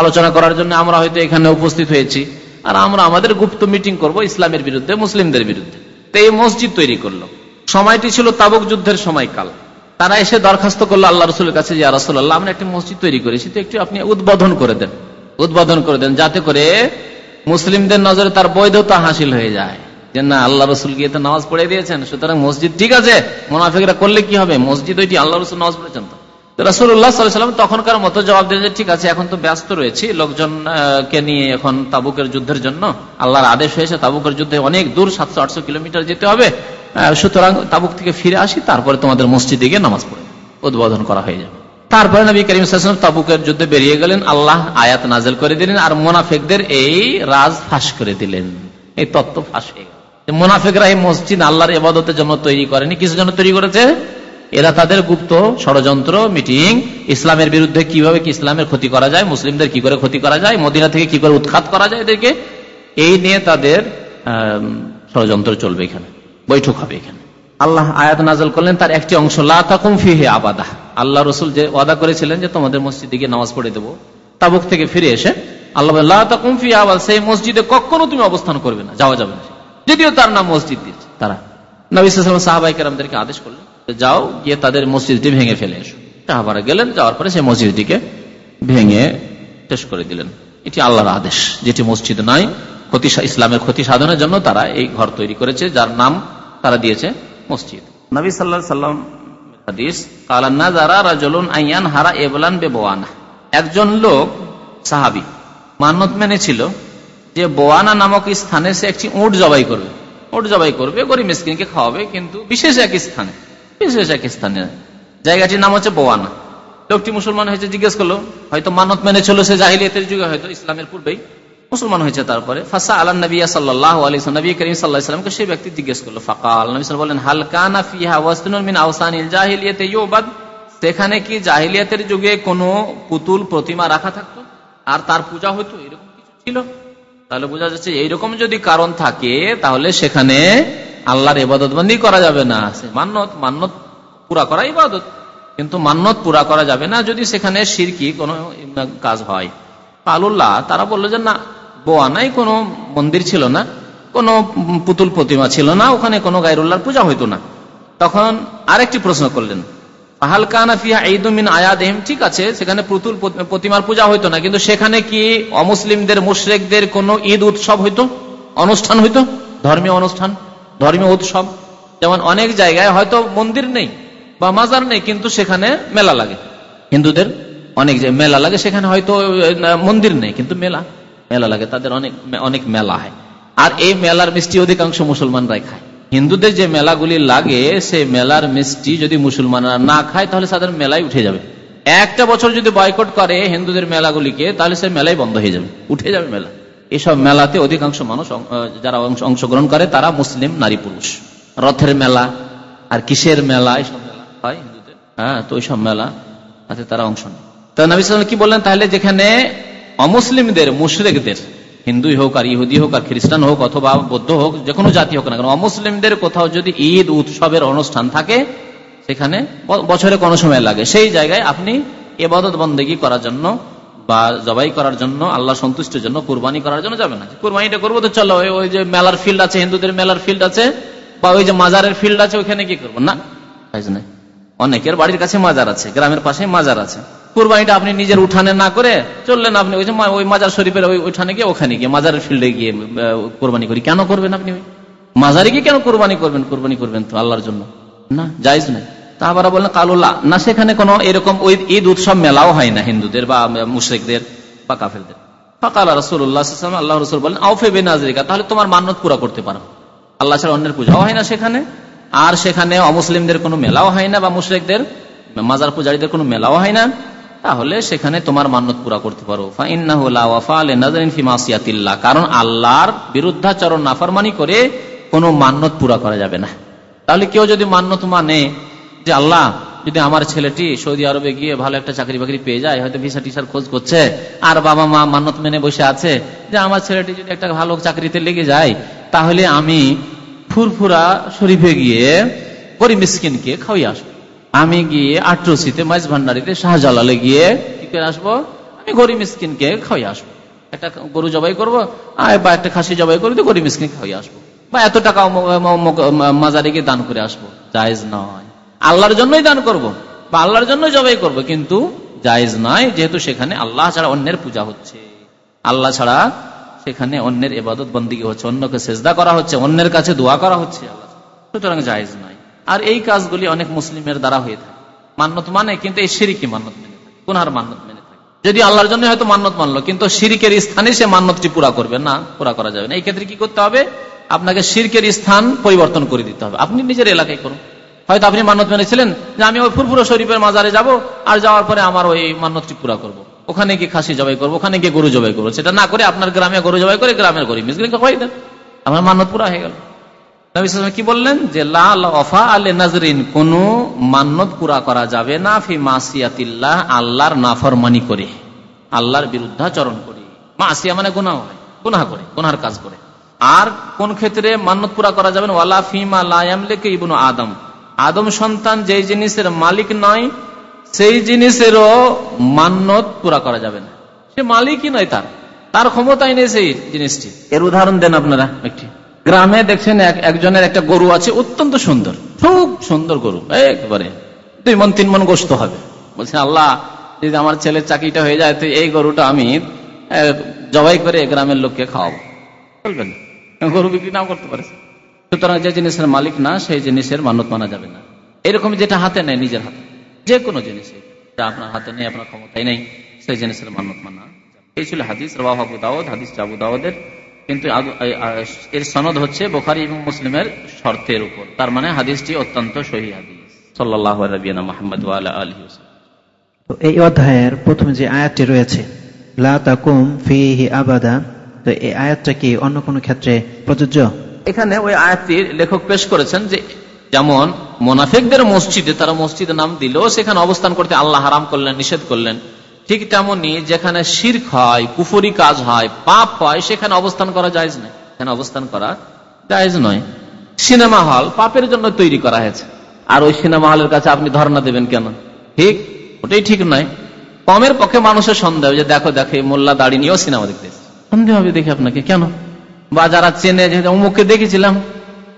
আলোচনা করার জন্য আমরা হয়তো এখানে উপস্থিত হয়েছি। আর আমরা আমাদের গুপ্ত মিটিং করব ইসলামের বিরুদ্ধে, মুসলিমদের বিরুদ্ধে। তো এই মসজিদ তৈরি করল। সময়টি ছিল তাবুক যুদ্ধের সময়কাল। তারা এসে দরখাস্ত করল আল্লাহ রসুলের কাছে যে রাসুল্লাহ আমরা একটি মসজিদ তৈরি করেছি, তো একটু আপনি উদ্বোধন করে দেন। উদ্বোধন করে দেন, যাতে করে মুসলিমদের নজরে তার বৈধতা হাসিল হয়ে যায়। যে না, আল্লাহ রসুল গিয়ে তো নামাজ পড়ে দিয়েছেন, সুতরাং মসজিদ ঠিক আছে, মোনাফিকরা করলে কি হবে? মসজিদ ওইটি আল্লাহ রসুল নামাজ পড়েছেন তো। রাসুল্লাহ তখনকার মতো জবাব দিয়ে ঠিক আছে, এখন তো ব্যস্ত রয়েছি লোকজনকে নিয়ে এখন তাবুকের যুদ্ধের জন্য? আল্লাহর আদেশ হয়েছে, তাবুকের যুদ্ধে অনেক দূর সাতশো আটশো কিলোমিটার যেতে হবে। সুতরাং তাবুক থেকে ফিরে আসি, তারপরে তোমাদের মসজিদে গিয়ে নামাজ পড়ে, উদ্বোধন করা হয়ে যাবে। তারপরে নবী করিম তাবুকের যুদ্ধে বেরিয়ে গেলেন, আল্লাহ আয়াত নাজেল করে দিলেন, আর মোনাফেকদের এই রাজ ফাঁস করে দিলেন। এই তত্ত্ব ফাঁস হয়ে গেল। মোনাফেকরা এই মসজিদ আল্লাহর এবাদতের জন্য তৈরি করেনি কিছু জন্য তৈরি করেছে? এরা তাদের গুপ্ত ষড়যন্ত্র, মিটিং, ইসলামের বিরুদ্ধে কীভাবে ইসলামের ক্ষতি করা যায়, মুসলিমদের কি করে ক্ষতি করা যায়, মদিনা থেকে কি করে উৎখাত করা যায় এদেরকে, এই নিয়ে তাদের ষড়যন্ত্র চলবে এখানে, বৈঠক হবে এখানে। আল্লাহ আয়াত নাজল করলেন, তার একটি অংশ লাকুম আবাদা আল্লাহ রসুল যে ওয়াদা করেছিলেন যে তোমাদের মসজিদে গিয়ে নামাজ পড়ে দেবো, তাবুক থেকে ফিরে এসে আল্লাহ সেই মসজিদে কখনো তুমি অবস্থান করবে না, যাওয়া যাবে না। যদিও তার নাম মসজিদ দিয়েছে তারা। নবীলাম সাহাবাই কেরামদেরকে আদেশ করলেন, যাও, গিয়ে তাদের মসজিদটি ভেঙে ফেলে এসো। সাহাবারা গেলেন, যাওয়ার পরে সেই মসজিদটিকে ভেঙে শেষ করে দিলেন। এটি আল্লাহর আদেশ, যেটি মসজিদ নয়, ক্ষতি ইসলামের ক্ষতি সাধনের জন্য তারা এই ঘর তৈরি করেছে, যার নাম তারা দিয়েছে মসজিদ। নবী সাল্লা সাল্লাম একজন লোক, সাহাবি, মান্নত মেনেছিল যে বোয়ানা নামক স্থানে সে একটি উঁট জবাই করবে। উঁট জবাই করবে, গরিব মিসকিনকে খাওয়াবে, কিন্তু বিশেষ এক স্থানে, বিশেষ এক স্থানে। জায়গাটির নাম হচ্ছে বোয়ানা। লোকটি মুসলমান হয়েছে, জিজ্ঞেস করল, হয়তো মানত মেনে ছিল সে জাহিলিয়তের যুগে, হয়তো ইসলামের পূর্বেই? মুসলমান হয়েছে তারপরে। ফাসা আল্লাহ নবী সাল্লাহ আলী নবী করিম সাল্লাহ ইসলামকে সেই ব্যক্তি জিজ্ঞেস করল, ফাকাল। নবী বলেন হালকানা ফিহা মিন ইউবাদ? সেখানে কি জাহিলিয়াতের যুগে কোনো পুতুল প্রতিমা রাখা থাকতো? আর তার পূজা হতো এরকম কিছু ছিল? তাহলে বোঝা যাচ্ছে এইরকম যদি কারণ থাকে, তাহলে সেখানে আল্লাহর ইবাদত বন্দি করা যাবে না। মান্নত মান্নত পুরা করা ইবাদত। কিন্তু মান্নত পুরা করা যাবে না যদি সেখানে সিরকি কোনো কাজ হয়। পালুল্লাহ তারা বলল যে না বোয়ানাই কোনো মন্দির ছিল না, কোনো পুতুল প্রতিমা ছিল না, ওখানে কোনো গাইরুল্লাহর পূজা হইতো না। তখন আরেকটি প্রশ্ন করলেন ঠিক আছে, সেখানে পুতুল প্রতিমার পূজা না, কিন্তু সেখানে কি অমুসলিমদের কোন ঈদ উৎসব হইতো, অনুষ্ঠান হইতো, ধর্মীয় অনুষ্ঠান, ধর্মীয় উৎসব? যেমন অনেক জায়গায় হয়তো মন্দির নেই বা মাজার নেই, কিন্তু সেখানে মেলা লাগে। হিন্দুদের অনেক মেলা লাগে, সেখানে হয়তো মন্দির নেই, কিন্তু মেলা। মেলা লাগে, তাদের অনেক অনেক মেলা হয়। আর এই মেলার মিষ্টি অধিকাংশ মুসলমানরাই খায়। হিন্দুদের যে মেলাগুলি লাগে সে মেলার মিষ্টি যদি মুসলমানরা না খায়, তাহলে তাদের মেলায় উঠে যাবে। একটা বছর যদি বয়কট করে হিন্দুদের মেলাগুলিকে, তাহলে সে মেলাই বন্ধ হয়ে যাবে। উঠে যাবে মেলা। এসব মেলাতে অধিকাংশ মানুষ যারা অংশগ্রহণ করে, তারা মুসলিম নারী পুরুষ। রথের মেলা, আর কিসের মেলা হয় হ্যাঁ তো ওইসব মেলা, তাতে তারা অংশ নেয়। তো নবী কি বললেন? তাহলে যেখানে অমুসলিমদের, মুশরেকদের, হিন্দুই হোক আর ইহুদি হোক আর খ্রিস্টান হোক অথবা বৌদ্ধ হোক যে কোনো জাতি হোক না কেন, অমুসলিমদের কোথাও যদি ঈদ, উৎসবের অনুষ্ঠান থাকে, সেখানে বছরে কোনো সময় লাগে। সেই জায়গায় আপনি এবাদত বন্দেগী করার জন্য বা জবাই করার জন্য, আল্লাহ সন্তুষ্টের জন্য কুরবানি করার জন্য যাবে না। কুরবানিটা করব তো চলো, ওই যে মেলার ফিল্ড আছে, হিন্দুদের মেলার ফিল্ড আছে, বা ওই যে মাজারের ফিল্ড আছে, ওইখানে কি করব। না অনেকের বাড়ির কাছে মাজার আছে, গ্রামের পাশে মাজার আছে। কুরবানিটা আপনি নিজের উঠানে না করে চললেন আপনি ওই যে ওই মাজার শরীফের ওই উঠানে গিয়ে, ওখানে গিয়ে, মাজারের ফিল্ডে গিয়ে কোরবানি করি। কেন করবেন আপনি মাজারে গিয়ে কেন কোরবানি করবেন কোরবানি করবেন তো আল্লাহর জন্য? না যাইজ নাই। তা বললেন কালুল্লাহ না, সেখানে কোনো এরকম ওই ঈদ উৎসব মেলাও হয় না হিন্দুদের বা মুশ্রিকদের বা কাফেরদের। আল্লাহ রসুল তাহলে তোমার পুরা করতে পারো। আল্লাহ ছাড়া অন্যের পূজাও হয় না সেখানে। আর সেখানে অমুসলিমদের কোনো মেলাও হয় না বা মুশ্রিকদের, মাজার পূজারীদের কোনো মেলাও হয় না। তাহলে সেখানে তোমার মান্নত পুরা করতে পারো। কারণ আল্লাহর বিরুদ্ধাচরণ নাফরমানি করে কোনো মান্নত পুরা করা যাবে না। তাহলে কেউ যদি মান্নত মানে যে, আল্লাহ, যদি আমার ছেলেটি সৌদি আরবে গিয়ে ভালো একটা চাকরি বাকরি পেয়ে যায়, হয়তো ভিসা টিসার খোঁজ করছে, আর বাবা মা মান্নত মেনে বসে আছে, যে আমার ছেলেটি যদি একটা ভালো চাকরিতে লেগে যায়, তাহলে আমি ফুরফুরা শরীফে গিয়ে গরিব মিসকিনকে খাওয়াই আসব। আমি গিয়ে আট্রসিতে মাইজ ভান্ডারিতে শাহজালালে গিয়ে কি করে আসব, আমি গরিব মিসকিনকে খাওয়াই আসব। একটা গরু জবাই করব বা একটা খাসি জবাই করব তো গরিব মিসকিন খাওয়াই আসব। বা এত টাকা মাজারে গিয়ে দান করে আসব। জায়েজ নয়। আল্লাহর জন্যই দান করব। বা আল্লাহর জন্য জবাই করব, কিন্তু জায়েজ নয়, যেহেতু সেখানে আল্লাহ ছাড়া অন্যের পূজা হচ্ছে। আল্লাহ ছাড়া সেখানে অন্যের এবাদত বন্দী হচ্ছে, অন্যকে সেজদা করা হচ্ছে, অন্যের কাছে দোয়া করা হচ্ছে আল্লাহ সুতরাং জায়েজ নয়। আর এই কাজগুলি অনেক মুসলিমের দ্বারা হয়ে থাকে। মান্নত মানে কিন্তু এই সিরিকি মান্নত মেনে থাকে। কোনহার মান্নত মেনে থাকে। যদি আল্লাহর জন্য হয়তো মান্নত মানলো, কিন্তু সিরিকের স্থানে সে মান্নতটি পুরা করবে না, পুরা করা যাবে না। এই ক্ষেত্রে কি করতে হবে? আপনাকে সিরকের স্থান পরিবর্তন করে দিতে হবে। আপনি নিজের এলাকায় করুন। হয়তো আপনি মান্নত মেনেছিলেন যে আমি ওই ফুরফুরো শরীফের মাজারে যাব, আর যাওয়ার পরে আমার ওই মান্নতটি পুরা করব। ওখানে গিয়ে খাসি জবাই করব, ওখানে গিয়ে গরু জবাই করব। সেটা না করে আপনার গ্রামে গরু জবাই করে গ্রামের গরিব। মিসগিনকে খাওয়াই দেন। আমার মান্নত পুরা হয়ে গেল। কি বললেন? যে লাফা আলে নাজরিন, কোন মান্নত পুরা করা যাবে না, ফি মাসিয়াতিল্লাহ, আল্লাহর নাফরমানি করে। আল্লাহর বিরুদ্ধাচরণ করে। মাসিয়া মানে গুনাহ হয়। গুনাহ করে গুনার কাজ করে। আর কোন ক্ষেত্রে মান্নত পুরা করা যাবে ওয়ালা ফিমা লায়ামলেকে ইবনু আদম। আদম সন্তান যেই জিনিসের মালিক নয়, সেই জিনিসেরও মান্নত পুরা করা যাবে না। সে মালিকই নয় তার। তার ক্ষমতাই নেই সেই জিনিসটি। এর উদাহরণ দেন আপনারা একটি। গ্রামে দেখছেন একজনের একটা গরু আছে, অত্যন্ত সুন্দর। খুব সুন্দর গরু, একবারে। দুই মন, তিন মন গোস্ত হবে। বলছেন, আল্লাহ, যদি আমার ছেলের চাকরিটা হয়ে যায়, তো এই গরুটা আমি জবাই করে গ্রামের লোককে খাওয়াবো। বলবেন, গরু বিক্রি নাও করতে পারে। সুতরাং যে জিনিসের মালিক না, সেই জিনিসের মানত মানা যাবে না। এরকম যেটা হাতে নেই নিজের হাতে। যে কোনো জিনিস। যা আপনার হাতে নেই, আপনার ক্ষমতায় নেই, সেই জিনিসের মানত মানা এই ছিল হাদিস রবাবু দাউদ, হাদিস জাবু দাউদের। কিন্তু এর সনদ হচ্ছে বোখারি এবং মুসলিমের শর্তের উপর। তার মানে হাদিসটি অত্যন্ত সহি হাদিস। সাল্লাহ মোহাম্মদ এই অধ্যায়ের প্রথম যে আয়াতটি রয়েছে লা তাকুম ফিহি আবাদা তো এই আয়াতটা কি অন্য কোনো ক্ষেত্রে প্রযোজ্য? এখানে ওই আয়াতটির লেখক পেশ করেছেন যে যেমন মোনাফেকদের মসজিদে তারা মসজিদে নাম দিল সেখানে অবস্থান করতে আল্লাহ হারাম করলেন নিষেধ করলেন। ঠিক তেমনি যেখানে শির্ক হয়, কুফরি কাজ হয়, পাপ হয়, সেখানে অবস্থান করা যায় না এখানে অবস্থান করা জায়জ নয়। সিনেমা হল পাপের জন্য তৈরি করা হয়েছে। আর ওই সিনেমা হলের কাছে আপনি ধর্ণা দেবেন কেন? ঠিক? ওটাই ঠিক নয়। কমের পক্ষে মানুষের সন্দেহ যে দেখো দেখো মোল্লা দাড়ি নিয়েও সিনেমা দেখতে সন্দেহ হবে দেখি আপনাকে। কেন? বা যারা চেনে অমুককে দেখেছিলাম,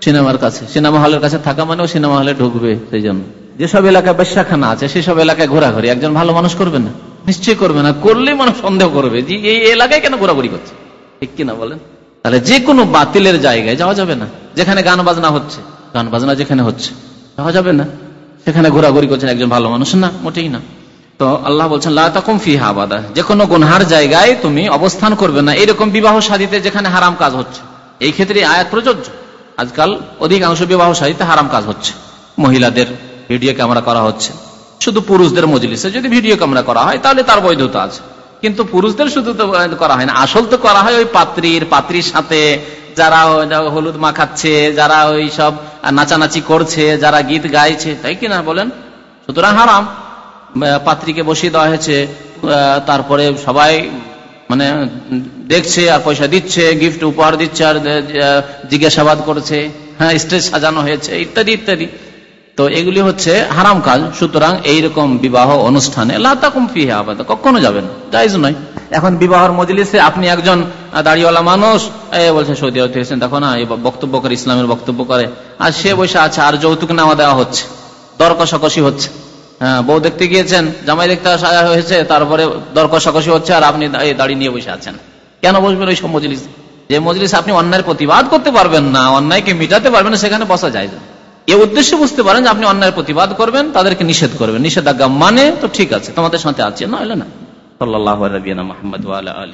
সিনেমার কাছে, সিনেমা হলের কাছে থাকা মানেও সিনেমা হলে ঢুকবে সেই জন্য। যেসব এলাকায় বেশাখানা আছে, সেসব এলাকায় ঘোরাঘুরি, একজন ভালো মানুষ করবে না, নিশ্চয়ই করবে না, করলেই মানুষ সন্দেহ করবে যে এই এলাকায় কেন ঘোরাঘুরি করছে? ঠিক কিনা বলেন? তাহলে যে কোনো বাতিলের জায়গায় যাওয়া যাবে না, যেখানে গান বাজনা হচ্ছে, গান বাজনা যেখানে হচ্ছে, যাওয়া যাবে না। সেখানে ঘোরাঘুরি করছেন একজন ভালো মানুষ না, মোটেই না। তো আল্লাহ বলছেন লাকুম ফি হাবাদা যে কোনো গুনহার জায়গায় তুমি অবস্থান করবে না, এরকম বিবাহ সাদিতে যেখানে হারাম কাজ হচ্ছে। এই ক্ষেত্রে আয়াত প্রযোজ্য। আজকাল অধিকাংশ বিবাহ সাদিতে হারাম কাজ হচ্ছে, মহিলাদের ভিডিও ক্যামেরা করা হচ্ছে। শুধু পুরুষদের মজলিসে যদি ভিডিও ক্যামেরা করা হয়, তাহলে তার বৈধতা আছে। কিন্তু পুরুষদের শুধু তো করা হয় না। আসল তো করা হয় ওই পাত্রীর পাত্রীর সাথে। যারা হলুদ মাখাচ্ছে যারা ওই সব নাচানাচি করছে, যারা গীত গাইছে, তাই কিনা বলেন? সুতরাং হারাম। পাত্রীকে বসিয়ে দেওয়া হয়েছে। তারপরে সবাই মানে দেখছে, আর পয়সা দিচ্ছে, গিফট উপহার দিচ্ছে, আর জিজ্ঞাসাবাদ করছে। হ্যাঁ স্টেজ সাজানো হয়েছে, ইত্যাদি ইত্যাদি। তো এগুলি হচ্ছে হারাম কাজ। সুতরাং এইরকম বিবাহ অনুষ্ঠানে আবাদ, কখনো যাবেন যাইজ নয়। এখন বিবাহর মজলিসে আপনি একজন দাড়িওয়ালা মানুষ বলছে সৌদি আরব থেকে দেখো না বক্তব্য করে, ইসলামের বক্তব্য করে, আর সে বসে আছে, আর যৌতুক নেওয়া দেওয়া হচ্ছে দর কষাকষি হচ্ছে। হ্যাঁ বউ দেখতে গিয়েছেন, জামাই দেখতে হয়েছে, তারপরে দর কষাকষি হচ্ছে, আর আপনি দাড়ি নিয়ে বসে আছেন। কেন বসবেন ওই সব মজলিস? যে মজলিস আপনি অন্যায়ের প্রতিবাদ করতে পারবেন না, অন্যায়কে মিটাতে পারবেন সেখানে বসা যায় না। এ উদ্দেশ্যে বুঝতে পারেন যে আপনি অন্যায়ের প্রতিবাদ করবেন, তাদেরকে নিষেধ করবেন। নিষেধাজ্ঞা মানে তো ঠিক আছে, তোমাদের সাথে আছে না। হলে না সাল্লাহ রবিনা মোহাম্মদ আলী